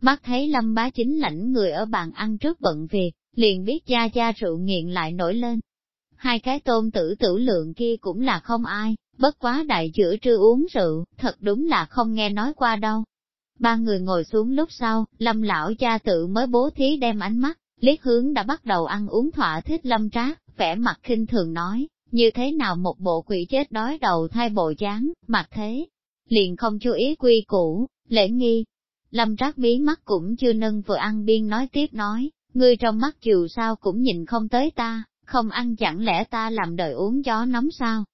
Mắt thấy lâm bá chính lãnh người ở bàn ăn trước bận việc, liền biết cha cha rượu nghiện lại nổi lên. Hai cái tôn tử tử lượng kia cũng là không ai, bất quá đại giữa trưa uống rượu, thật đúng là không nghe nói qua đâu. Ba người ngồi xuống lúc sau, lâm lão cha tự mới bố thí đem ánh mắt, liếc hướng đã bắt đầu ăn uống thỏa thích lâm trác, vẻ mặt khinh thường nói, như thế nào một bộ quỷ chết đói đầu thay bộ chán, mặt thế, liền không chú ý quy củ, lễ nghi. Lâm trác bí mắt cũng chưa nâng vừa ăn biên nói tiếp nói, ngươi trong mắt dù sao cũng nhìn không tới ta, không ăn chẳng lẽ ta làm đời uống gió nóng sao?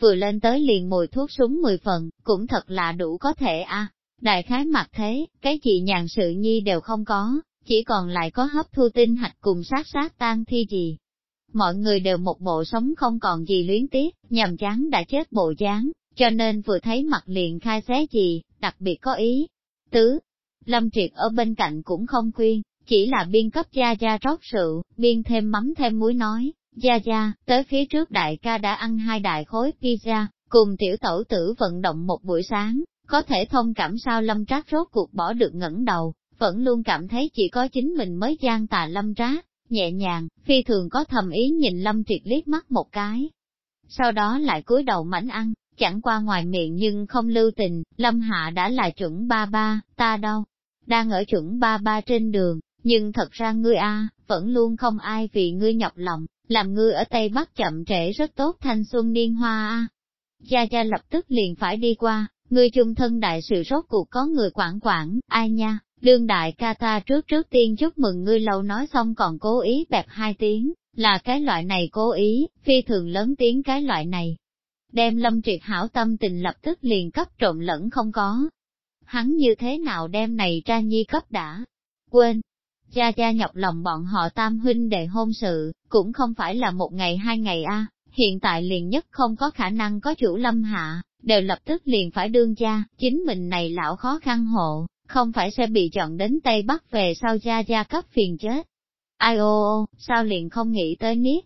Vừa lên tới liền mùi thuốc súng mười phần, cũng thật là đủ có thể a. Đại khái mặt thế, cái gì nhàn sự nhi đều không có, chỉ còn lại có hấp thu tinh hạch cùng sát sát tan thi gì. Mọi người đều một bộ sống không còn gì luyến tiếc, nhằm chán đã chết bộ dáng, cho nên vừa thấy mặt liền khai xé gì, đặc biệt có ý. Tứ, Lâm Triệt ở bên cạnh cũng không khuyên, chỉ là biên cấp gia gia rót rượu, biên thêm mắm thêm muối nói, gia gia, tới phía trước đại ca đã ăn hai đại khối pizza, cùng tiểu tẩu tử vận động một buổi sáng, có thể thông cảm sao lâm trác rốt cuộc bỏ được ngẩng đầu, vẫn luôn cảm thấy chỉ có chính mình mới gian tà lâm trác, nhẹ nhàng, phi thường có thầm ý nhìn lâm triệt liếc mắt một cái. Sau đó lại cúi đầu mảnh ăn, chẳng qua ngoài miệng nhưng không lưu tình, lâm hạ đã là chuẩn ba ba, ta đâu, đang ở chuẩn ba ba trên đường, nhưng thật ra ngươi a vẫn luôn không ai vì ngươi nhọc lòng, làm ngươi ở Tây Bắc chậm trễ rất tốt thanh xuân niên hoa a. Gia Gia lập tức liền phải đi qua, ngươi chung thân đại sự rốt cuộc có người quản quản, ai nha, đương đại ca ta trước trước tiên chúc mừng ngươi lâu nói xong còn cố ý bẹp hai tiếng, là cái loại này cố ý, phi thường lớn tiếng cái loại này. Đem lâm triệt hảo tâm tình lập tức liền cấp trộn lẫn không có. Hắn như thế nào đem này ra nhi cấp đã? Quên, Cha cha nhọc lòng bọn họ tam huynh đệ hôn sự, cũng không phải là một ngày hai ngày a hiện tại liền nhất không có khả năng có chủ lâm hạ, đều lập tức liền phải đương cha, chính mình này lão khó khăn hộ, không phải sẽ bị chọn đến Tây Bắc về sau cha gia cấp phiền chết. Ai ô ô, sao liền không nghĩ tới niết?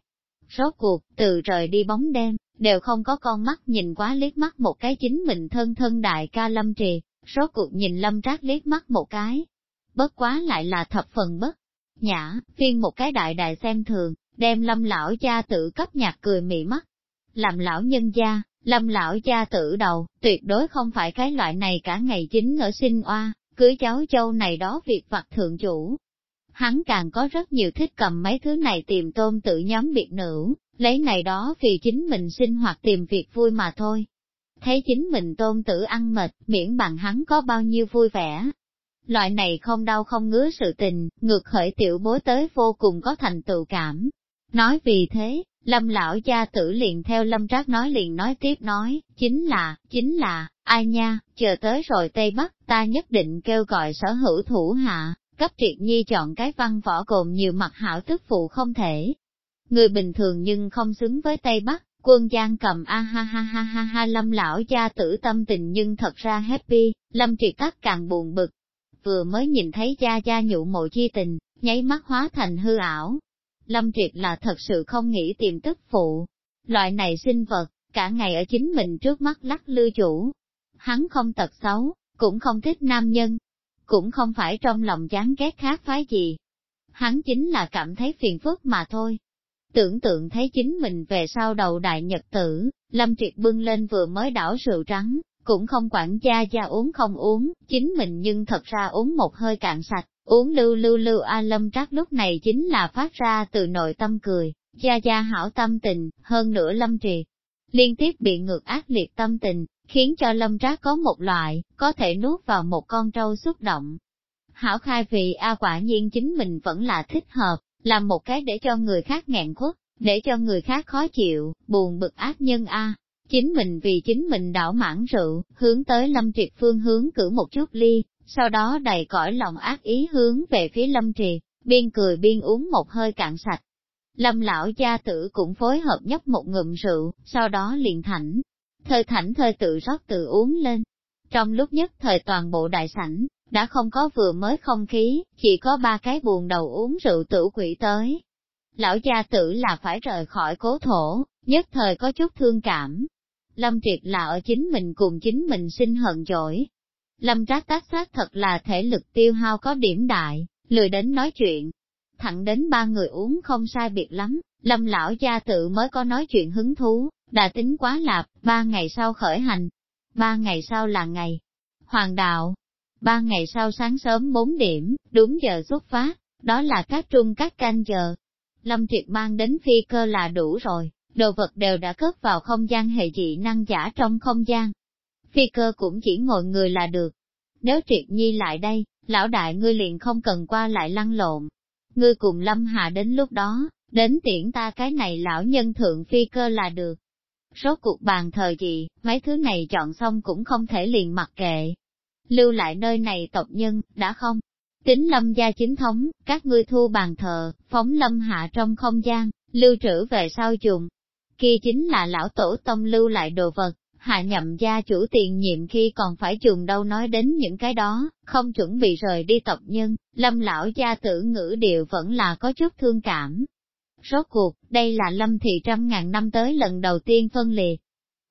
Rốt cuộc, từ trời đi bóng đêm, đều không có con mắt nhìn quá liếc mắt một cái chính mình thân thân đại ca lâm trì, rốt cuộc nhìn lâm trác liếc mắt một cái, bất quá lại là thập phần bất. Nhã, phiên một cái đại đại xem thường, đem lâm lão cha tự cấp nhạc cười mị mắt. Làm lão nhân gia, lâm lão cha tử đầu, tuyệt đối không phải cái loại này cả ngày chính ở sinh oa, cưới cháu châu này đó việc vặt thượng chủ. Hắn càng có rất nhiều thích cầm mấy thứ này tìm tôn tự nhóm biệt nữ, lấy này đó vì chính mình sinh hoạt tìm việc vui mà thôi. Thấy chính mình tôn tử ăn mệt, miễn bằng hắn có bao nhiêu vui vẻ, Loại này không đau không ngứa sự tình, ngược khởi tiểu bối tới vô cùng có thành tựu cảm. Nói vì thế, lâm lão gia tử liền theo lâm trác nói liền nói tiếp nói, chính là, chính là, ai nha, chờ tới rồi Tây Bắc, ta nhất định kêu gọi sở hữu thủ hạ, cấp triệt nhi chọn cái văn võ gồm nhiều mặt hảo tức phụ không thể. Người bình thường nhưng không xứng với Tây Bắc, quân giang cầm a ha ha ha ha ha lâm lão gia tử tâm tình nhưng thật ra happy, lâm triệt tắc càng buồn bực, vừa mới nhìn thấy cha cha nhụ mộ chi tình, nháy mắt hóa thành hư ảo. Lâm Triệt là thật sự không nghĩ tìm tức phụ. Loại này sinh vật, cả ngày ở chính mình trước mắt lắc lư chủ. Hắn không tật xấu, cũng không thích nam nhân, cũng không phải trong lòng chán ghét khác phái gì. Hắn chính là cảm thấy phiền phức mà thôi. Tưởng tượng thấy chính mình về sau đầu đại nhật tử, Lâm Triệt bưng lên vừa mới đảo rượu trắng, cũng không quản gia gia uống không uống, chính mình nhưng thật ra uống một hơi cạn sạch, uống lưu lưu lưu A Lâm Trác lúc này chính là phát ra từ nội tâm cười, gia gia hảo tâm tình, hơn nữa Lâm Triệt. Liên tiếp bị ngược ác liệt tâm tình, khiến cho lâm trác có một loại, có thể nuốt vào một con trâu xúc động. Hảo khai vì A quả nhiên chính mình vẫn là thích hợp, làm một cái để cho người khác ngạn khuất, để cho người khác khó chịu, buồn bực ác nhân A. Chính mình vì chính mình đảo mãn rượu, hướng tới lâm triệt phương hướng cử một chút ly, sau đó đầy cõi lòng ác ý hướng về phía lâm triệt, biên cười biên uống một hơi cạn sạch. Lâm lão gia tử cũng phối hợp nhấp một ngụm rượu, sau đó liền thảnh. Thời thảnh thời tự rót tự uống lên. Trong lúc nhất thời toàn bộ đại sảnh, đã không có vừa mới không khí, chỉ có ba cái buồn đầu uống rượu tử quỷ tới. Lão gia tử là phải rời khỏi cố thổ, nhất thời có chút thương cảm. Lâm Triệt là ở chính mình cùng chính mình sinh hận dỗi. Lâm trác tác xác thật là thể lực tiêu hao có điểm đại, lười đến nói chuyện. Thẳng đến ba người uống không sai biệt lắm, lâm lão gia tự mới có nói chuyện hứng thú, đã tính quá lạp, ba ngày sau khởi hành. Ba ngày sau là ngày hoàng đạo. Ba ngày sau sáng sớm bốn điểm, đúng giờ xuất phát, đó là các trung các canh giờ. Lâm Triệt mang đến phi cơ là đủ rồi, đồ vật đều đã cất vào không gian hệ dị năng giả trong không gian. Phi cơ cũng chỉ ngồi người là được. Nếu Triệt Nhi lại đây, lão đại ngươi liền không cần qua lại lăn lộn. Ngươi cùng Lâm Hà đến lúc đó, đến tiễn ta cái này lão nhân thượng phi cơ là được. Rốt cuộc bàn thờ gì, mấy thứ này chọn xong cũng không thể liền mặc kệ. Lưu lại nơi này tộc nhân, đã không? Tính lâm gia chính thống, các ngươi thu bàn thờ, phóng lâm hạ trong không gian, lưu trữ về sau dùng. Kia chính là lão tổ tông lưu lại đồ vật, hạ nhậm gia chủ tiền nhiệm khi còn phải dùng đâu nói đến những cái đó, không chuẩn bị rời đi tộc nhân, lâm lão gia tử ngữ điệu vẫn là có chút thương cảm. Rốt cuộc, đây là lâm thị trăm ngàn năm tới lần đầu tiên phân liệt.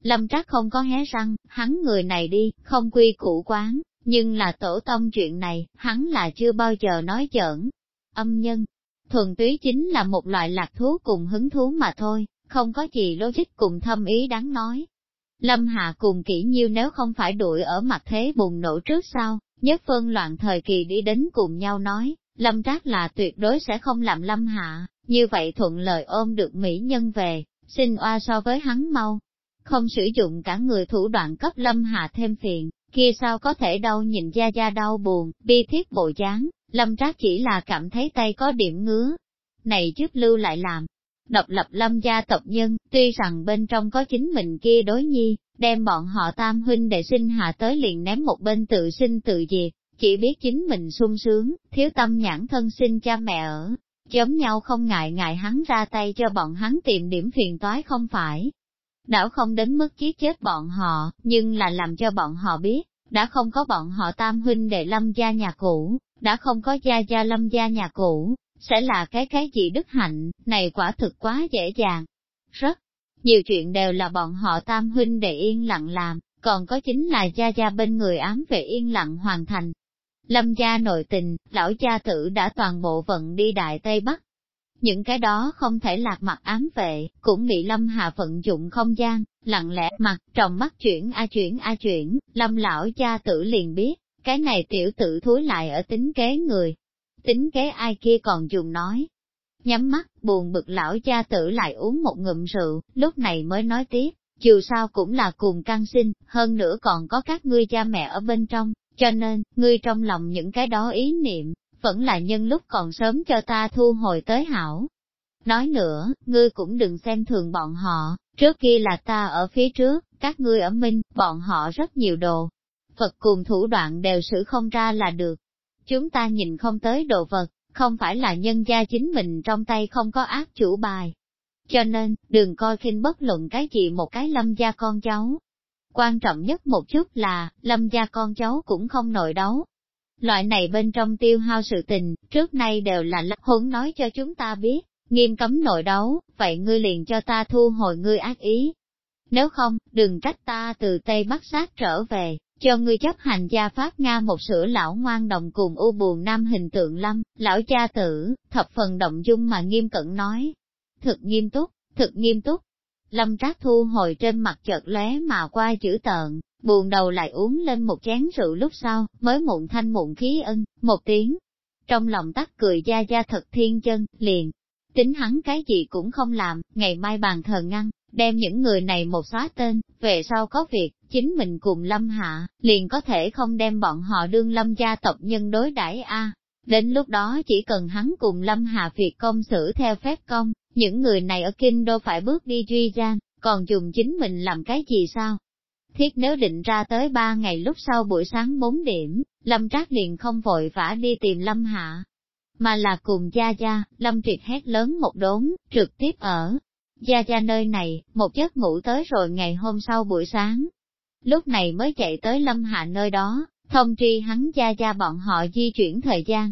Lâm trác không có hé răng, hắn người này đi, không quy củ quán, nhưng là tổ tông chuyện này, hắn là chưa bao giờ nói giỡn. Âm nhân, thuần túy chính là một loại lạc thú cùng hứng thú mà thôi, không có gì logic cùng thâm ý đáng nói. Lâm Hạ cùng kỹ nhiêu nếu không phải đuổi ở mặt thế bùng nổ trước sau, nhất phân loạn thời kỳ đi đến cùng nhau nói, Lâm Trác là tuyệt đối sẽ không làm Lâm Hạ, như vậy thuận lợi ôm được mỹ nhân về, xin oa so với hắn mau. Không sử dụng cả người thủ đoạn cấp Lâm Hạ thêm phiền, kia sao có thể đâu nhìn gia gia đau buồn, bi thiết bộ dáng, Lâm Trác chỉ là cảm thấy tay có điểm ngứa. Này trước lưu lại làm, độc lập lâm gia tộc nhân, tuy rằng bên trong có chính mình kia đối nhi, đem bọn họ tam huynh đệ sinh hạ tới liền ném một bên tự sinh tự diệt, chỉ biết chính mình sung sướng, thiếu tâm nhãn thân sinh cha mẹ ở, giống nhau không ngại ngại hắn ra tay cho bọn hắn tìm điểm phiền toái không phải. Đảo không đến mức giết chết bọn họ, nhưng là làm cho bọn họ biết, đã không có bọn họ tam huynh đệ lâm gia nhà cũ, đã không có gia gia lâm gia nhà cũ, sẽ là cái cái gì đức hạnh, này quả thực quá dễ dàng. Rất nhiều chuyện đều là bọn họ tam huynh để yên lặng làm, còn có chính là gia gia bên người ám về yên lặng hoàn thành. Lâm gia nội tình, lão gia tử đã toàn bộ vận đi Đại Tây Bắc. Những cái đó không thể lạc mặt ám vệ, cũng bị Lâm Hà vận dụng không gian, lặng lẽ mặt, trong mắt chuyển a chuyển a chuyển, Lâm lão gia tử liền biết, cái này tiểu tử thúi lại ở tính kế người, tính kế ai kia còn dùng nói. Nhắm mắt, buồn bực lão cha tử lại uống một ngụm rượu, lúc này mới nói tiếp, dù sao cũng là cùng căn sinh, hơn nữa còn có các ngươi cha mẹ ở bên trong, cho nên, ngươi trong lòng những cái đó ý niệm, vẫn là nhân lúc còn sớm cho ta thu hồi tới hảo. Nói nữa, ngươi cũng đừng xem thường bọn họ, trước kia là ta ở phía trước, các ngươi ở minh, bọn họ rất nhiều đồ. Phật cùng thủ đoạn đều xử không ra là được, Chúng ta nhìn không tới đồ vật, không phải là nhân gia chính mình trong tay không có ác chủ bài. Cho nên, đừng coi khinh bất luận cái gì một cái lâm gia con cháu. Quan trọng nhất một chút là, lâm gia con cháu cũng không nội đấu. Loại này bên trong tiêu hao sự tình, trước nay đều là lập huấn nói cho chúng ta biết, nghiêm cấm nội đấu, vậy ngươi liền cho ta thu hồi ngươi ác ý. Nếu không, đừng trách ta từ Tây Bắc sát trở về, cho ngươi chấp hành gia pháp Nga một sửa lão ngoan đồng cùng u buồn nam hình tượng lâm, lão cha tử, thập phần động dung mà nghiêm cẩn nói. Thực nghiêm túc, thực nghiêm túc. Lâm trác thu hồi trên mặt chợt lóe mà qua chữ tợn, buồn đầu lại uống lên một chén rượu lúc sau, mới muộn thanh muộn khí ân, một tiếng. Trong lòng tắt cười gia gia thật thiên chân, liền. Tính hắn cái gì cũng không làm, ngày mai bàn thờ ngăn, đem những người này một xóa tên, về sau có việc, chính mình cùng lâm hạ, liền có thể không đem bọn họ đương lâm gia tộc nhân đối đãi a. Đến lúc đó chỉ cần hắn cùng lâm hạ việc công xử theo phép công, những người này ở kinh đô phải bước đi duy gian, còn dùng chính mình làm cái gì sao? Thiết nếu định ra tới ba ngày lúc sau buổi sáng bốn điểm, Lâm Trác liền không vội vã đi tìm Lâm Hạ, mà là cùng Gia Gia, Lâm Triệt hét lớn một đốn, trực tiếp ở. Gia Gia nơi này, một giấc ngủ tới rồi ngày hôm sau buổi sáng. Lúc này mới chạy tới Lâm Hạ nơi đó, thông tri hắn Gia Gia bọn họ di chuyển thời gian.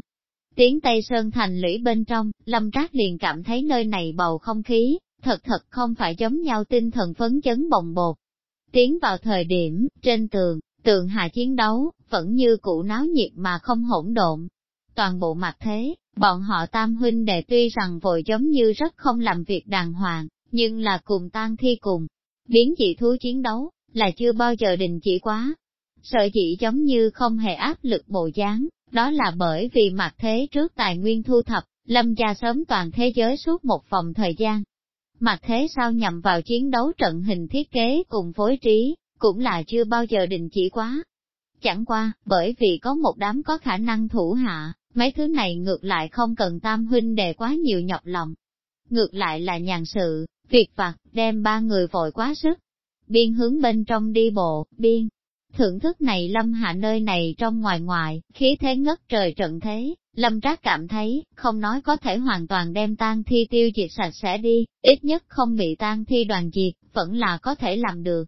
tiếng Tây Sơn thành lũy bên trong, Lâm Trác liền cảm thấy nơi này bầu không khí, thật thật không phải giống nhau tinh thần phấn chấn bồng bột. Tiến vào thời điểm, trên tường, tường hạ chiến đấu, vẫn như cũ náo nhiệt mà không hỗn độn. Toàn bộ mặt thế, bọn họ tam huynh đệ tuy rằng vội giống như rất không làm việc đàng hoàng, nhưng là cùng tan thi cùng. Biến dị thú chiến đấu, là chưa bao giờ đình chỉ quá. Sợ chỉ giống như không hề áp lực bộ dáng, đó là bởi vì mặt thế trước tài nguyên thu thập, lâm gia sớm toàn thế giới suốt một vòng thời gian. Mặt thế sau nhằm vào chiến đấu trận hình thiết kế cùng phối trí, cũng là chưa bao giờ đình chỉ quá. Chẳng qua, bởi vì có một đám có khả năng thủ hạ, mấy thứ này ngược lại không cần tam huynh đề quá nhiều nhọc lòng. Ngược lại là nhàn sự, việc vặt, đem ba người vội quá sức. Biên hướng bên trong đi bộ, biên. Thưởng thức này lâm hạ nơi này trong ngoài ngoài, khí thế ngất trời trận thế, lâm trác cảm thấy, không nói có thể hoàn toàn đem tan thi tiêu diệt sạch sẽ đi, ít nhất không bị tan thi đoàn diệt, vẫn là có thể làm được.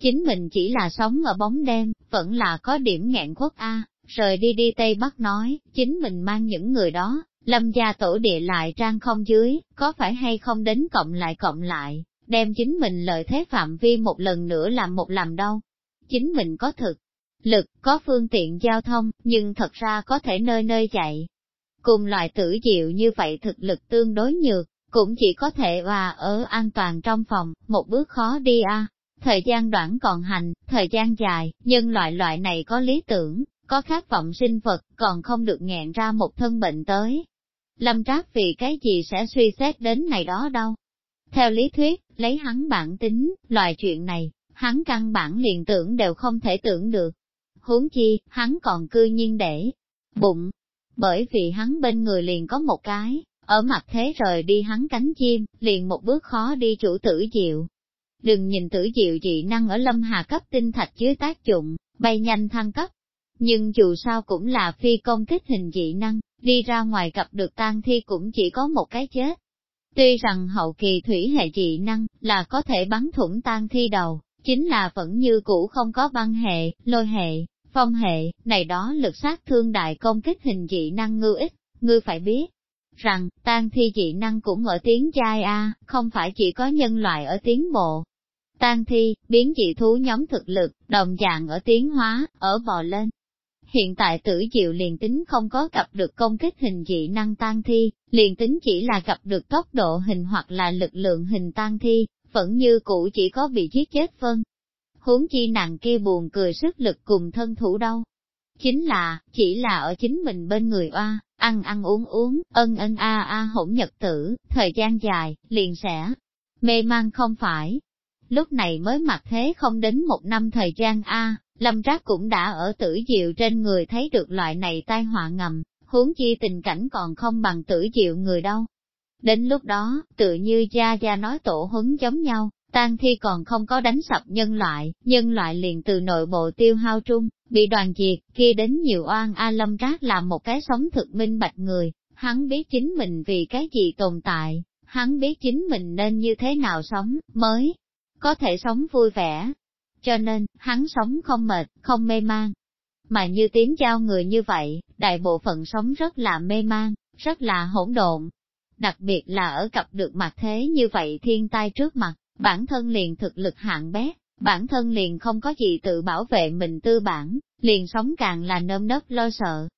Chính mình chỉ là sống ở bóng đêm, vẫn là có điểm nghẹn khuất A, rời đi đi Tây Bắc nói, chính mình mang những người đó, lâm gia tổ địa lại trang không dưới, có phải hay không đến cộng lại cộng lại, đem chính mình lợi thế phạm vi một lần nữa làm một làm đâu. Chính mình có thực, lực, có phương tiện giao thông, nhưng thật ra có thể nơi nơi chạy. Cùng loại tử diệu như vậy thực lực tương đối nhược, cũng chỉ có thể hòa ở an toàn trong phòng, một bước khó đi a. Thời gian đoạn còn hành, thời gian dài, nhưng loại loại này có lý tưởng, có khát vọng sinh vật, còn không được nghẹn ra một thân bệnh tới. Lâm Trác vì cái gì sẽ suy xét đến này đó đâu. Theo lý thuyết, lấy hắn bản tính, loại chuyện này, hắn căn bản liền tưởng đều không thể tưởng được. Huống chi, hắn còn cư nhiên để bụng, bởi vì hắn bên người liền có một cái, ở mặt thế rời đi hắn cánh chim, liền một bước khó đi chủ tử diệu. Đừng nhìn tử diệu dị năng ở lâm hà cấp tinh thạch dưới tác dụng, bay nhanh thăng cấp. Nhưng dù sao cũng là phi công kích hình dị năng, đi ra ngoài gặp được tan thi cũng chỉ có một cái chết. Tuy rằng hậu kỳ thủy hệ dị năng là có thể bắn thủng tan thi đầu, chính là vẫn như cũ không có băng hệ, lôi hệ, phong hệ, này đó lực sát thương đại công kích hình dị năng ngư ích, ngư phải biết rằng, tan thi dị năng cũng ở tiếng chai A, không phải chỉ có nhân loại ở tiến bộ. Tan thi, biến dị thú nhóm thực lực, đồng dạng ở tiến hóa, ở bò lên. Hiện tại tử diệu liền tính không có gặp được công kích hình dị năng tan thi, liền tính chỉ là gặp được tốc độ hình hoặc là lực lượng hình tan thi, vẫn như cũ chỉ có bị giết chết phân. Huống chi nàng kia buồn cười sức lực cùng thân thủ đâu. Chính là, chỉ là ở chính mình bên người oa, ăn ăn uống uống, ân ân a a hỗn nhật tử, thời gian dài, liền sẽ mê man không phải. Lúc này mới mặc thế không đến một năm thời gian a, Lâm Trác cũng đã ở tử diệu trên người thấy được loại này tai họa ngầm, huống chi tình cảnh còn không bằng tử diệu người đâu. Đến lúc đó, tự như Gia Gia nói tổ huấn giống nhau, tan thi còn không có đánh sập nhân loại, nhân loại liền từ nội bộ tiêu hao trung, bị đoàn diệt, kia đến nhiều oan A Lâm Trác làm một cái sống thực minh bạch người, hắn biết chính mình vì cái gì tồn tại, hắn biết chính mình nên như thế nào sống, mới có thể sống vui vẻ. Cho nên, hắn sống không mệt, không mê man. Mà như tiếng giao người như vậy, đại bộ phận sống rất là mê man, rất là hỗn độn. Đặc biệt là ở cặp được mặt thế như vậy thiên tai trước mặt, bản thân liền thực lực hạng bé, bản thân liền không có gì tự bảo vệ mình tư bản, liền sống càng là nơm nớp lo sợ.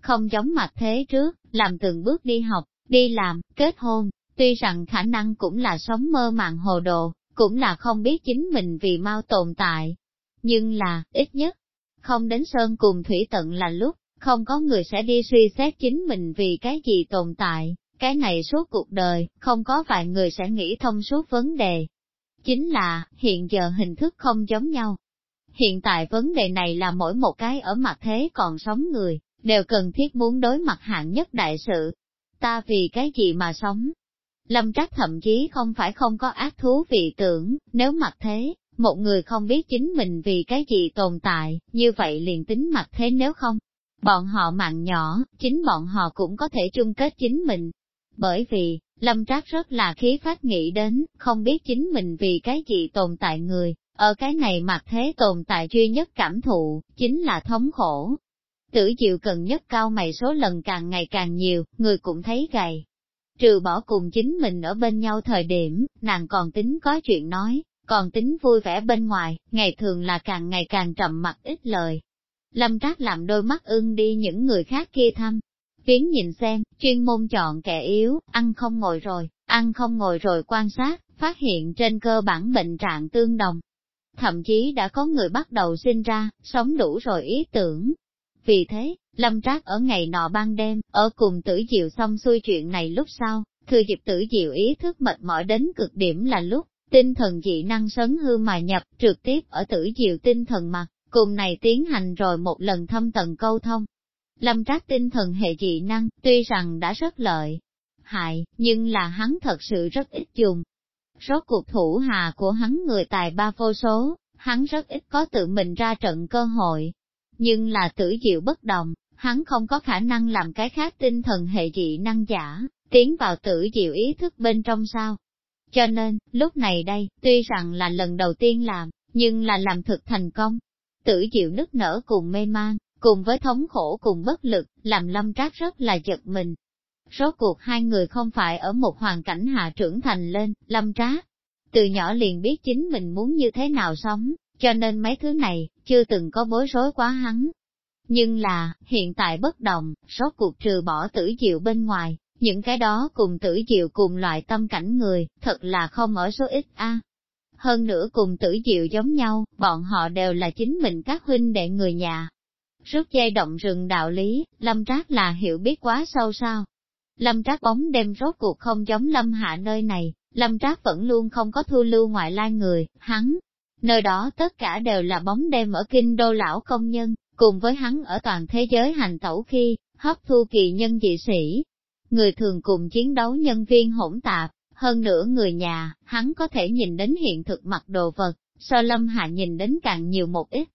Không giống mặt thế trước, làm từng bước đi học, đi làm, kết hôn, tuy rằng khả năng cũng là sống mơ màng hồ đồ, cũng là không biết chính mình vì mau tồn tại. Nhưng là, ít nhất, không đến sơn cùng thủy tận là lúc, không có người sẽ đi suy xét chính mình vì cái gì tồn tại, cái này suốt cuộc đời, không có vài người sẽ nghĩ thông suốt vấn đề. Chính là, hiện giờ hình thức không giống nhau. Hiện tại vấn đề này là mỗi một cái ở mặt thế còn sống người, đều cần thiết muốn đối mặt hạng nhất đại sự. Ta vì cái gì mà sống? Lâm Trác thậm chí không phải không có ác thú vị tưởng, nếu mặc thế, một người không biết chính mình vì cái gì tồn tại, như vậy liền tính mặc thế nếu không. Bọn họ mạng nhỏ, chính bọn họ cũng có thể chung kết chính mình. Bởi vì, Lâm Trác rất là khí phát nghĩ đến, không biết chính mình vì cái gì tồn tại người, ở cái này mặc thế tồn tại duy nhất cảm thụ, chính là thống khổ. Tử diệu cần nhất cao mày số lần càng ngày càng nhiều, người cũng thấy gầy. Trừ bỏ cùng chính mình ở bên nhau thời điểm, nàng còn tính có chuyện nói, còn tính vui vẻ bên ngoài, ngày thường là càng ngày càng trầm mặt ít lời. Lâm Trác làm đôi mắt ưng đi những người khác kia thăm. Phiến nhìn xem, chuyên môn chọn kẻ yếu, ăn không ngồi rồi, ăn không ngồi rồi quan sát, phát hiện trên cơ bản bệnh trạng tương đồng. Thậm chí đã có người bắt đầu sinh ra, sống đủ rồi ý tưởng. Vì thế, Lâm Trác ở ngày nọ ban đêm, ở cùng tử diệu xong xuôi chuyện này lúc sau, thừa dịp tử diệu ý thức mệt mỏi đến cực điểm là lúc, tinh thần dị năng sấn hư mà nhập, trực tiếp ở tử diệu tinh thần mặt, cùng này tiến hành rồi một lần thâm tầng câu thông. Lâm trác tinh thần hệ dị năng, tuy rằng đã rất lợi, hại, nhưng là hắn thật sự rất ít dùng. Rốt cuộc thủ hà của hắn người tài ba vô số, hắn rất ít có tự mình ra trận cơ hội. Nhưng là tử diệu bất đồng, hắn không có khả năng làm cái khác tinh thần hệ dị năng giả, tiến vào tử diệu ý thức bên trong sao. Cho nên, lúc này đây, tuy rằng là lần đầu tiên làm, nhưng là làm thực thành công. Tử diệu nức nở cùng mê man, cùng với thống khổ cùng bất lực, làm lâm trác rất là giật mình. Rốt cuộc hai người không phải ở một hoàn cảnh hạ trưởng thành lên, lâm trác. Từ nhỏ liền biết chính mình muốn như thế nào sống, cho nên mấy thứ này, chưa từng có bối rối quá hắn. Nhưng là, hiện tại bất đồng, rốt cuộc trừ bỏ tử diệu bên ngoài, những cái đó cùng tử diệu cùng loại tâm cảnh người, thật là không ở số ít a. Hơn nữa cùng tử diệu giống nhau, bọn họ đều là chính mình các huynh đệ người nhà. Rút dây động rừng đạo lý, lâm trác là hiểu biết quá sâu sao. Lâm trác bóng đêm rốt cuộc không giống lâm hạ nơi này, lâm trác vẫn luôn không có thu lưu ngoại lai người, hắn. Nơi đó tất cả đều là bóng đêm ở kinh đô lão công nhân, cùng với hắn ở toàn thế giới hành tẩu khi, hấp thu kỳ nhân dị sĩ, người thường cùng chiến đấu nhân viên hỗn tạp, hơn nữa người nhà, hắn có thể nhìn đến hiện thực mặt đồ vật, so lâm hạ nhìn đến càng nhiều một ít.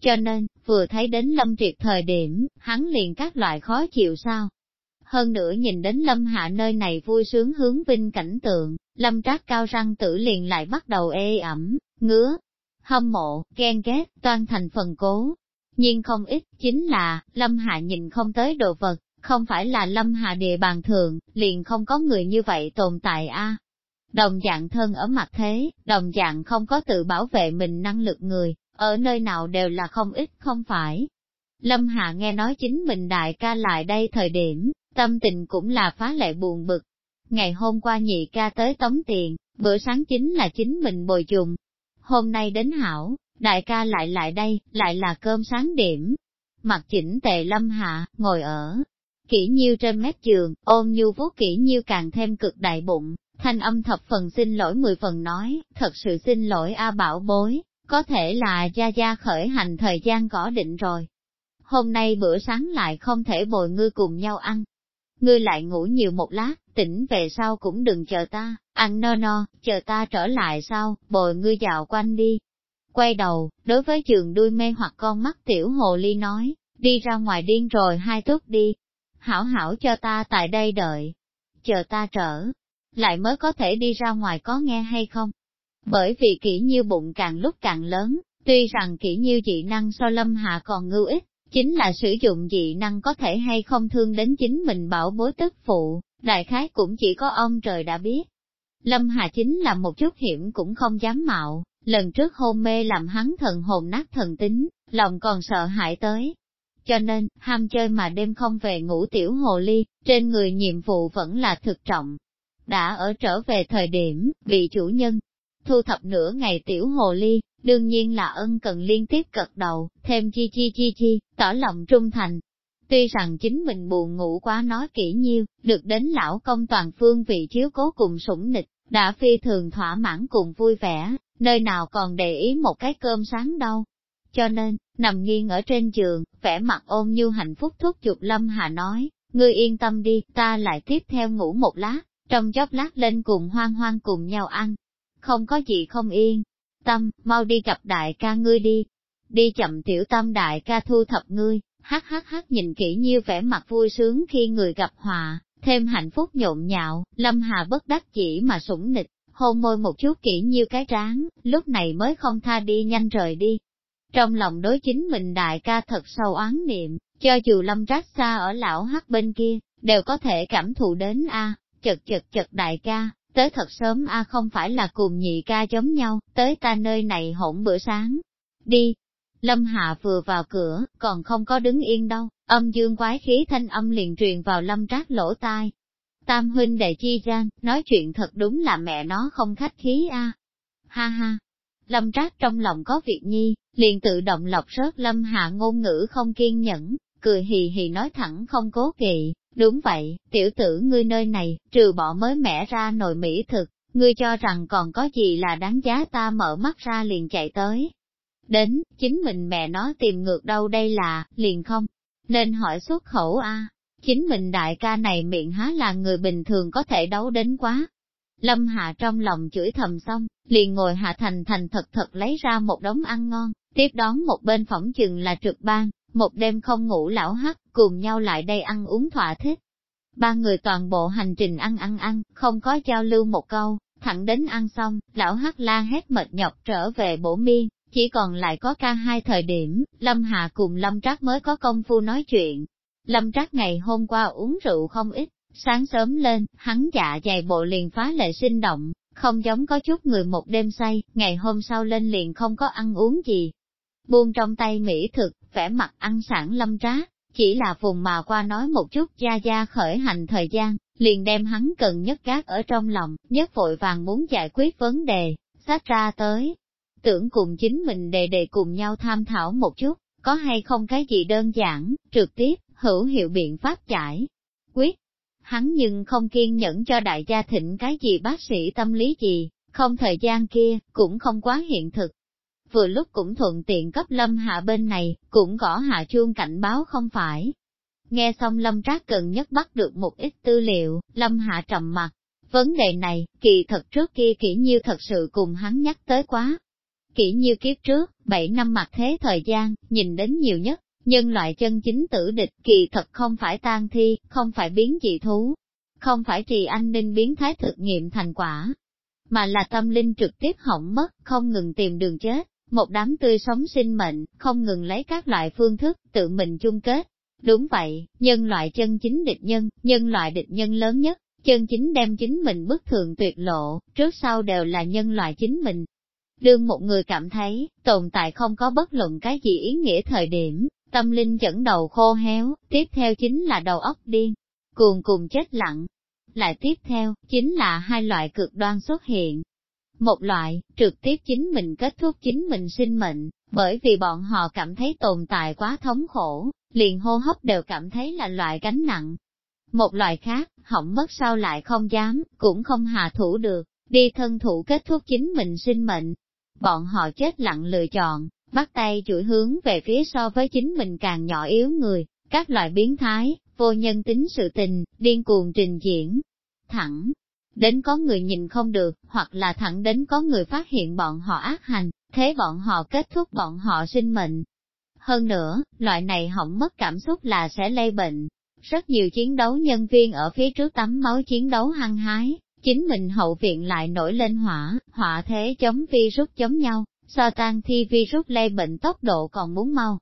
Cho nên, vừa thấy đến lâm triệt thời điểm, hắn liền các loại khó chịu sao. Hơn nữa nhìn đến lâm hạ nơi này vui sướng hướng vinh cảnh tượng, lâm trác cao răng tử liền lại bắt đầu ê ẩm, ngứa, hâm mộ, ghen ghét, toan thành phần cố. Nhưng không ít, chính là, lâm hạ nhìn không tới đồ vật, không phải là lâm hạ địa bàn thường, liền không có người như vậy tồn tại a. Đồng dạng thân ở mặt thế, đồng dạng không có tự bảo vệ mình năng lực người, ở nơi nào đều là không ít không phải. Lâm Hạ nghe nói chính mình đại ca lại đây thời điểm, tâm tình cũng là phá lệ buồn bực. Ngày hôm qua nhị ca tới tống tiền, bữa sáng chính là chính mình bồi dùng. Hôm nay đến hảo, đại ca lại lại đây, lại là cơm sáng điểm. Mặt chỉnh tề lâm hạ, ngồi ở, Kỷ nhiêu trên mép giường, ôm nhu vuốt kỷ nhiêu càng thêm cực đại bụng, thanh âm thập phần xin lỗi mười phần nói, thật sự xin lỗi A bảo bối, có thể là gia gia khởi hành thời gian gõ định rồi. Hôm nay bữa sáng lại không thể bồi ngươi cùng nhau ăn. Ngươi lại ngủ nhiều một lát, tỉnh về sau cũng đừng chờ ta, ăn no no, chờ ta trở lại sau, bồi ngươi dạo quanh đi. Quay đầu, đối với trường đuôi mê hoặc con mắt tiểu hồ ly nói, đi ra ngoài điên rồi hai tước đi, hảo hảo cho ta tại đây đợi, chờ ta trở, lại mới có thể đi ra ngoài có nghe hay không. Bởi vì kỹ nhiêu bụng càng lúc càng lớn, tuy rằng kỹ nhiêu dị năng so lâm hạ còn ngưu ích, chính là sử dụng dị năng có thể hay không thương đến chính mình bảo bối tức phụ, đại khái cũng chỉ có ông trời đã biết. Lâm Hà chính là một chút hiểm cũng không dám mạo, lần trước hôn mê làm hắn thần hồn nát thần tính, lòng còn sợ hãi tới, cho nên, ham chơi mà đêm không về ngủ tiểu hồ ly, trên người nhiệm vụ vẫn là thực trọng. Đã ở trở về thời điểm, bị chủ nhân thu thập nửa ngày tiểu hồ ly, đương nhiên là ân cần liên tiếp cật đầu, thêm chi chi chi chi, tỏ lòng trung thành. Tuy rằng chính mình buồn ngủ quá nói kỹ nhiêu, được đến lão công toàn phương vị chiếu cố cùng sủng nịch, đã phi thường thỏa mãn cùng vui vẻ, nơi nào còn để ý một cái cơm sáng đâu. cho nên, nằm nghiêng ở trên giường, vẻ mặt ôm như hạnh phúc thúc chụp Lâm Hà nói, ngươi yên tâm đi, ta lại tiếp theo ngủ một lát, trong chốc lát lên cùng hoang hoang cùng nhau ăn. Không có gì không yên. Tâm, mau đi gặp đại ca ngươi đi. Đi chậm tiểu tâm đại ca thu thập ngươi, hát hát hát nhìn kỹ như vẻ mặt vui sướng khi người gặp hòa, thêm hạnh phúc nhộn nhạo, Lâm Hà bất đắc chỉ mà sủng nịch, hôn môi một chút kỹ như cái tráng, lúc này mới không tha đi nhanh rời đi. Trong lòng đối chính mình đại ca thật sâu oán niệm, cho dù lâm trác xa ở lão hắc bên kia, đều có thể cảm thụ đến a chật chật chật đại ca, tới thật sớm a không phải là cùng nhị ca giống nhau, tới ta nơi này hỗn bữa sáng. Đi! Lâm Hạ vừa vào cửa, còn không có đứng yên đâu, âm dương quái khí thanh âm liền truyền vào lâm trác lỗ tai, tam huynh đệ chi gian, nói chuyện thật đúng là mẹ nó không khách khí a. Ha ha, lâm trác trong lòng có việc nhi, liền tự động lọc rớt lâm hạ ngôn ngữ không kiên nhẫn, cười hì hì nói thẳng không cố kỵ, đúng vậy, tiểu tử ngươi nơi này, trừ bỏ mới mẻ ra nồi mỹ thực, ngươi cho rằng còn có gì là đáng giá ta mở mắt ra liền chạy tới. Đến, chính mình mẹ nó tìm ngược đâu đây là, liền không, nên hỏi xuất khẩu a Chính mình đại ca này miệng há là người bình thường có thể đấu đến quá. Lâm Hạ trong lòng chửi thầm xong, liền ngồi hạ thành thành thật thật lấy ra một đống ăn ngon, tiếp đón một bên phỏng chừng là trực ban, một đêm không ngủ lão hắc, cùng nhau lại đây ăn uống thỏa thích. Ba người toàn bộ hành trình ăn ăn ăn, không có giao lưu một câu, thẳng đến ăn xong, lão hắc la hét mệt nhọc trở về bổ miên, chỉ còn lại có ca hai thời điểm, Lâm hạ cùng Lâm Trác mới có công phu nói chuyện, Lâm Trác ngày hôm qua uống rượu không ít, sáng sớm lên, hắn dạ dày bộ liền phá lệ sinh động, không giống có chút người một đêm say, ngày hôm sau lên liền không có ăn uống gì. Buông trong tay mỹ thực, vẻ mặt ăn sẵn lâm trác, chỉ là vùng mà qua nói một chút gia gia khởi hành thời gian, liền đem hắn cần nhất gác ở trong lòng, nhất vội vàng muốn giải quyết vấn đề, sát ra tới. Tưởng cùng chính mình đề đề cùng nhau tham thảo một chút, có hay không cái gì đơn giản, trực tiếp, hữu hiệu biện pháp giải quyết. Hắn nhưng không kiên nhẫn cho đại gia thịnh cái gì bác sĩ tâm lý gì, không thời gian kia, cũng không quá hiện thực. Vừa lúc cũng thuận tiện cấp lâm hạ bên này, cũng gõ hạ chuông cảnh báo không phải. Nghe xong lâm trác cần nhất bắt được một ít tư liệu, lâm hạ trầm mặt. Vấn đề này, kỳ thật trước kia kỹ như thật sự cùng hắn nhắc tới quá. Kỹ như kiếp trước, 7 năm mặt thế thời gian, nhìn đến nhiều nhất, Nhân loại chân chính tử địch kỳ thật không phải tan thi, không phải biến dị thú, không phải trì an ninh biến thái thực nghiệm thành quả, mà là tâm linh trực tiếp hỏng mất, không ngừng tìm đường chết, một đám tươi sống sinh mệnh, không ngừng lấy các loại phương thức, tự mình chung kết. Đúng vậy, nhân loại chân chính địch nhân, nhân loại địch nhân lớn nhất, chân chính đem chính mình bức thường tuyệt lộ, trước sau đều là nhân loại chính mình. Đương một người cảm thấy, tồn tại không có bất luận cái gì ý nghĩa thời điểm, Tâm linh dẫn đầu khô héo, tiếp theo chính là đầu óc điên, cuồng cùng chết lặng. Lại tiếp theo, chính là hai loại cực đoan xuất hiện. Một loại, trực tiếp chính mình kết thúc chính mình sinh mệnh, bởi vì bọn họ cảm thấy tồn tại quá thống khổ, liền hô hấp đều cảm thấy là loại gánh nặng. Một loại khác, hỏng mất sau lại không dám, cũng không hạ thủ được, đi thân thủ kết thúc chính mình sinh mệnh. Bọn họ chết lặng lựa chọn, bắt tay chuỗi hướng về phía so với chính mình càng nhỏ yếu người, các loại biến thái, vô nhân tính sự tình, điên cuồng trình diễn. Thẳng, đến có người nhìn không được, hoặc là thẳng đến có người phát hiện bọn họ ác hành, thế bọn họ kết thúc bọn họ sinh mệnh. Hơn nữa, loại này hỏng mất cảm xúc là sẽ lây bệnh. Rất nhiều chiến đấu nhân viên ở phía trước tắm máu chiến đấu hăng hái, chính mình hậu viện lại nổi lên hỏa, hỏa thế chống virus chống nhau, so tan thi virus lây bệnh tốc độ còn muốn mau.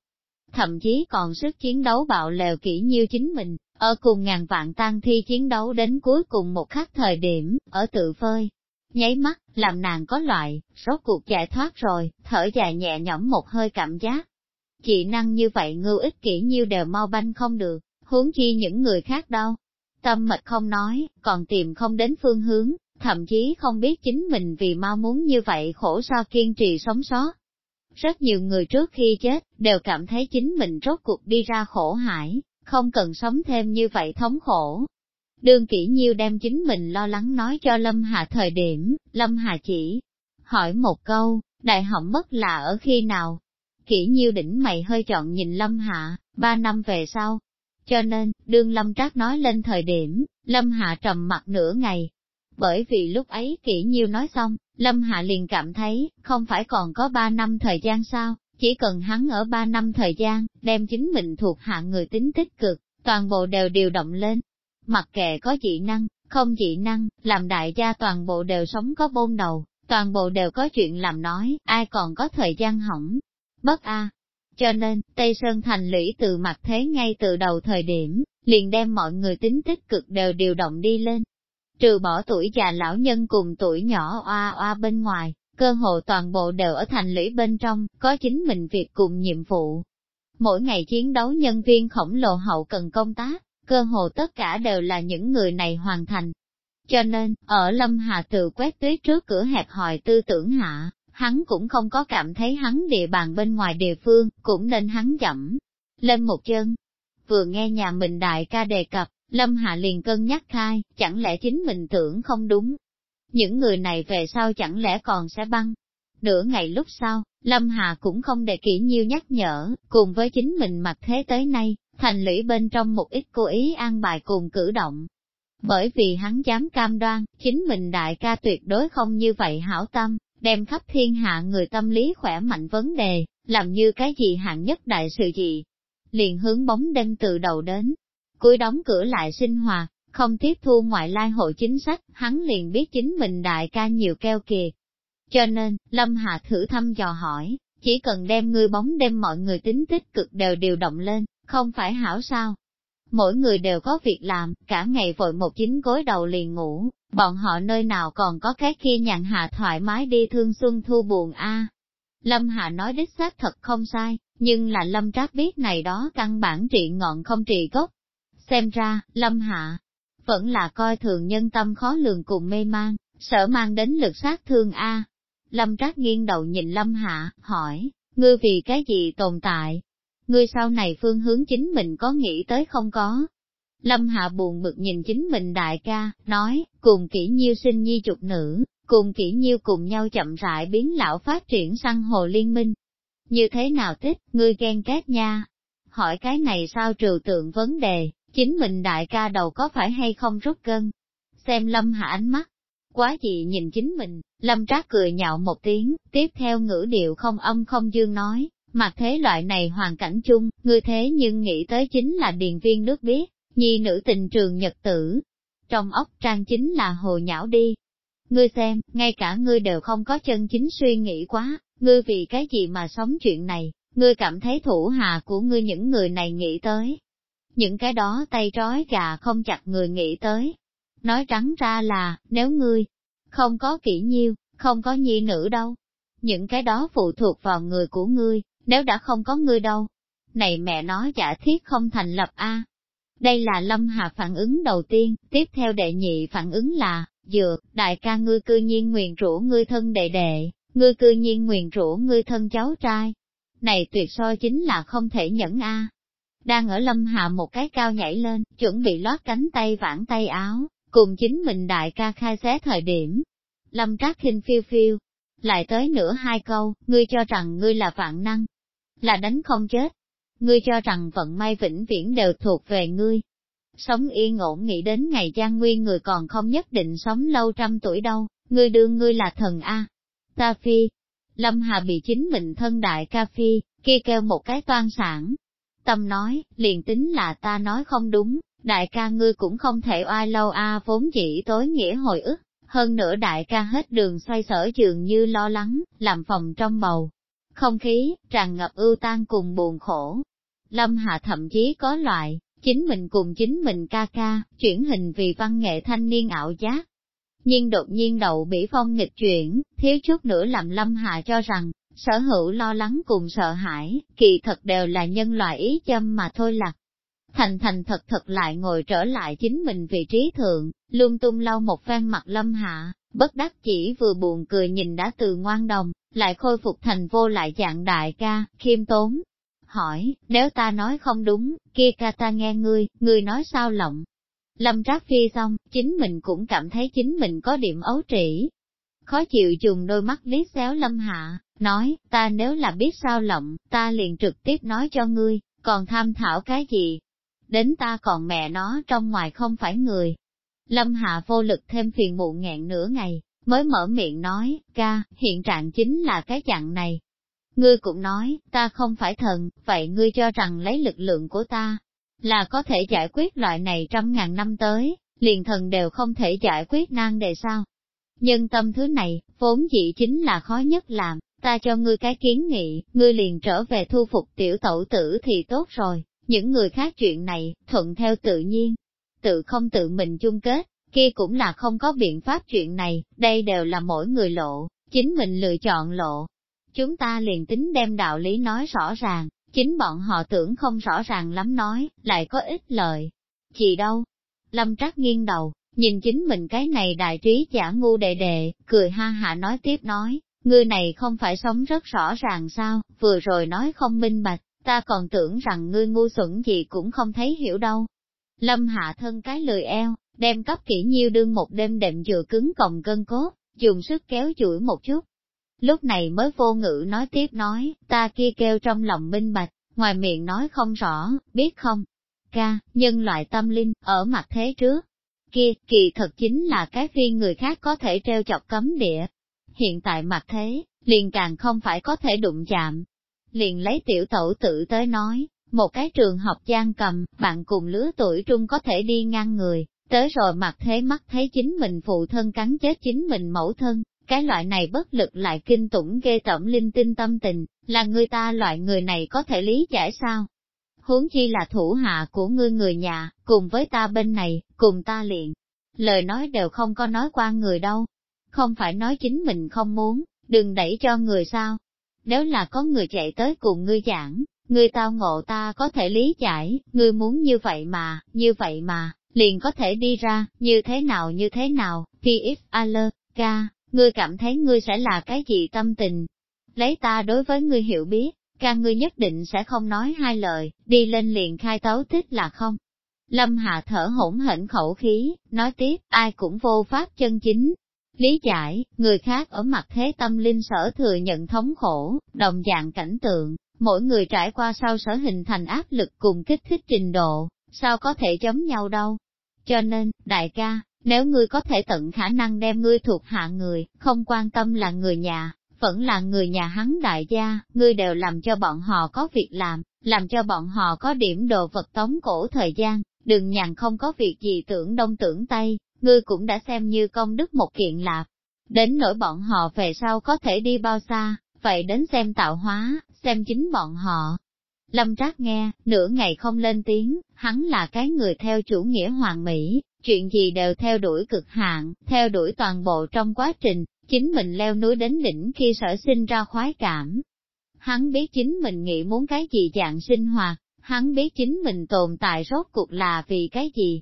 Thậm chí còn sức chiến đấu bạo lều kỹ như chính mình, ở cùng ngàn vạn tan thi chiến đấu đến cuối cùng một khắc thời điểm, ở tự phơi. Nháy mắt, làm nàng có loại, rốt cuộc giải thoát rồi, thở dài nhẹ nhõm một hơi cảm giác. Chị năng như vậy ngưu ích kỹ nhiêu đều mau banh không được, huống chi những người khác đâu. Tâm mật không nói, còn tìm không đến phương hướng, thậm chí không biết chính mình vì mau muốn như vậy khổ sao kiên trì sống sót. Rất nhiều người trước khi chết, đều cảm thấy chính mình rốt cuộc đi ra khổ hải, không cần sống thêm như vậy thống khổ. Đương kỹ nhiêu đem chính mình lo lắng nói cho Lâm Hà thời điểm, Lâm Hà chỉ hỏi một câu, đại hỏng mất là ở khi nào? kỹ nhiêu đỉnh mày hơi chọn nhìn Lâm Hạ, ba năm về sau. Cho nên, đương Lâm Trác nói lên thời điểm, Lâm Hạ trầm mặt nửa ngày. Bởi vì lúc ấy kỹ nhiêu nói xong, Lâm Hạ liền cảm thấy, không phải còn có ba năm thời gian sao, chỉ cần hắn ở ba năm thời gian, đem chính mình thuộc hạ người tính tích cực, toàn bộ đều điều động lên. Mặc kệ có dị năng, không dị năng, làm đại gia toàn bộ đều sống có bôn đầu, toàn bộ đều có chuyện làm nói, ai còn có thời gian hỏng. Bất a. Cho nên, Tây Sơn thành lũy từ mặt thế ngay từ đầu thời điểm, liền đem mọi người tính tích cực đều điều động đi lên. Trừ bỏ tuổi già lão nhân cùng tuổi nhỏ oa oa bên ngoài, cơ hồ toàn bộ đều ở thành lũy bên trong, có chính mình việc cùng nhiệm vụ. Mỗi ngày chiến đấu nhân viên khổng lồ hậu cần công tác, cơ hồ tất cả đều là những người này hoàn thành. Cho nên, ở Lâm Hà tự quét tuyết trước cửa hẹp hòi tư tưởng hạ, hắn cũng không có cảm thấy hắn địa bàn bên ngoài địa phương, cũng nên hắn dẫm lên một chân. Vừa nghe nhà mình đại ca đề cập, Lâm Hạ liền cân nhắc khai, chẳng lẽ chính mình tưởng không đúng. Những người này về sau chẳng lẽ còn sẽ băng. Nửa ngày lúc sau, Lâm Hà cũng không để kỹ nhiêu nhắc nhở, cùng với chính mình mặt thế tới nay, thành lũy bên trong một ít cố ý an bài cùng cử động. Bởi vì hắn dám cam đoan, chính mình đại ca tuyệt đối không như vậy hảo tâm, đem khắp thiên hạ người tâm lý khỏe mạnh vấn đề, làm như cái gì hạng nhất đại sự gì. Liền hướng bóng đêm từ đầu đến, cuối đóng cửa lại sinh hoạt, không tiếp thu ngoại lai hộ chính sách, hắn liền biết chính mình đại ca nhiều keo kiệt. Cho nên, Lâm Hà thử thăm dò hỏi, chỉ cần đem ngươi bóng đem mọi người tính tích cực đều điều động lên, không phải hảo sao? Mỗi người đều có việc làm, cả ngày vội một chính gối đầu liền ngủ, bọn họ nơi nào còn có cái kia nhàn hạ thoải mái đi thương xuân thu buồn a. Lâm Hạ nói đích xác thật không sai, nhưng là Lâm Trác biết này đó căn bản trị ngọn không trị gốc. Xem ra, Lâm Hạ vẫn là coi thường nhân tâm khó lường cùng mê mang, sợ mang đến lực sát thương a. Lâm Trác nghiêng đầu nhìn Lâm Hạ, hỏi, ngươi vì cái gì tồn tại? Ngươi sau này phương hướng chính mình có nghĩ tới không có? Lâm Hạ buồn bực nhìn chính mình đại ca, nói, cùng kỹ nhiêu sinh nhi trục nữ, cùng kỹ nhiêu cùng nhau chậm rãi biến lão phát triển sang hồ liên minh. Như thế nào thích, ngươi ghen két nha? Hỏi cái này sao trừ tượng vấn đề, chính mình đại ca đầu có phải hay không rút cân? Xem Lâm Hạ ánh mắt, quá dị nhìn chính mình, Lâm Trác cười nhạo một tiếng, tiếp theo ngữ điệu không âm không dương nói, mặc thế loại này hoàn cảnh chung, ngươi thế nhưng nghĩ tới chính là điền viên nước biết, nhi nữ tình trường nhật tử. Trong ốc trang chính là hồ nhão đi. Ngươi xem, ngay cả ngươi đều không có chân chính suy nghĩ quá, ngươi vì cái gì mà sống chuyện này, ngươi cảm thấy thủ hạ của ngươi những người này nghĩ tới. Những cái đó tay trói gà không chặt người nghĩ tới. Nói trắng ra là, nếu ngươi không có kỹ nhiêu, không có nhi nữ đâu. Những cái đó phụ thuộc vào người của ngươi, nếu đã không có ngươi đâu. Này mẹ nói giả thiết không thành lập a đây là Lâm Hà phản ứng đầu tiên, tiếp theo đệ nhị phản ứng là, dược, đại ca ngươi cư nhiên nguyền rủa ngươi thân đệ đệ, ngươi cư nhiên nguyền rủa ngươi thân cháu trai. Này tuyệt soi chính là không thể nhẫn a. Đang ở Lâm Hà một cái cao nhảy lên, chuẩn bị lót cánh tay vãn tay áo, cùng chính mình đại ca khai xé thời điểm. Lâm Trác khinh phiêu phiêu, lại tới nửa hai câu, ngươi cho rằng ngươi là vạn năng, là đánh không chết, ngươi cho rằng vận may vĩnh viễn đều thuộc về ngươi. Sống yên ổn nghĩ đến ngày gian nguyên người còn không nhất định sống lâu trăm tuổi đâu, ngươi đương ngươi là thần A. Ta phi, Lâm Hà bị chính mình thân đại ca phi, kia kêu một cái toan sản. Tâm nói, liền tính là ta nói không đúng, đại ca ngươi cũng không thể oai lâu a vốn chỉ tối nghĩa hồi ức, hơn nữa đại ca hết đường xoay sở dường như lo lắng, làm phòng trong bầu. Không khí, tràn ngập ưu tan cùng buồn khổ, Lâm Hạ thậm chí có loại, chính mình cùng chính mình ca ca, chuyển hình vì văn nghệ thanh niên ảo giác. Nhưng đột nhiên đậu bị phong nghịch chuyển, thiếu chút nữa làm Lâm Hạ cho rằng, sở hữu lo lắng cùng sợ hãi, kỳ thật đều là nhân loại ý châm mà thôi lạc. Thành thành thật thật lại ngồi trở lại chính mình vị trí thượng, lung tung lau một phen mặt Lâm Hạ, bất đắc chỉ vừa buồn cười nhìn đã từ ngoan đồng, lại khôi phục thành vô lại dạng đại ca, khiêm tốn, hỏi, nếu ta nói không đúng, kia ca ta nghe ngươi, ngươi nói sao lộng. Lâm Trác Phi xong, chính mình cũng cảm thấy chính mình có điểm ấu trĩ khó chịu dùng đôi mắt liếc xéo lâm hạ, nói, ta nếu là biết sao lộng, ta liền trực tiếp nói cho ngươi, còn tham thảo cái gì? Đến ta còn mẹ nó trong ngoài không phải người. Lâm hạ vô lực thêm phiền muộn nghẹn nửa ngày, mới mở miệng nói, ca, hiện trạng chính là cái dạng này. Ngươi cũng nói, ta không phải thần, vậy ngươi cho rằng lấy lực lượng của ta, là có thể giải quyết loại này trăm ngàn năm tới, liền thần đều không thể giải quyết nan đề sao. Nhân tâm thứ này, vốn dĩ chính là khó nhất làm, ta cho ngươi cái kiến nghị, ngươi liền trở về thu phục tiểu tẩu tử thì tốt rồi, những người khác chuyện này, thuận theo tự nhiên, tự không tự mình chung kết, kia cũng là không có biện pháp chuyện này, đây đều là mỗi người lộ, chính mình lựa chọn lộ. Chúng ta liền tính đem đạo lý nói rõ ràng, chính bọn họ tưởng không rõ ràng lắm nói, lại có ích lợi. Gì đâu? Lâm Trác nghiêng đầu, nhìn chính mình cái này đại trí giả ngu đệ đệ, cười ha hạ nói tiếp nói, ngươi này không phải sống rất rõ ràng sao, vừa rồi nói không minh bạch, ta còn tưởng rằng ngươi ngu xuẩn gì cũng không thấy hiểu đâu. Lâm hạ thân cái lười eo, đem cấp kỹ nhiêu đương một đêm đệm dừa cứng còng cân cốt, dùng sức kéo chuỗi một chút. Lúc này mới vô ngữ nói tiếp nói, ta kia kêu trong lòng minh bạch, ngoài miệng nói không rõ, biết không? Ca, nhân loại tâm linh, ở mặt thế trước. Kia, kỳ thật chính là cái phi người khác có thể treo chọc cấm địa. Hiện tại mặt thế, liền càng không phải có thể đụng chạm. Liền lấy tiểu tẩu tự tới nói, một cái trường học gian cầm, bạn cùng lứa tuổi trung có thể đi ngang người, Tới rồi mặt thế mắt thấy chính mình phụ thân cắn chết chính mình mẫu thân, cái loại này bất lực lại kinh tủng ghê tẩm linh tinh tâm tình, là người ta loại người này có thể lý giải sao? Huống chi là thủ hạ của ngươi người nhà, cùng với ta bên này, cùng ta liền. Lời nói đều không có nói qua người đâu. Không phải nói chính mình không muốn, đừng đẩy cho người sao. Nếu là có người chạy tới cùng ngươi giảng, ngươi tao ngộ ta có thể lý giải, ngươi muốn như vậy mà, như vậy mà, liền có thể đi ra, như thế nào như thế nào, P.F. Ngươi cảm thấy ngươi sẽ là cái gì tâm tình. Lấy ta đối với ngươi hiểu biết, ca ngươi nhất định sẽ không nói hai lời, đi lên liền khai tấu tích là không. Lâm Hạ thở hỗn hển khẩu khí, nói tiếp, ai cũng vô pháp chân chính. Lý giải, người khác ở mặt thế tâm linh sở thừa nhận thống khổ, đồng dạng cảnh tượng, mỗi người trải qua sau sở hình thành áp lực cùng kích thích trình độ, sao có thể giống nhau đâu. Cho nên, đại ca, nếu ngươi có thể tận khả năng đem ngươi thuộc hạ người, không quan tâm là người nhà, vẫn là người nhà hắn đại gia, ngươi đều làm cho bọn họ có việc làm, làm cho bọn họ có điểm đồ vật tống cổ thời gian, đừng nhàn không có việc gì tưởng đông tưởng tây, ngươi cũng đã xem như công đức một kiện lạp. Đến nỗi bọn họ về sau có thể đi bao xa, vậy đến xem tạo hóa, xem chính bọn họ, Lâm Trác nghe, nửa ngày không lên tiếng, hắn là cái người theo chủ nghĩa hoàng mỹ, chuyện gì đều theo đuổi cực hạn, theo đuổi toàn bộ trong quá trình, chính mình leo núi đến đỉnh khi sở sinh ra khoái cảm. Hắn biết chính mình nghĩ muốn cái gì dạng sinh hoạt, hắn biết chính mình tồn tại rốt cuộc là vì cái gì.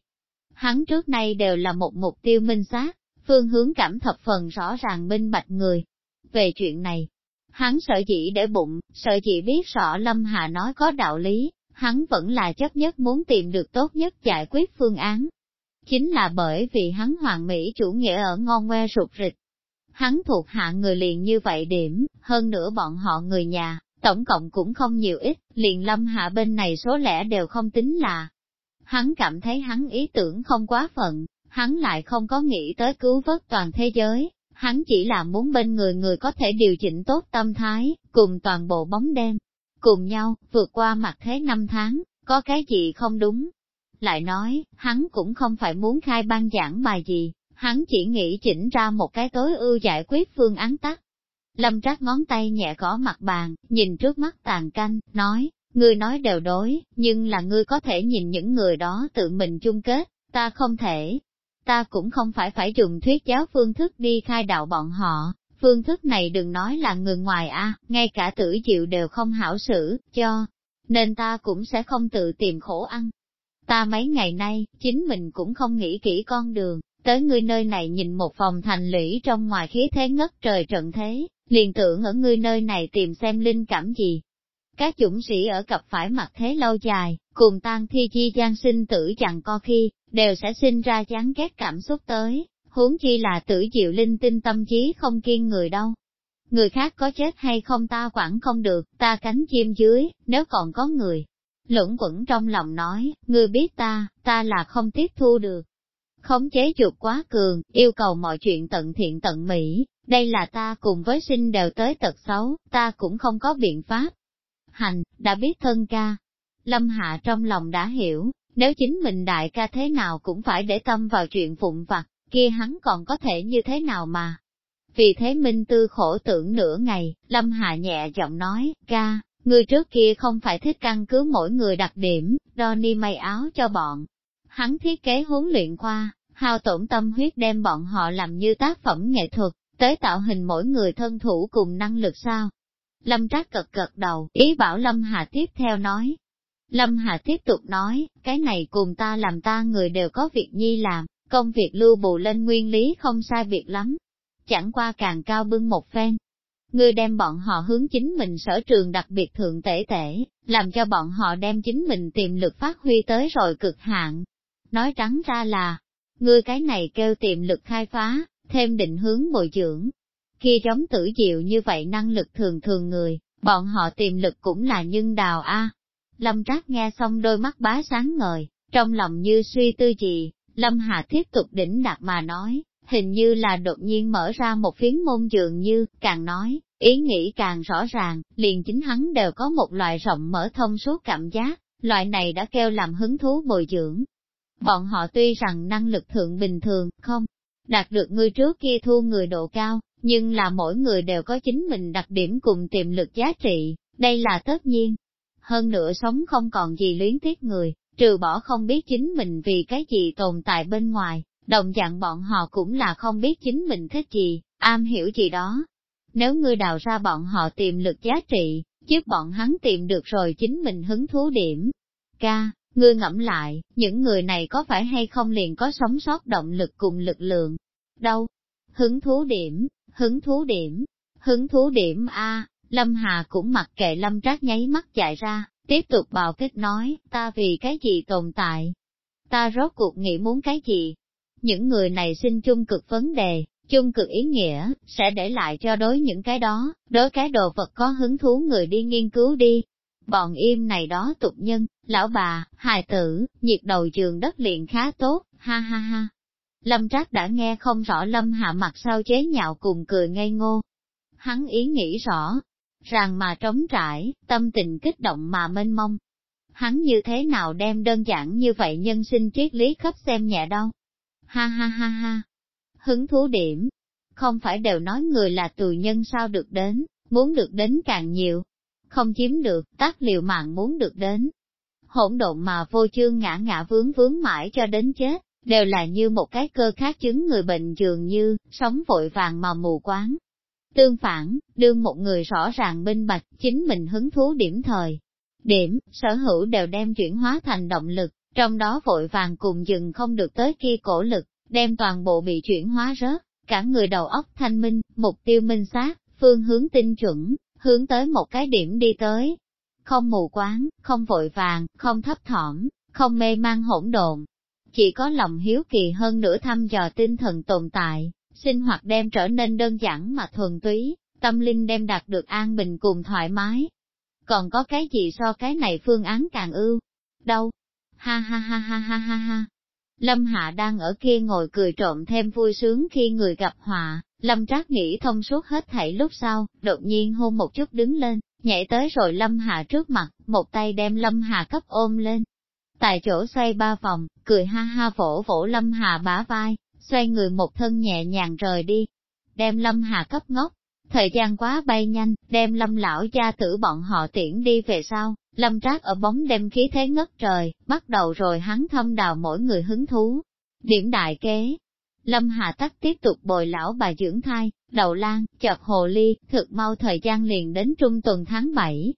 Hắn trước nay đều là một mục tiêu minh xác, phương hướng cảm thập phần rõ ràng minh bạch người. Về chuyện này, Hắn sợ dĩ để bụng, sợ dĩ biết rõ Lâm Hà nói có đạo lý, hắn vẫn là chấp nhất muốn tìm được tốt nhất giải quyết phương án. Chính là bởi vì hắn hoàng mỹ chủ nghĩa ở ngon ngoe rụt rịch. Hắn thuộc hạ người liền như vậy điểm, hơn nữa bọn họ người nhà, tổng cộng cũng không nhiều ít, liền lâm hạ bên này số lẻ đều không tính là. Hắn cảm thấy hắn ý tưởng không quá phận, hắn lại không có nghĩ tới cứu vớt toàn thế giới, hắn chỉ là muốn bên người người có thể điều chỉnh tốt tâm thái, cùng toàn bộ bóng đêm, cùng nhau, vượt qua mặt thế năm tháng, có cái gì không đúng. Lại nói, hắn cũng không phải muốn khai ban giảng bài gì, hắn chỉ nghĩ chỉnh ra một cái tối ưu giải quyết phương án tắt. Lâm trác ngón tay nhẹ gõ mặt bàn, nhìn trước mắt tàn canh, nói, ngươi nói đều đối, nhưng là ngươi có thể nhìn những người đó tự mình chung kết, ta không thể, ta cũng không phải phải dùng thuyết giáo phương thức đi khai đạo bọn họ, phương thức này đừng nói là người ngoài a, ngay cả tử diệu đều không hảo xử, cho, nên ta cũng sẽ không tự tìm khổ ăn. Ta mấy ngày nay, chính mình cũng không nghĩ kỹ con đường, tới ngươi nơi này nhìn một phòng thành lũy trong ngoài khí thế ngất trời trận thế, liền tưởng ở ngươi nơi này tìm xem linh cảm gì. Các chủng sĩ ở cặp phải mặt thế lâu dài, cùng tan thi chi gian sinh tử chẳng co khi, đều sẽ sinh ra chán ghét cảm xúc tới, huống chi là tử diệu linh tinh tâm trí không kiên người đâu. Người khác có chết hay không ta quản không được, ta cánh chim dưới, nếu còn có người. Lũng quẩn trong lòng nói, ngươi biết ta, ta là không tiếp thu được. Khống chế chuột quá cường, yêu cầu mọi chuyện tận thiện tận mỹ, đây là ta cùng với sinh đều tới tật xấu, ta cũng không có biện pháp. Hành, đã biết thân ca. Lâm Hạ trong lòng đã hiểu, nếu chính mình đại ca thế nào cũng phải để tâm vào chuyện phụng vặt, kia hắn còn có thể như thế nào mà. Vì thế Minh Tư khổ tưởng nửa ngày, Lâm Hạ nhẹ giọng nói, ca, người trước kia không phải thích căn cứ mỗi người đặc điểm, đo ni may áo cho bọn. Hắn thiết kế huấn luyện khoa, hao tổn tâm huyết đem bọn họ làm như tác phẩm nghệ thuật, tới tạo hình mỗi người thân thủ cùng năng lực sao. Lâm Trác cật cật đầu, ý bảo Lâm Hà tiếp theo nói. Lâm Hà tiếp tục nói, cái này cùng ta làm ta người đều có việc nhi làm, công việc lưu bù lên nguyên lý không sai việc lắm. Chẳng qua càng cao bưng một phen. Ngươi đem bọn họ hướng chính mình sở trường đặc biệt thượng tể tể, làm cho bọn họ đem chính mình tiềm lực phát huy tới rồi cực hạn. Nói trắng ra là, ngươi cái này kêu tiềm lực khai phá, thêm định hướng bồi dưỡng. Khi chống tử diệu như vậy năng lực thường thường người, bọn họ tiềm lực cũng là nhân đào A. Lâm Trác nghe xong đôi mắt bá sáng ngời, trong lòng như suy tư gì, Lâm Hà tiếp tục đỉnh đạt mà nói, hình như là đột nhiên mở ra một phiến môn dường như, càng nói, ý nghĩ càng rõ ràng, liền chính hắn đều có một loại rộng mở thông suốt cảm giác, loại này đã kêu làm hứng thú bồi dưỡng. Bọn họ tuy rằng năng lực thượng bình thường, không, đạt được người trước kia thu người độ cao, nhưng là mỗi người đều có chính mình đặc điểm cùng tiềm lực giá trị, đây là tất nhiên. Hơn nữa sống không còn gì luyến tiếc người, trừ bỏ không biết chính mình vì cái gì tồn tại bên ngoài, đồng dạng bọn họ cũng là không biết chính mình thích gì, am hiểu gì đó. Nếu ngươi đào ra bọn họ tiềm lực giá trị, giúp bọn hắn tìm được rồi chính mình hứng thú điểm. Ca, ngươi ngẫm lại, những người này có phải hay không liền có sống sót động lực cùng lực lượng, Đâu? Hứng thú điểm, hứng thú điểm, hứng thú điểm A, Lâm Hà cũng mặc kệ Lâm Trác nháy mắt chạy ra, tiếp tục bào kích nói, ta vì cái gì tồn tại? Ta rốt cuộc nghĩ muốn cái gì? Những người này sinh chung cực vấn đề, chung cực ý nghĩa, sẽ để lại cho đối những cái đó, đối cái đồ vật có hứng thú người đi nghiên cứu đi. Bọn im này đó tục nhân, lão bà, hài tử, nhiệt đầu trường đất liền khá tốt, ha ha ha. Lâm Trác đã nghe không rõ Lâm Hạ mặt sau chế nhạo cùng cười ngây ngô. Hắn ý nghĩ rõ, rằng mà trống trải, tâm tình kích động mà mênh mông. Hắn như thế nào đem đơn giản như vậy nhân sinh triết lý khắp xem nhẹ đâu. Ha ha ha ha. Hứng thú điểm. Không phải đều nói người là tù nhân sao được đến, muốn được đến càng nhiều. Không chiếm được, tác liệu mạng muốn được đến. Hỗn độn mà vô chương ngã ngã vướng vướng mãi cho đến chết đều là như một cái cơ khác chứng người bệnh dường như, sống vội vàng mà mù quáng. Tương phản, đương một người rõ ràng minh bạch, chính mình hứng thú điểm thời. Điểm, sở hữu đều đem chuyển hóa thành động lực, trong đó vội vàng cùng dừng không được tới kia cổ lực, đem toàn bộ bị chuyển hóa rớt, cả người đầu óc thanh minh, mục tiêu minh xác, phương hướng tinh chuẩn, hướng tới một cái điểm đi tới. Không mù quáng, không vội vàng, không thấp thỏm, không mê mang hỗn độn, chỉ có lòng hiếu kỳ hơn nữa thăm dò tinh thần tồn tại, sinh hoạt đem trở nên đơn giản mà thuần túy, tâm linh đem đạt được an bình cùng thoải mái. Còn có cái gì so cái này phương án càng ưu? Đâu? Ha ha ha ha ha ha ha. Lâm Hạ đang ở kia ngồi cười trộm thêm vui sướng khi người gặp họa, Lâm Trác nghĩ thông suốt hết thảy lúc sau, đột nhiên hôn một chút đứng lên, nhảy tới rồi Lâm Hạ trước mặt, một tay đem Lâm Hạ cấp ôm lên, Tại chỗ xoay ba vòng, cười ha ha vỗ vỗ Lâm Hạ bả vai, xoay người một thân nhẹ nhàng rời đi. Đem Lâm Hạ cấp ngốc, thời gian quá bay nhanh, đem Lâm lão gia tử bọn họ tiễn đi về sau, Lâm Trác ở bóng đêm khí thế ngất trời, bắt đầu rồi hắn thâm đào mỗi người hứng thú. Điểm đại kế, Lâm Hà Tắc tiếp tục bồi lão bà dưỡng thai, đầu lan, chợt hồ ly, thực mau thời gian liền đến trung tuần tháng 7,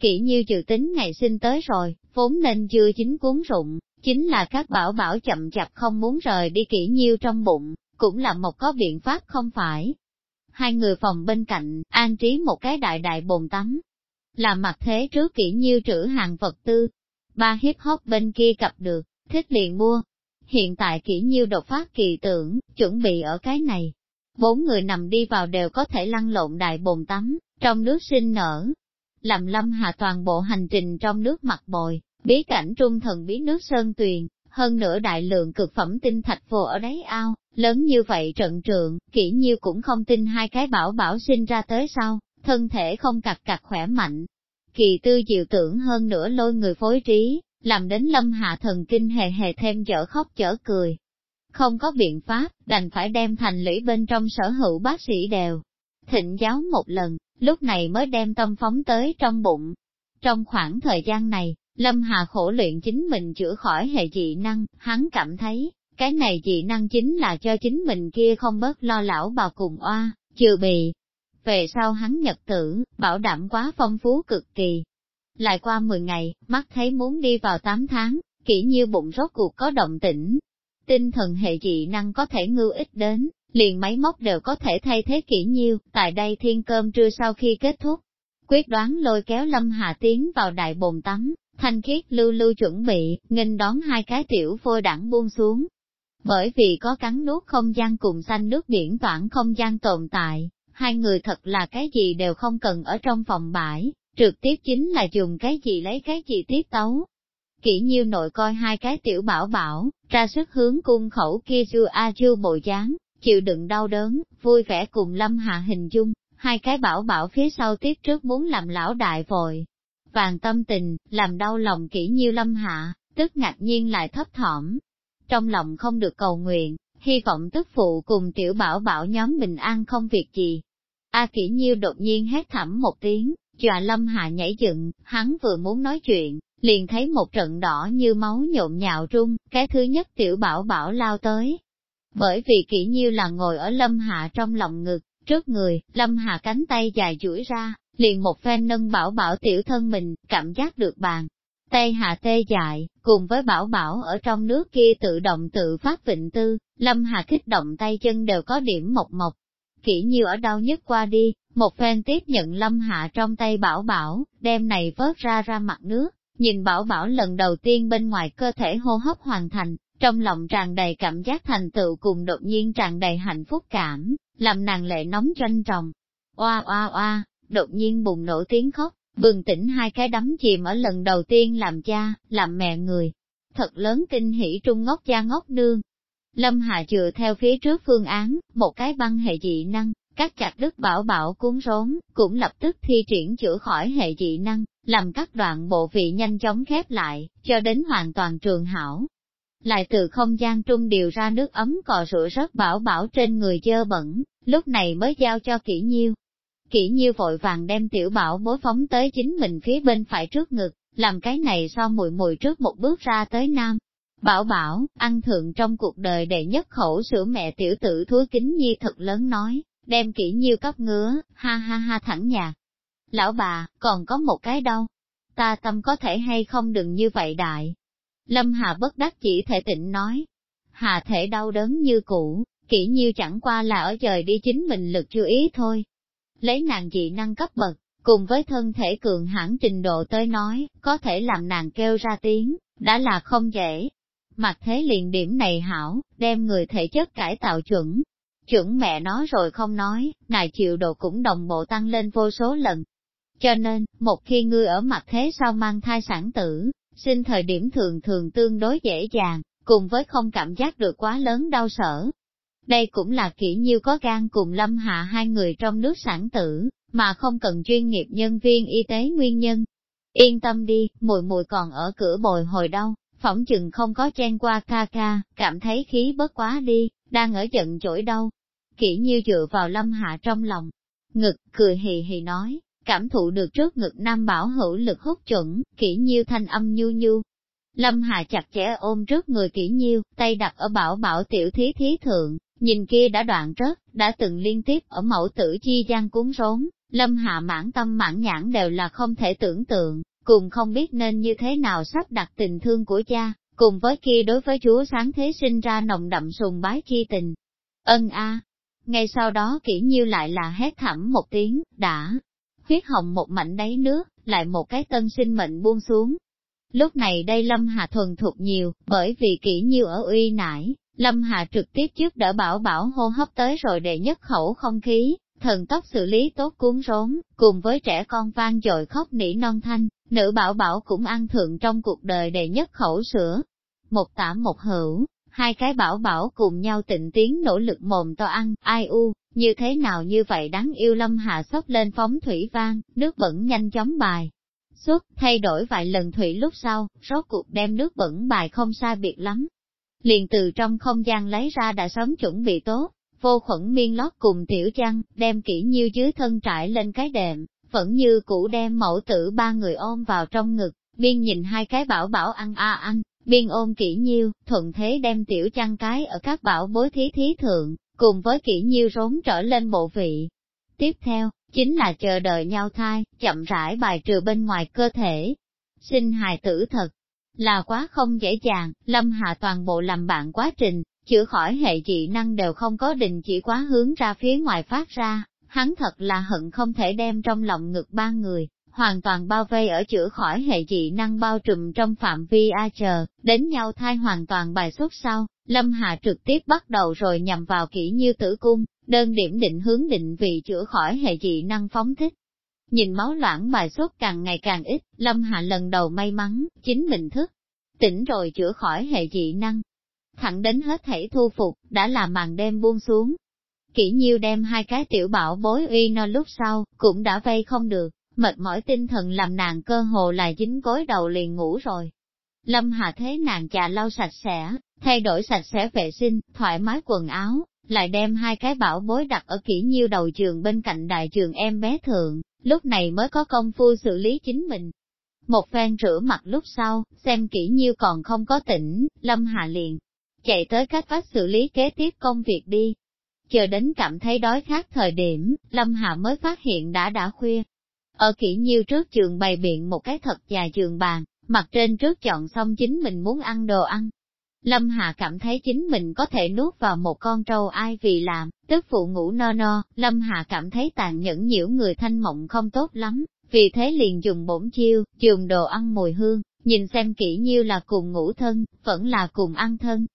Kỷ nhiêu dự tính ngày sinh tới rồi, vốn nên chưa chính cuốn rụng, chính là các bảo bảo chậm chạp không muốn rời đi kỷ nhiêu trong bụng, cũng là một có biện pháp không phải. Hai người phòng bên cạnh, an trí một cái đại đại bồn tắm. Là mặt thế trước kỹ nhiêu trữ hàng vật tư. Ba hiếp hop bên kia cặp được, thích liền mua. hiện tại kỹ nhiêu đột phát kỳ tưởng, chuẩn bị ở cái này. Bốn người nằm đi vào đều có thể lăn lộn đại bồn tắm, trong nước sinh nở. Làm lâm hạ toàn bộ hành trình trong nước mặt bồi, bí cảnh trung thần bí nước sơn tuyền, hơn nữa đại lượng cực phẩm tinh thạch vô ở đáy ao, lớn như vậy trận trượng, kỹ nhiêu cũng không tin hai cái bảo bảo sinh ra tới sau, thân thể không cặc cặc khỏe mạnh. Kỳ tư diệu tưởng hơn nữa lôi người phối trí, làm đến lâm hạ thần kinh hề hề thêm chở khóc chở cười. Không có biện pháp, đành phải đem thành lũy bên trong sở hữu bác sĩ đều. Thịnh giáo một lần, lúc này mới đem tâm phóng tới trong bụng. Trong khoảng thời gian này, Lâm Hà khổ luyện chính mình chữa khỏi hệ dị năng, hắn cảm thấy, cái này dị năng chính là cho chính mình kia không bớt lo lão bào cùng oa, chừa bị. Về sau hắn nhật tử, bảo đảm quá phong phú cực kỳ. Lại qua 10 ngày, mắt thấy muốn đi vào 8 tháng, kỹ như bụng rốt cuộc có động tĩnh. Tinh thần hệ dị năng có thể ngưu ích đến, liền máy móc đều có thể thay thế kỹ nhiêu, tại đây thiên cơm trưa sau khi kết thúc. Quyết đoán lôi kéo Lâm Hà tiến vào đại bồn tắm, thanh khiết lưu lưu chuẩn bị, nghênh đón hai cái tiểu phôi đẳng buông xuống. Bởi vì có cắn nuốt không gian cùng xanh nước biển toản không gian tồn tại, hai người thật là cái gì đều không cần ở trong phòng bãi, trực tiếp chính là dùng cái gì lấy cái gì tiết tấu. Kỷ nhiêu nội coi hai cái tiểu bảo bảo, ra sức hướng cung khẩu kia chu a chu bộ dáng, chịu đựng đau đớn, vui vẻ cùng lâm hạ hình dung, hai cái bảo bảo phía sau tiếp trước muốn làm lão đại vội. Vàng tâm tình, làm đau lòng kỹ nhiêu lâm hạ, tức ngạc nhiên lại thấp thỏm. Trong lòng không được cầu nguyện, hy vọng tức phụ cùng tiểu bảo bảo nhóm bình an không việc gì. A Kỷ nhiêu đột nhiên hét thảm một tiếng, dọa lâm hạ nhảy dựng, hắn vừa muốn nói chuyện, liền thấy một trận đỏ như máu nhộn nhạo rung. cái thứ nhất tiểu bảo bảo lao tới. Bởi vì Kỷ nhiêu là ngồi ở lâm hạ trong lòng ngực, trước người, lâm hạ cánh tay dài duỗi ra, liền một phen nâng bảo bảo tiểu thân mình, cảm giác được bàn. Tay hạ tê dại, cùng với bảo bảo ở trong nước kia tự động tự phát vịnh tư, lâm hạ kích động tay chân đều có điểm mộc mộc. Kỹ như ở đau nhất qua đi, một phen tiếp nhận lâm hạ trong tay bảo bảo, đem này vớt ra ra mặt nước, nhìn bảo bảo lần đầu tiên bên ngoài cơ thể hô hấp hoàn thành, trong lòng tràn đầy cảm giác thành tựu cùng đột nhiên tràn đầy hạnh phúc cảm, làm nàng lệ nóng tranh tròng. Oa oa oa, đột nhiên bùng nổ tiếng khóc, bừng tỉnh hai cái đắm chìm ở lần đầu tiên làm cha, làm mẹ người. Thật lớn kinh hỉ trung ngốc cha ngốc nương. Lâm Hà chừa theo phía trước phương án, một cái băng hệ dị năng, các chặt đứt bảo bảo cuốn rốn, cũng lập tức thi triển chữa khỏi hệ dị năng, làm các đoạn bộ vị nhanh chóng khép lại, cho đến hoàn toàn trường hảo. Lại từ không gian trung điều ra nước ấm cò rửa rớt bảo bảo trên người dơ bẩn, lúc này mới giao cho kỹ nhiêu, Kỷ nhiêu vội vàng đem tiểu bảo bối phóng tới chính mình phía bên phải trước ngực, làm cái này so mùi mùi trước một bước ra tới nam. Bảo bảo, ăn thượng trong cuộc đời đệ nhất khẩu sữa mẹ tiểu tử thúi kính nhi thật lớn nói, đem kỹ nhiêu cấp ngứa, ha ha ha thẳng nhạc. Lão bà, còn có một cái đâu? Ta tâm có thể hay không đừng như vậy đại. Lâm Hà bất đắc chỉ thể tịnh nói. Hà thể đau đớn như cũ, kỹ nhiêu chẳng qua là ở trời đi chính mình lực chú ý thôi, lấy nàng dị năng cấp bậc, cùng với thân thể cường hãn trình độ tới nói, có thể làm nàng kêu ra tiếng, đã là không dễ. Mặt thế liền điểm này hảo, đem người thể chất cải tạo chuẩn. Chuẩn mẹ nó rồi không nói, ngài chịu độ cũng đồng bộ tăng lên vô số lần. Cho nên, một khi ngươi ở mặt thế sau mang thai sản tử, sinh thời điểm thường thường tương đối dễ dàng, cùng với không cảm giác được quá lớn đau sở, đây cũng là kỹ nhiêu có gan cùng lâm hạ hai người trong nước sản tử, mà không cần chuyên nghiệp nhân viên y tế nguyên nhân. Yên tâm đi, mùi mùi còn ở cửa bồi hồi đâu, phỏng chừng không có chen qua ca ca, cảm thấy khí bất quá đi, đang ở giận chổi đâu. Kỷ nhiêu dựa vào lâm hạ trong lòng, ngực, cười hì hì nói, cảm thụ được trước ngực nam bảo hữu lực hút chuẩn, kỷ nhiêu thanh âm nhu nhu. Lâm Hà chặt chẽ ôm trước người kỷ nhiêu, tay đặt ở bảo bảo tiểu thí thí thượng, Nhìn kia đã đoạn rớt, đã từng liên tiếp ở mẫu tử chi gian cuốn rốn, lâm hạ mãn tâm mãn nhãn đều là không thể tưởng tượng, cùng không biết nên như thế nào sắp đặt tình thương của cha, cùng với kia đối với Chúa sáng thế sinh ra nồng đậm sùng bái chi tình. Ân a. Ngay sau đó kỹ nhiêu lại là hét thẳm một tiếng, đã, huyết hồng một mảnh đáy nước, lại một cái tân sinh mệnh buông xuống. Lúc này đây Lâm Hà thuần thuộc nhiều, bởi vì kỹ nhiêu ở uy nải, Lâm Hà trực tiếp trước đỡ bảo bảo hô hấp tới rồi để nhất khẩu không khí, thần tốc xử lý tốt cuốn rốn, cùng với trẻ con vang dội khóc nỉ non thanh, nữ bảo bảo cũng ăn thượng trong cuộc đời đệ nhất khẩu sữa. Một tả một hữu, hai cái bảo bảo cùng nhau tịnh tiến nỗ lực mồm to ăn, ai u, như thế nào như vậy đáng yêu lâm hạ sốc lên phóng thủy vang, nước bẩn nhanh chóng bài. suốt thay đổi vài lần thủy lúc sau, rốt cuộc đem nước bẩn bài không sai biệt lắm. Liền từ trong không gian lấy ra đã sớm chuẩn bị tốt, vô khuẩn miên lót cùng tiểu chăn, đem kỹ nhiêu dưới thân trải lên cái đệm, vẫn như cũ đem mẫu tử ba người ôm vào trong ngực, biên nhìn hai cái bảo bảo ăn a ăn, biên ôm kỹ nhiêu, thuận thế đem tiểu chăn cái ở các bảo bối thí thí thượng, cùng với kỹ nhiêu rốn trở lên bộ vị. Tiếp theo, chính là chờ đợi nhau thai, chậm rãi bài trừ bên ngoài cơ thể. Sinh hài tử thật, là quá không dễ dàng, lâm hạ toàn bộ làm bạn quá trình, chữa khỏi hệ dị năng đều không có đình chỉ quá hướng ra phía ngoài phát ra, hắn thật là hận không thể đem trong lòng ngực ba người, hoàn toàn bao vây ở chữa khỏi hệ dị năng bao trùm trong phạm vi A chờ, đến nhau thai hoàn toàn bài xuất sau, Lâm Hạ trực tiếp bắt đầu rồi nhằm vào kỹ như tử cung, đơn điểm định hướng định vị chữa khỏi hệ dị năng phóng thích. Nhìn máu loãng bài xuất càng ngày càng ít, Lâm Hạ lần đầu may mắn, chính mình thức, tỉnh rồi chữa khỏi hệ dị năng. Thẳng đến hết thảy thu phục, đã là màn đêm buông xuống. Kỷ nhiêu đem hai cái tiểu bảo bối uy no lúc sau, cũng đã vây không được, mệt mỏi tinh thần làm nàng cơ hồ là dính gối đầu liền ngủ rồi. Lâm Hà thế nàng chà lau sạch sẽ, thay đổi sạch sẽ vệ sinh, thoải mái quần áo, lại đem hai cái bảo bối đặt ở kỹ nhiêu đầu trường bên cạnh đại trường em bé thượng, lúc này mới có công phu xử lý chính mình. Một phen rửa mặt lúc sau, xem kỹ nhiêu còn không có tỉnh, Lâm Hà liền, chạy tới cách vách xử lý kế tiếp công việc đi. Chờ đến cảm thấy đói khát thời điểm, Lâm Hà mới phát hiện đã đã khuya, ở kỹ nhiêu trước trường bày biện một cái thật dài trường bàn, mặt trên trước chọn xong chính mình muốn ăn đồ ăn. Lâm Hà cảm thấy chính mình có thể nuốt vào một con trâu ai vì làm, tức phụ ngủ no no, Lâm Hà cảm thấy tàn nhẫn nhiễu người thanh mộng không tốt lắm, vì thế liền dùng bổn chiêu, dùng đồ ăn mùi hương, nhìn xem kỹ nhiêu là cùng ngủ thân, vẫn là cùng ăn thân.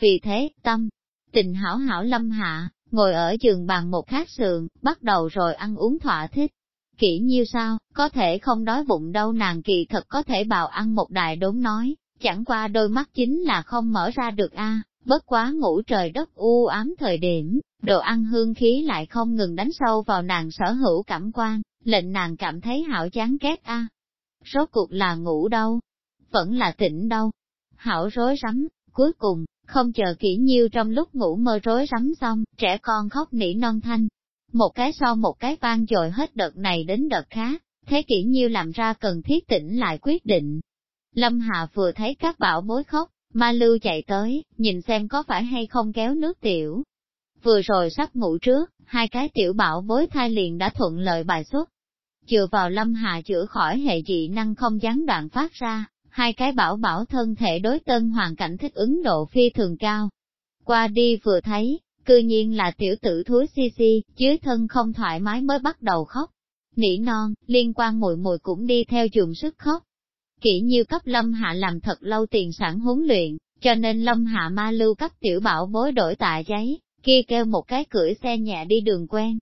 Vì thế, tâm, tình hảo hảo Lâm Hạ, ngồi ở giường bàn một khát sườn, bắt đầu rồi ăn uống thỏa thích. Kỹ nhiêu sao, có thể không đói bụng đâu nàng kỳ thật có thể bào ăn một đài đốn nói, chẳng qua đôi mắt chính là không mở ra được a bất quá ngủ trời đất u ám thời điểm, đồ ăn hương khí lại không ngừng đánh sâu vào nàng sở hữu cảm quan, lệnh nàng cảm thấy hảo chán ghét a Rốt cuộc là ngủ đâu? Vẫn là tỉnh đâu? Hảo rối rắm, cuối cùng, không chờ kỹ nhiêu trong lúc ngủ mơ rối rắm xong, trẻ con khóc nỉ non thanh, một cái so một cái vang dội hết đợt này đến đợt khác, thế kỹ nhiêu làm ra cần thiết tỉnh lại quyết định. Lâm Hà vừa thấy các bảo bối khóc, ma lưu chạy tới, nhìn xem có phải hay không kéo nước tiểu. Vừa rồi sắp ngủ trước, hai cái tiểu bảo bối thai liền đã thuận lợi bài xuất. Chừa vào Lâm Hà chữa khỏi hệ dị năng không gián đoạn phát ra, hai cái bảo bảo thân thể đối tân hoàn cảnh thích ứng độ phi thường cao. Qua đi vừa thấy, cư nhiên là tiểu tử thúi si si, dưới thân không thoải mái mới bắt đầu khóc. Nỉ non, liên quan mùi mùi cũng đi theo dùng sức khóc. Kỹ như cấp lâm hạ làm thật lâu tiền sản huấn luyện, cho nên lâm hạ ma lưu cấp tiểu bảo bối đổi tạ giấy, kia kêu một cái cưỡi xe nhẹ đi đường quen.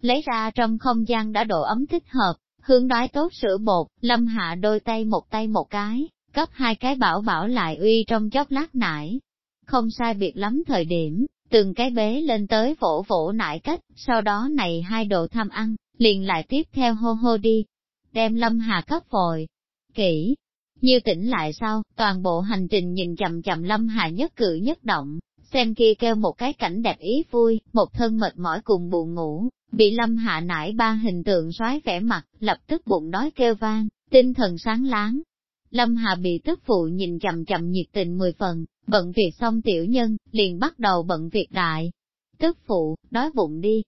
Lấy ra trong không gian đã độ ấm thích hợp, hướng đói tốt sữa bột, lâm hạ đôi tay một tay một cái, cấp hai cái bảo bảo lại uy trong chốc lát nải. Không sai biệt lắm thời điểm, từng cái bế lên tới vỗ vỗ nại cách, sau đó này hai đồ tham ăn, liền lại tiếp theo hô hô đi, đem lâm hà cấp vội, kỹ. Như tỉnh lại sau, toàn bộ hành trình nhìn chậm chậm lâm hà nhất cử nhất động, xem kia kêu một cái cảnh đẹp ý vui, một thân mệt mỏi cùng buồn ngủ, bị lâm hạ nải ba hình tượng xoáy vẻ mặt, lập tức bụng đói kêu vang, tinh thần sáng láng. Lâm Hà bị tức phụ nhìn chậm chậm nhiệt tình mười phần, Bận việc xong tiểu nhân, liền bắt đầu bận việc đại. Tức phụ, đói bụng đi.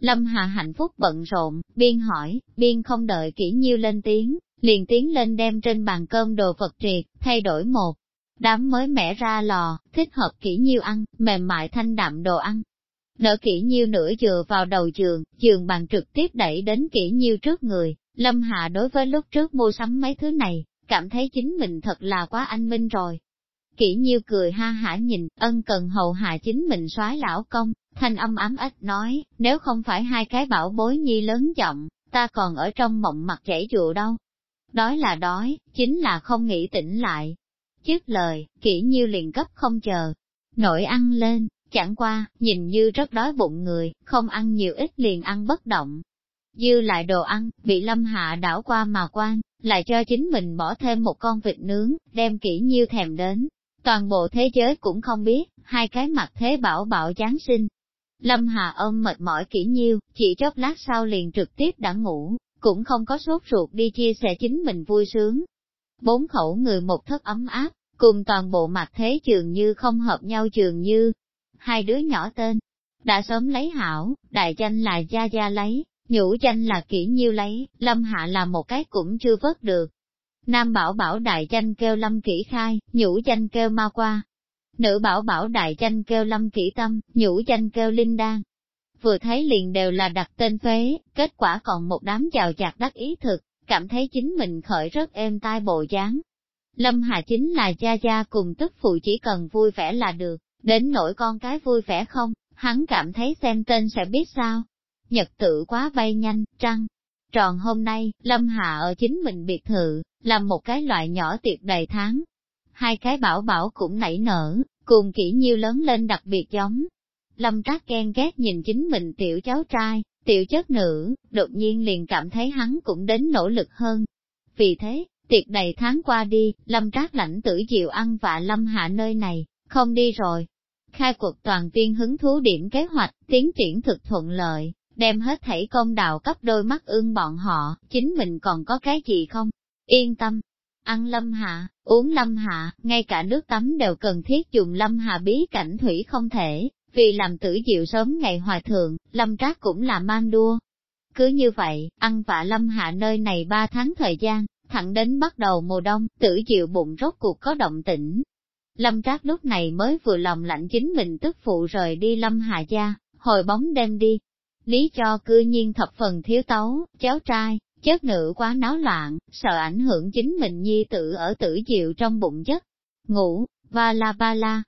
Lâm Hà hạnh phúc bận rộn, biên hỏi, biên không đợi kỹ nhiêu lên tiếng, liền tiến lên đem trên bàn cơm đồ vật triệt, thay đổi một. Đám mới mẻ ra lò, thích hợp kỹ nhiêu ăn, mềm mại thanh đạm đồ ăn. Nở kỹ nhiêu nửa dừa vào đầu giường, giường bàn trực tiếp đẩy đến kỹ nhiêu trước người, Lâm Hà đối với lúc trước mua sắm mấy thứ này, cảm thấy chính mình thật là quá anh minh rồi. Kỷ nhiêu cười ha hả nhìn, ân cần hầu hạ chính mình soái lão công, thanh âm ám ếch nói, nếu không phải hai cái bảo bối nhi lớn giọng, ta còn ở trong mộng mặt chảy dụ đâu. Đói là đói, chính là không nghĩ tỉnh lại. Trước lời, kỹ nhiêu liền cấp không chờ, nổi ăn lên, chẳng qua, nhìn như rất đói bụng người, không ăn nhiều ít liền ăn bất động. Dư lại đồ ăn, bị lâm hạ đảo qua mà quan, lại cho chính mình bỏ thêm một con vịt nướng, đem kỹ nhiêu thèm đến. Toàn bộ thế giới cũng không biết, hai cái mặt thế bảo bảo Giáng sinh. Lâm Hà ôm mệt mỏi kỹ nhiêu, chỉ chốc lát sau liền trực tiếp đã ngủ, cũng không có sốt ruột đi chia sẻ chính mình vui sướng. Bốn khẩu người một thất ấm áp, cùng toàn bộ mặt thế trường như không hợp nhau trường như. Hai đứa nhỏ tên, đã sớm lấy hảo, đại danh là Gia Gia lấy, nhũ danh là kỹ Nhiêu lấy, Lâm Hạ là một cái cũng chưa vớt được. Nam bảo bảo đại danh kêu Lâm kỹ Khai, nhũ danh kêu Ma Qua. Nữ bảo bảo đại danh kêu Lâm kỹ Tâm, nhũ danh kêu Linh Đan. Vừa thấy liền đều là đặt tên phế, kết quả còn một đám chào chạc đắc ý thực, cảm thấy chính mình khởi rất êm tai bộ dáng. Lâm Hà chính là cha cha cùng tức phụ chỉ cần vui vẻ là được, đến nỗi con cái vui vẻ không, hắn cảm thấy xem tên sẽ biết sao. Nhật tự quá bay nhanh, trăng. Tròn hôm nay, Lâm Hạ ở chính mình biệt thự, làm một cái loại nhỏ tiệc đầy tháng. Hai cái bảo bảo cũng nảy nở, cùng kỹ nhiêu lớn lên đặc biệt giống. Lâm Trác ghen ghét nhìn chính mình tiểu cháu trai, tiểu chất nữ, đột nhiên liền cảm thấy hắn cũng đến nỗ lực hơn. Vì thế, Tiệc đầy tháng qua đi, lâm trác lãnh tử diệu ăn vạ lâm hạ nơi này, không đi rồi. Khai cuộc toàn viên hứng thú điểm kế hoạch, tiến triển thực thuận lợi, đem hết thảy công đạo cấp đôi mắt ương bọn họ, chính mình còn có cái gì không? Yên tâm, ăn lâm hạ, uống lâm hạ, ngay cả nước tắm đều cần thiết dùng lâm hạ bí cảnh thủy không thể, vì làm tử diệu sớm ngày hòa thượng, lâm trác cũng là mang đua. Cứ như vậy, ăn vạ lâm hạ nơi này ba tháng thời gian, thẳng đến bắt đầu mùa đông, tử diệu bụng rốt cuộc có động tĩnh. Lâm Trác lúc này mới vừa lòng lạnh chính mình tức phụ rời đi Lâm hạ Gia, hồi bóng đêm đi. Lý cho cư nhiên thập phần thiếu tấu, cháu trai, chất nữ quá náo loạn, sợ ảnh hưởng chính mình nhi tử ở tử diệu trong bụng giấc. Ngủ, ba la ba la.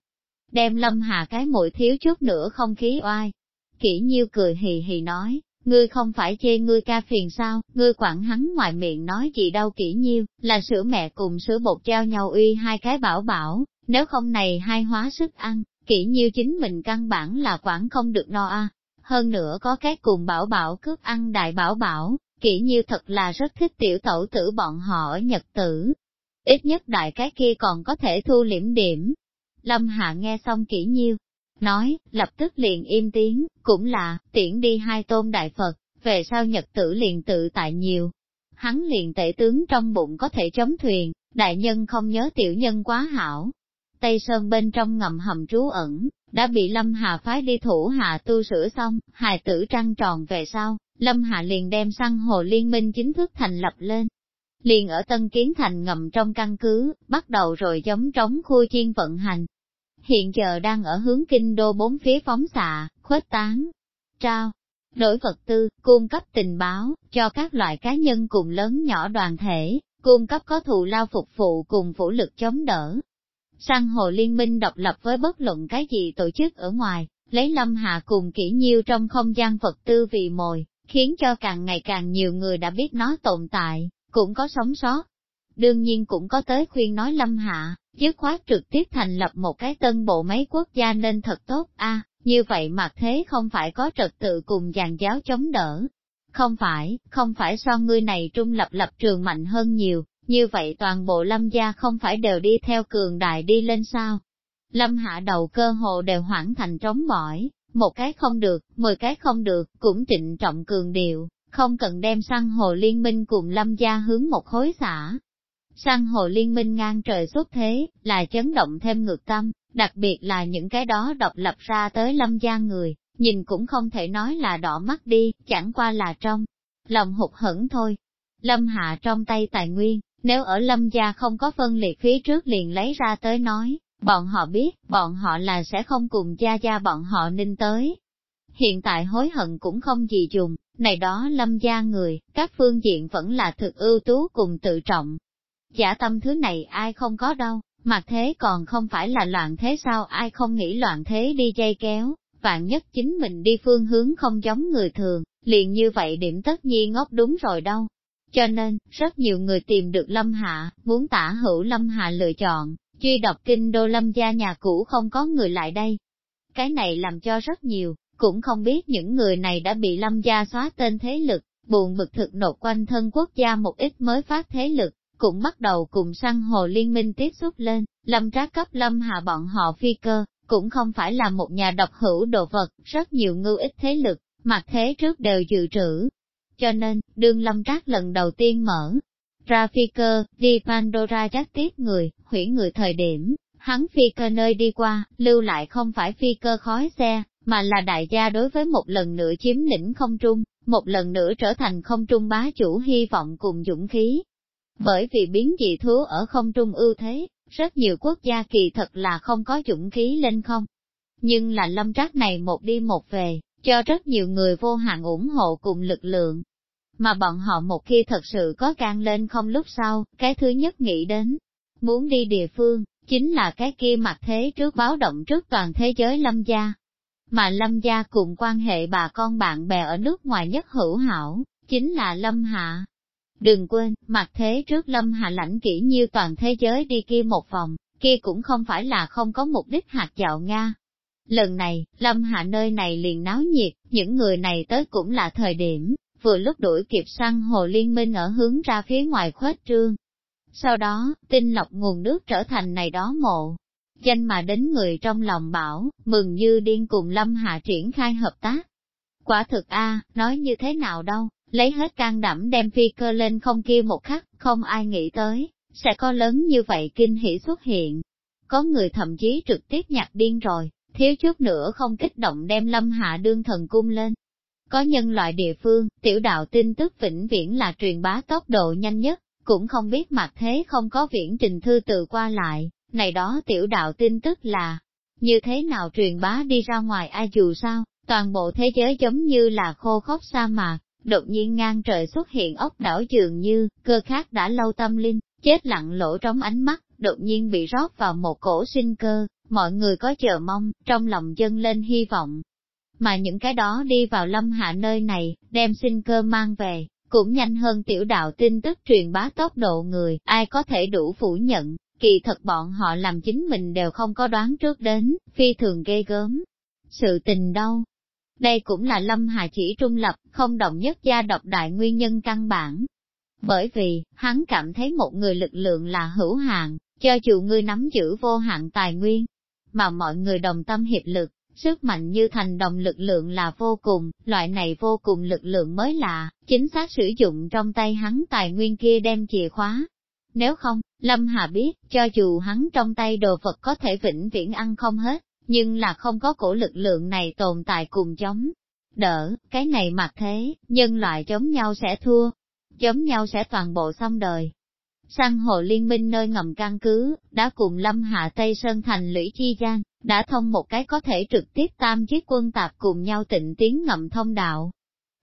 Đem Lâm Hà cái mũi thiếu chút nữa không khí oai. Kỷ nhiêu cười hì hì nói, Ngươi không phải chê ngươi ca phiền sao, ngươi quản hắn ngoài miệng nói gì đâu kỹ nhiêu, là sữa mẹ cùng sữa bột trao nhau uy hai cái bảo bảo, nếu không này hai hóa sức ăn, kỹ nhiêu chính mình căn bản là quản không được no a. Hơn nữa có cái cùng bảo bảo cướp ăn đại bảo bảo, kỹ nhiêu thật là rất thích tiểu tẩu tử bọn họ ở nhật tử. Ít nhất đại cái kia còn có thể thu liễm điểm. Lâm Hạ nghe xong kỹ nhiêu, nói, lập tức liền im tiếng, cũng là, tiễn đi hai tôn đại Phật, về sau nhật tử liền tự tại nhiều. Hắn liền tể tướng trong bụng có thể chống thuyền, đại nhân không nhớ tiểu nhân quá hảo. Tây Sơn bên trong ngầm hầm trú ẩn, đã bị Lâm Hà phái đi thủ hạ tu sửa xong, hài tử trăng tròn về sau, Lâm Hà liền đem săn hồ liên minh chính thức thành lập lên. Liền ở Tân Kiến Thành ngầm trong căn cứ, bắt đầu rồi giống trống khu chiên vận hành, hiện giờ đang ở hướng kinh đô bốn phía phóng xạ, khuếch tán, trao, đổi vật tư, cung cấp tình báo, cho các loại cá nhân cùng lớn nhỏ đoàn thể, cung cấp có thù lao phục vụ cùng vũ lực chống đỡ. Sang hồ liên minh độc lập với bất luận cái gì tổ chức ở ngoài, lấy lâm hạ cùng kỹ nhiêu trong không gian vật tư vì mồi, khiến cho càng ngày càng nhiều người đã biết nó tồn tại, cũng có sống sót. Đương nhiên cũng có tới khuyên nói lâm hạ, dứt khoát trực tiếp thành lập một cái tân bộ mấy quốc gia nên thật tốt a như vậy mà thế không phải có trật tự cùng dàn giáo chống đỡ. Không phải, không phải so ngươi này trung lập lập trường mạnh hơn nhiều, như vậy toàn bộ lâm gia không phải đều đi theo cường đại đi lên sao. Lâm hạ đầu cơ hồ đều hoảng thành trống bỏi, một cái không được, mười cái không được, cũng trịnh trọng cường điệu, không cần đem sang hồ liên minh cùng lâm gia hướng một khối xã, Sang hồ liên minh ngang trời xuất thế, là chấn động thêm ngược tâm, đặc biệt là những cái đó độc lập ra tới lâm gia người, nhìn cũng không thể nói là đỏ mắt đi, chẳng qua là trong lòng hụt hẫng thôi. Lâm hạ trong tay tài nguyên, nếu ở lâm gia không có phân liệt phía trước liền lấy ra tới nói, bọn họ biết, bọn họ là sẽ không cùng gia gia bọn họ ninh tới. Hiện tại hối hận cũng không gì dùng, này đó lâm gia người, các phương diện vẫn là thực ưu tú cùng tự trọng, Giả tâm thứ này ai không có đâu, mặt thế còn không phải là loạn thế sao ai không nghĩ loạn thế đi dây kéo, vạn nhất chính mình đi phương hướng không giống người thường, liền như vậy điểm tất nhiên ngốc đúng rồi đâu. Cho nên, rất nhiều người tìm được Lâm Hạ, muốn tả hữu Lâm Hạ lựa chọn, truy đọc kinh đô Lâm gia nhà cũ không có người lại đây. Cái này làm cho rất nhiều, cũng không biết những người này đã bị Lâm gia xóa tên thế lực, buồn bực thực nộp quanh thân quốc gia một ít mới phát thế lực, cũng bắt đầu cùng săn hồ liên minh tiếp xúc lên, Lâm trác cấp Lâm hạ bọn họ phi cơ, cũng không phải là một nhà độc hữu đồ vật, rất nhiều ngưu ích thế lực, mặt thế trước đều dự trữ. Cho nên, đương Lâm trác lần đầu tiên mở ra phi cơ, đi Pandora chắc tiếp người, hủy người thời điểm, hắn phi cơ nơi đi qua, lưu lại không phải phi cơ khói xe, mà là đại gia đối với một lần nữa chiếm lĩnh không trung, một lần nữa trở thành không trung bá chủ hy vọng cùng dũng khí. Bởi vì biến dị thú ở không trung ưu thế, rất nhiều quốc gia kỳ thật là không có dũng khí lên không. Nhưng là lâm trác này một đi một về, cho rất nhiều người vô hạn ủng hộ cùng lực lượng. Mà bọn họ một khi thật sự có can lên không lúc sau, cái thứ nhất nghĩ đến, muốn đi địa phương, chính là cái kia mặt thế trước báo động trước toàn thế giới lâm gia. Mà lâm gia cùng quan hệ bà con bạn bè ở nước ngoài nhất hữu hảo, chính là lâm hạ. Đừng quên, mặt thế trước lâm hạ lãnh kỹ như toàn thế giới đi kia một vòng, kia cũng không phải là không có mục đích hạt dạo Nga. Lần này, lâm hạ nơi này liền náo nhiệt, những người này tới cũng là thời điểm, vừa lúc đuổi kịp săn hồ liên minh ở hướng ra phía ngoài khuếch trương. Sau đó, tinh lọc nguồn nước trở thành này đó mộ. Danh mà đến người trong lòng bảo, mừng như điên cùng Lâm Hạ triển khai hợp tác. Quả thực a nói như thế nào đâu, lấy hết can đảm đem phi cơ lên không kia một khắc, không ai nghĩ tới, sẽ có lớn như vậy kinh hỉ xuất hiện. Có người thậm chí trực tiếp nhặt điên rồi, thiếu chút nữa không kích động đem Lâm Hạ đương thần cung lên. Có nhân loại địa phương, tiểu đạo tin tức vĩnh viễn là truyền bá tốc độ nhanh nhất, cũng không biết mặt thế không có viễn trình thư từ qua lại, này đó tiểu đạo tin tức là, như thế nào truyền bá đi ra ngoài ai dù sao, toàn bộ thế giới giống như là khô khốc sa mạc, đột nhiên ngang trời xuất hiện ốc đảo dường như, cơ khác đã lâu tâm linh, chết lặng lỗ trong ánh mắt, đột nhiên bị rót vào một cổ sinh cơ, mọi người có chờ mong, trong lòng dâng lên hy vọng. Mà những cái đó đi vào lâm hạ nơi này, đem sinh cơ mang về, cũng nhanh hơn tiểu đạo tin tức truyền bá tốc độ người, ai có thể đủ phủ nhận, kỳ thật bọn họ làm chính mình đều không có đoán trước đến, phi thường ghê gớm. Sự tình đâu? Đây cũng là Lâm Hà chỉ trung lập, không đồng nhất gia độc đại nguyên nhân căn bản. Bởi vì, hắn cảm thấy một người lực lượng là hữu hạn, cho dù ngươi nắm giữ vô hạn tài nguyên, mà mọi người đồng tâm hiệp lực, sức mạnh như thành đồng lực lượng là vô cùng, loại này vô cùng lực lượng mới lạ, chính xác sử dụng trong tay hắn tài nguyên kia đem chìa khóa. Nếu không, Lâm Hà biết, cho dù hắn trong tay đồ vật có thể vĩnh viễn ăn không hết, nhưng là không có cổ lực lượng này tồn tại cùng chống. Đỡ, cái này mặc thế, nhân loại chống nhau sẽ thua, chống nhau sẽ toàn bộ xong đời. Sang hồ liên minh nơi ngầm căn cứ, đã cùng lâm hạ Tây Sơn thành lũy chi gian, đã thông một cái có thể trực tiếp tam chiếc quân tạp cùng nhau tịnh tiến ngầm thông đạo.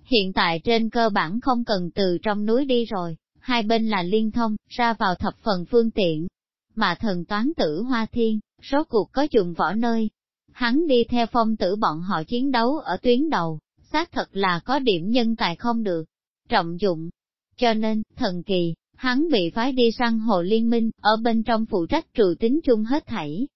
Hiện tại trên cơ bản không cần từ trong núi đi rồi, hai bên là liên thông, ra vào thập phần phương tiện. Mà thần toán tử Hoa Thiên, số cuộc có dùng võ nơi. Hắn đi theo phong tử bọn họ chiến đấu ở tuyến đầu, xác thật là có điểm nhân tài không được, trọng dụng. Cho nên, thần kỳ, hắn bị phái đi săn hồ liên minh, ở bên trong phụ trách trụ tính chung hết thảy.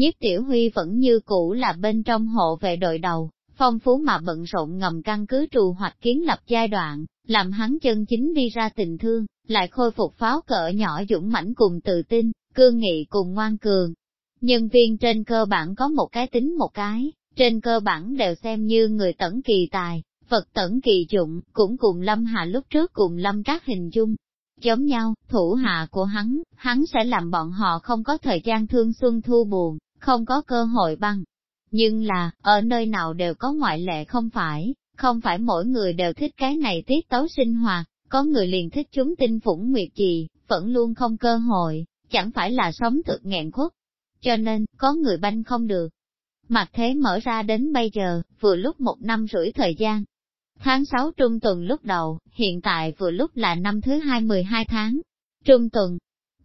Nhiếp tiểu huy vẫn như cũ là bên trong hộ về đội đầu, phong phú mà bận rộn ngầm căn cứ trù hoạch kiến lập giai đoạn, làm hắn chân chính đi ra tình thương, lại khôi phục pháo cỡ nhỏ dũng mãnh cùng tự tin, cương nghị cùng ngoan cường. Nhân viên trên cơ bản có một cái tính một cái, trên cơ bản đều xem như người tẩn kỳ tài, vật tẩn kỳ dụng, cũng cùng Lâm Hạ lúc trước cùng Lâm các hình dung. Giống nhau, thủ hạ của hắn, hắn sẽ làm bọn họ không có thời gian thương xuân thu buồn, không có cơ hội băng. Nhưng là, ở nơi nào đều có ngoại lệ không phải, không phải mỗi người đều thích cái này tiết tấu sinh hoạt, có người liền thích chúng tinh phủng nguyệt gì, vẫn luôn không cơ hội, chẳng phải là sống thực nghẹn khuất. Cho nên, có người banh không được. Mặt thế mở ra đến bây giờ, vừa lúc một năm rưỡi thời gian. Tháng 6 trung tuần lúc đầu, hiện tại vừa lúc là năm thứ 2 12 tháng. Trung tuần,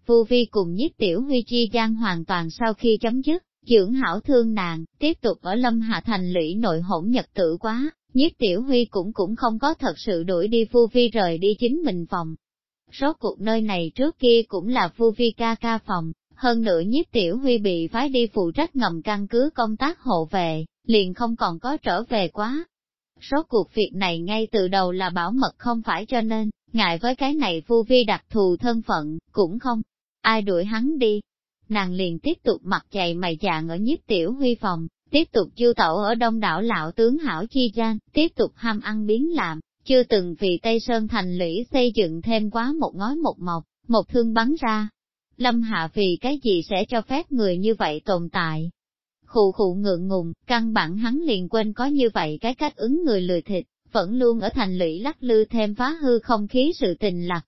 Vu Vi cùng nhiếp tiểu huy chi gian hoàn toàn sau khi chấm dứt, dưỡng hảo thương nàng, tiếp tục ở Lâm Hạ Thành lũy nội hỗn nhật tử quá, nhiếp tiểu huy cũng cũng không có thật sự đuổi đi Vu Vi rời đi chính mình phòng. Rốt cuộc nơi này trước kia cũng là Vu Vi ca ca phòng, hơn nữa nhiếp tiểu huy bị phái đi phụ trách ngầm căn cứ công tác hộ về liền không còn có trở về quá. Rốt cuộc việc này ngay từ đầu là bảo mật không phải cho nên, ngại với cái này Vu Vi đặc thù thân phận, cũng không, ai đuổi hắn đi. Nàng liền tiếp tục mặc dày mày dạng ở nhiếp tiểu huy phòng, tiếp tục chiêu tẩu ở đông đảo lão tướng hảo chi gian, tiếp tục ham ăn biến làm, chưa từng vì Tây Sơn thành lũy xây dựng thêm quá một ngói một mộc, một thương bắn ra. Lâm Hạ vì cái gì sẽ cho phép người như vậy tồn tại? Khụ khụ ngượng ngùng, căn bản hắn liền quên có như vậy cái cách ứng người lười thịt, vẫn luôn ở thành lũy lắc lư thêm phá hư không khí sự tình lạc.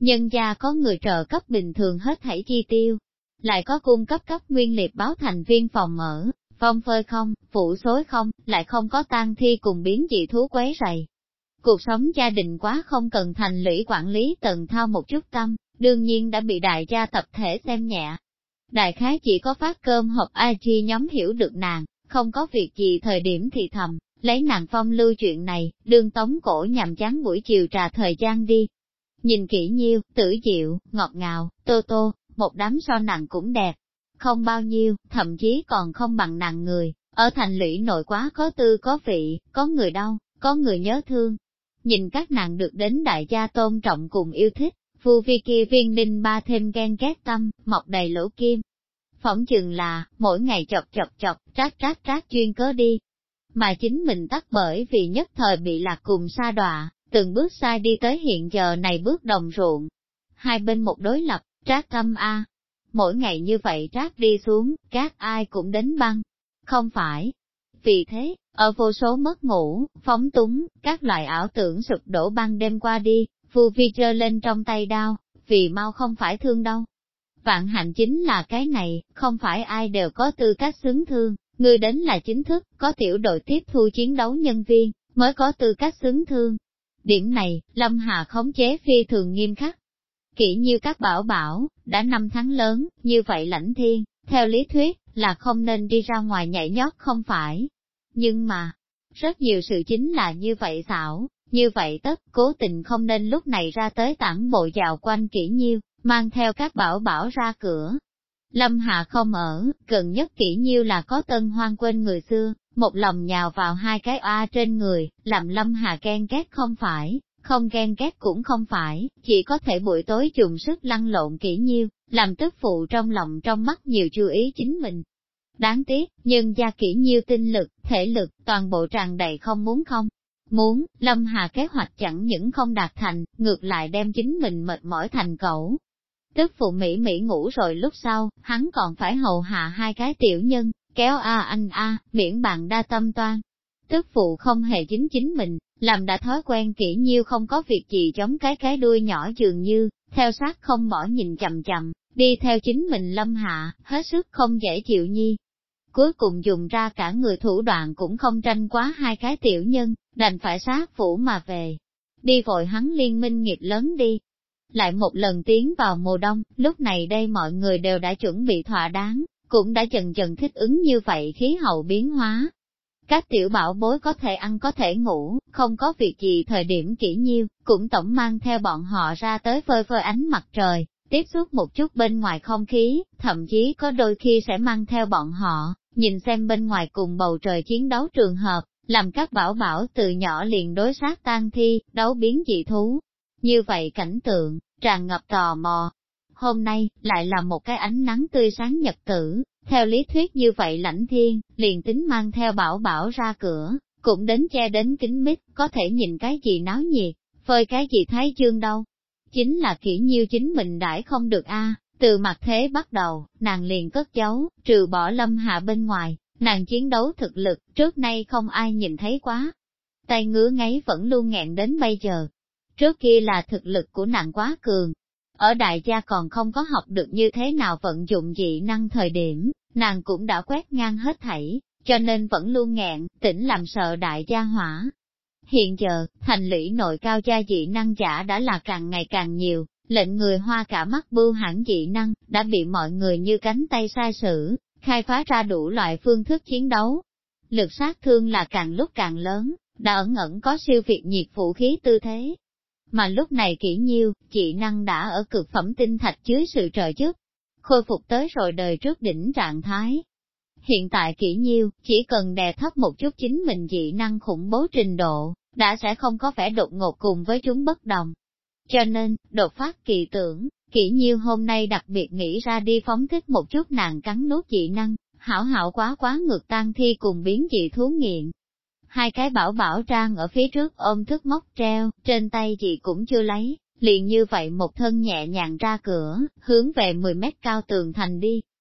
Nhân gia có người trợ cấp bình thường hết thảy chi tiêu, lại có cung cấp cấp nguyên liệt báo thành viên phòng mở, phong phơi không, phủ xối không, lại không có tang thi cùng biến dị thú quấy rầy. Cuộc sống gia đình quá không cần thành lũy quản lý tần thao một chút tâm, đương nhiên đã bị đại gia tập thể xem nhẹ. Đại khái chỉ có phát cơm hộp IG nhóm hiểu được nàng, không có việc gì thời điểm thì thầm, lấy nàng phong lưu chuyện này, đương tống cổ nhằm chán buổi chiều trà thời gian đi. Nhìn kỹ nhiêu, tử diệu, ngọt ngào, tô tô, một đám so nàng cũng đẹp. Không bao nhiêu, thậm chí còn không bằng nàng người, ở thành lũy nội quá có tư có vị, có người đau, có người nhớ thương. Nhìn các nàng được đến đại gia tôn trọng cùng yêu thích, phu vi kia viên đinh ba thêm ghen ghét tâm, mọc đầy lỗ kim. Phỏng chừng là, mỗi ngày chọc chọc chọc, trát trát trát chuyên cớ đi. Mà chính mình tắt bởi vì nhất thời bị lạc cùng sa đọa, từng bước sai đi tới hiện giờ này bước đồng ruộng. Hai bên một đối lập, trác tâm A. Mỗi ngày như vậy trác đi xuống, các ai cũng đến băng. Không phải. Vì thế, ở vô số mất ngủ, phóng túng, các loại ảo tưởng sụp đổ băng đêm qua đi, Phu Vi trơ lên trong tay đau, vì mau không phải thương đâu. Vạn hạnh chính là cái này, không phải ai đều có tư cách xứng thương, người đến là chính thức, có tiểu đội tiếp thu chiến đấu nhân viên, mới có tư cách xứng thương. Điểm này, Lâm Hà khống chế phi thường nghiêm khắc. Kỹ như các bảo bảo, đã năm tháng lớn, như vậy lãnh thiên, theo lý thuyết, là không nên đi ra ngoài nhảy nhót không phải. Nhưng mà, rất nhiều sự chính là như vậy xảo, như vậy tất cố tình không nên lúc này ra tới tảng bộ dạo quanh kỹ nhiêu, mang theo các bảo bảo ra cửa. Lâm Hạ không ở, gần nhất kỹ nhiêu là có tân hoang quên người xưa, một lòng nhào vào hai cái oa trên người, làm Lâm Hạ ghen ghét không phải, không ghen ghét cũng không phải, chỉ có thể buổi tối dùng sức lăn lộn kỹ nhiêu, làm tức phụ trong lòng trong mắt nhiều chú ý chính mình. Đáng tiếc, nhưng gia kỹ nhiêu tinh lực, thể lực, toàn bộ tràn đầy không muốn không, Muốn, Lâm Hà kế hoạch chẳng những không đạt thành, ngược lại đem chính mình mệt mỏi thành cẩu. Tức phụ Mỹ Mỹ ngủ rồi lúc sau, hắn còn phải hầu hạ hai cái tiểu nhân, kéo a anh a, miễn bạn đa tâm toan. Tức phụ không hề chính chính mình, làm đã thói quen kỹ nhiêu không có việc gì chống cái cái đuôi nhỏ dường như, theo sát không bỏ nhìn chậm chậm, đi theo chính mình lâm hạ, hết sức không dễ chịu nhi cuối cùng dùng ra cả người thủ đoạn cũng không tranh quá hai cái tiểu nhân, đành phải sát phủ mà về. Đi vội hắn liên minh nghiệp lớn đi. Lại một lần tiến vào mùa đông, lúc này đây mọi người đều đã chuẩn bị thỏa đáng, cũng đã dần dần thích ứng như vậy khí hậu biến hóa. Các tiểu bảo bối có thể ăn có thể ngủ, không có việc gì thời điểm kỹ nhiêu, cũng tổng mang theo bọn họ ra tới phơi phơi ánh mặt trời, tiếp xúc một chút bên ngoài không khí, thậm chí có đôi khi sẽ mang theo bọn họ, nhìn xem bên ngoài cùng bầu trời chiến đấu trường hợp, làm các bảo bảo từ nhỏ liền đối sát tan thi, đấu biến dị thú. Như vậy cảnh tượng, tràn ngập tò mò. Hôm nay, lại là một cái ánh nắng tươi sáng nhật tử, theo lý thuyết như vậy lãnh thiên, liền tính mang theo bảo bảo ra cửa, cũng đến che đến kính mít, có thể nhìn cái gì náo nhiệt, phơi cái gì thái chương đâu. Chính là kỹ nhiêu chính mình đãi không được a từ mặt thế bắt đầu, nàng liền cất giấu, trừ bỏ lâm hạ bên ngoài, nàng chiến đấu thực lực, trước nay không ai nhìn thấy quá. Tay ngứa ngáy vẫn luôn nghẹn đến bây giờ. Trước kia là thực lực của nàng quá cường. Ở đại gia còn không có học được như thế nào vận dụng dị năng thời điểm, nàng cũng đã quét ngang hết thảy, cho nên vẫn luôn nghẹn, tỉnh làm sợ đại gia hỏa. Hiện giờ, thành lũy nội cao gia dị năng giả đã là càng ngày càng nhiều, lệnh người hoa cả mắt bưu hãng dị năng, đã bị mọi người như cánh tay sai sử, khai phá ra đủ loại phương thức chiến đấu. Lực sát thương là càng lúc càng lớn, đã ẩn ẩn có siêu việt nhiệt vũ khí tư thế. Mà lúc này kỹ nhiêu, dị năng đã ở cực phẩm tinh thạch dưới sự trợ giúp, khôi phục tới rồi đời trước đỉnh trạng thái. Hiện tại kỹ nhiêu, chỉ cần đè thấp một chút chính mình dị năng khủng bố trình độ, đã sẽ không có vẻ đột ngột cùng với chúng bất đồng. Cho nên, đột phát kỳ tưởng, kỹ nhiêu hôm nay đặc biệt nghĩ ra đi phóng thích một chút nàng cắn nốt dị năng, hảo hảo quá quá ngược tan thi cùng biến dị thú nghiện. Hai cái bảo bảo trang ở phía trước ôm thức móc treo, trên tay chị cũng chưa lấy, liền như vậy một thân nhẹ nhàng ra cửa, hướng về 10 mét cao tường thành đi,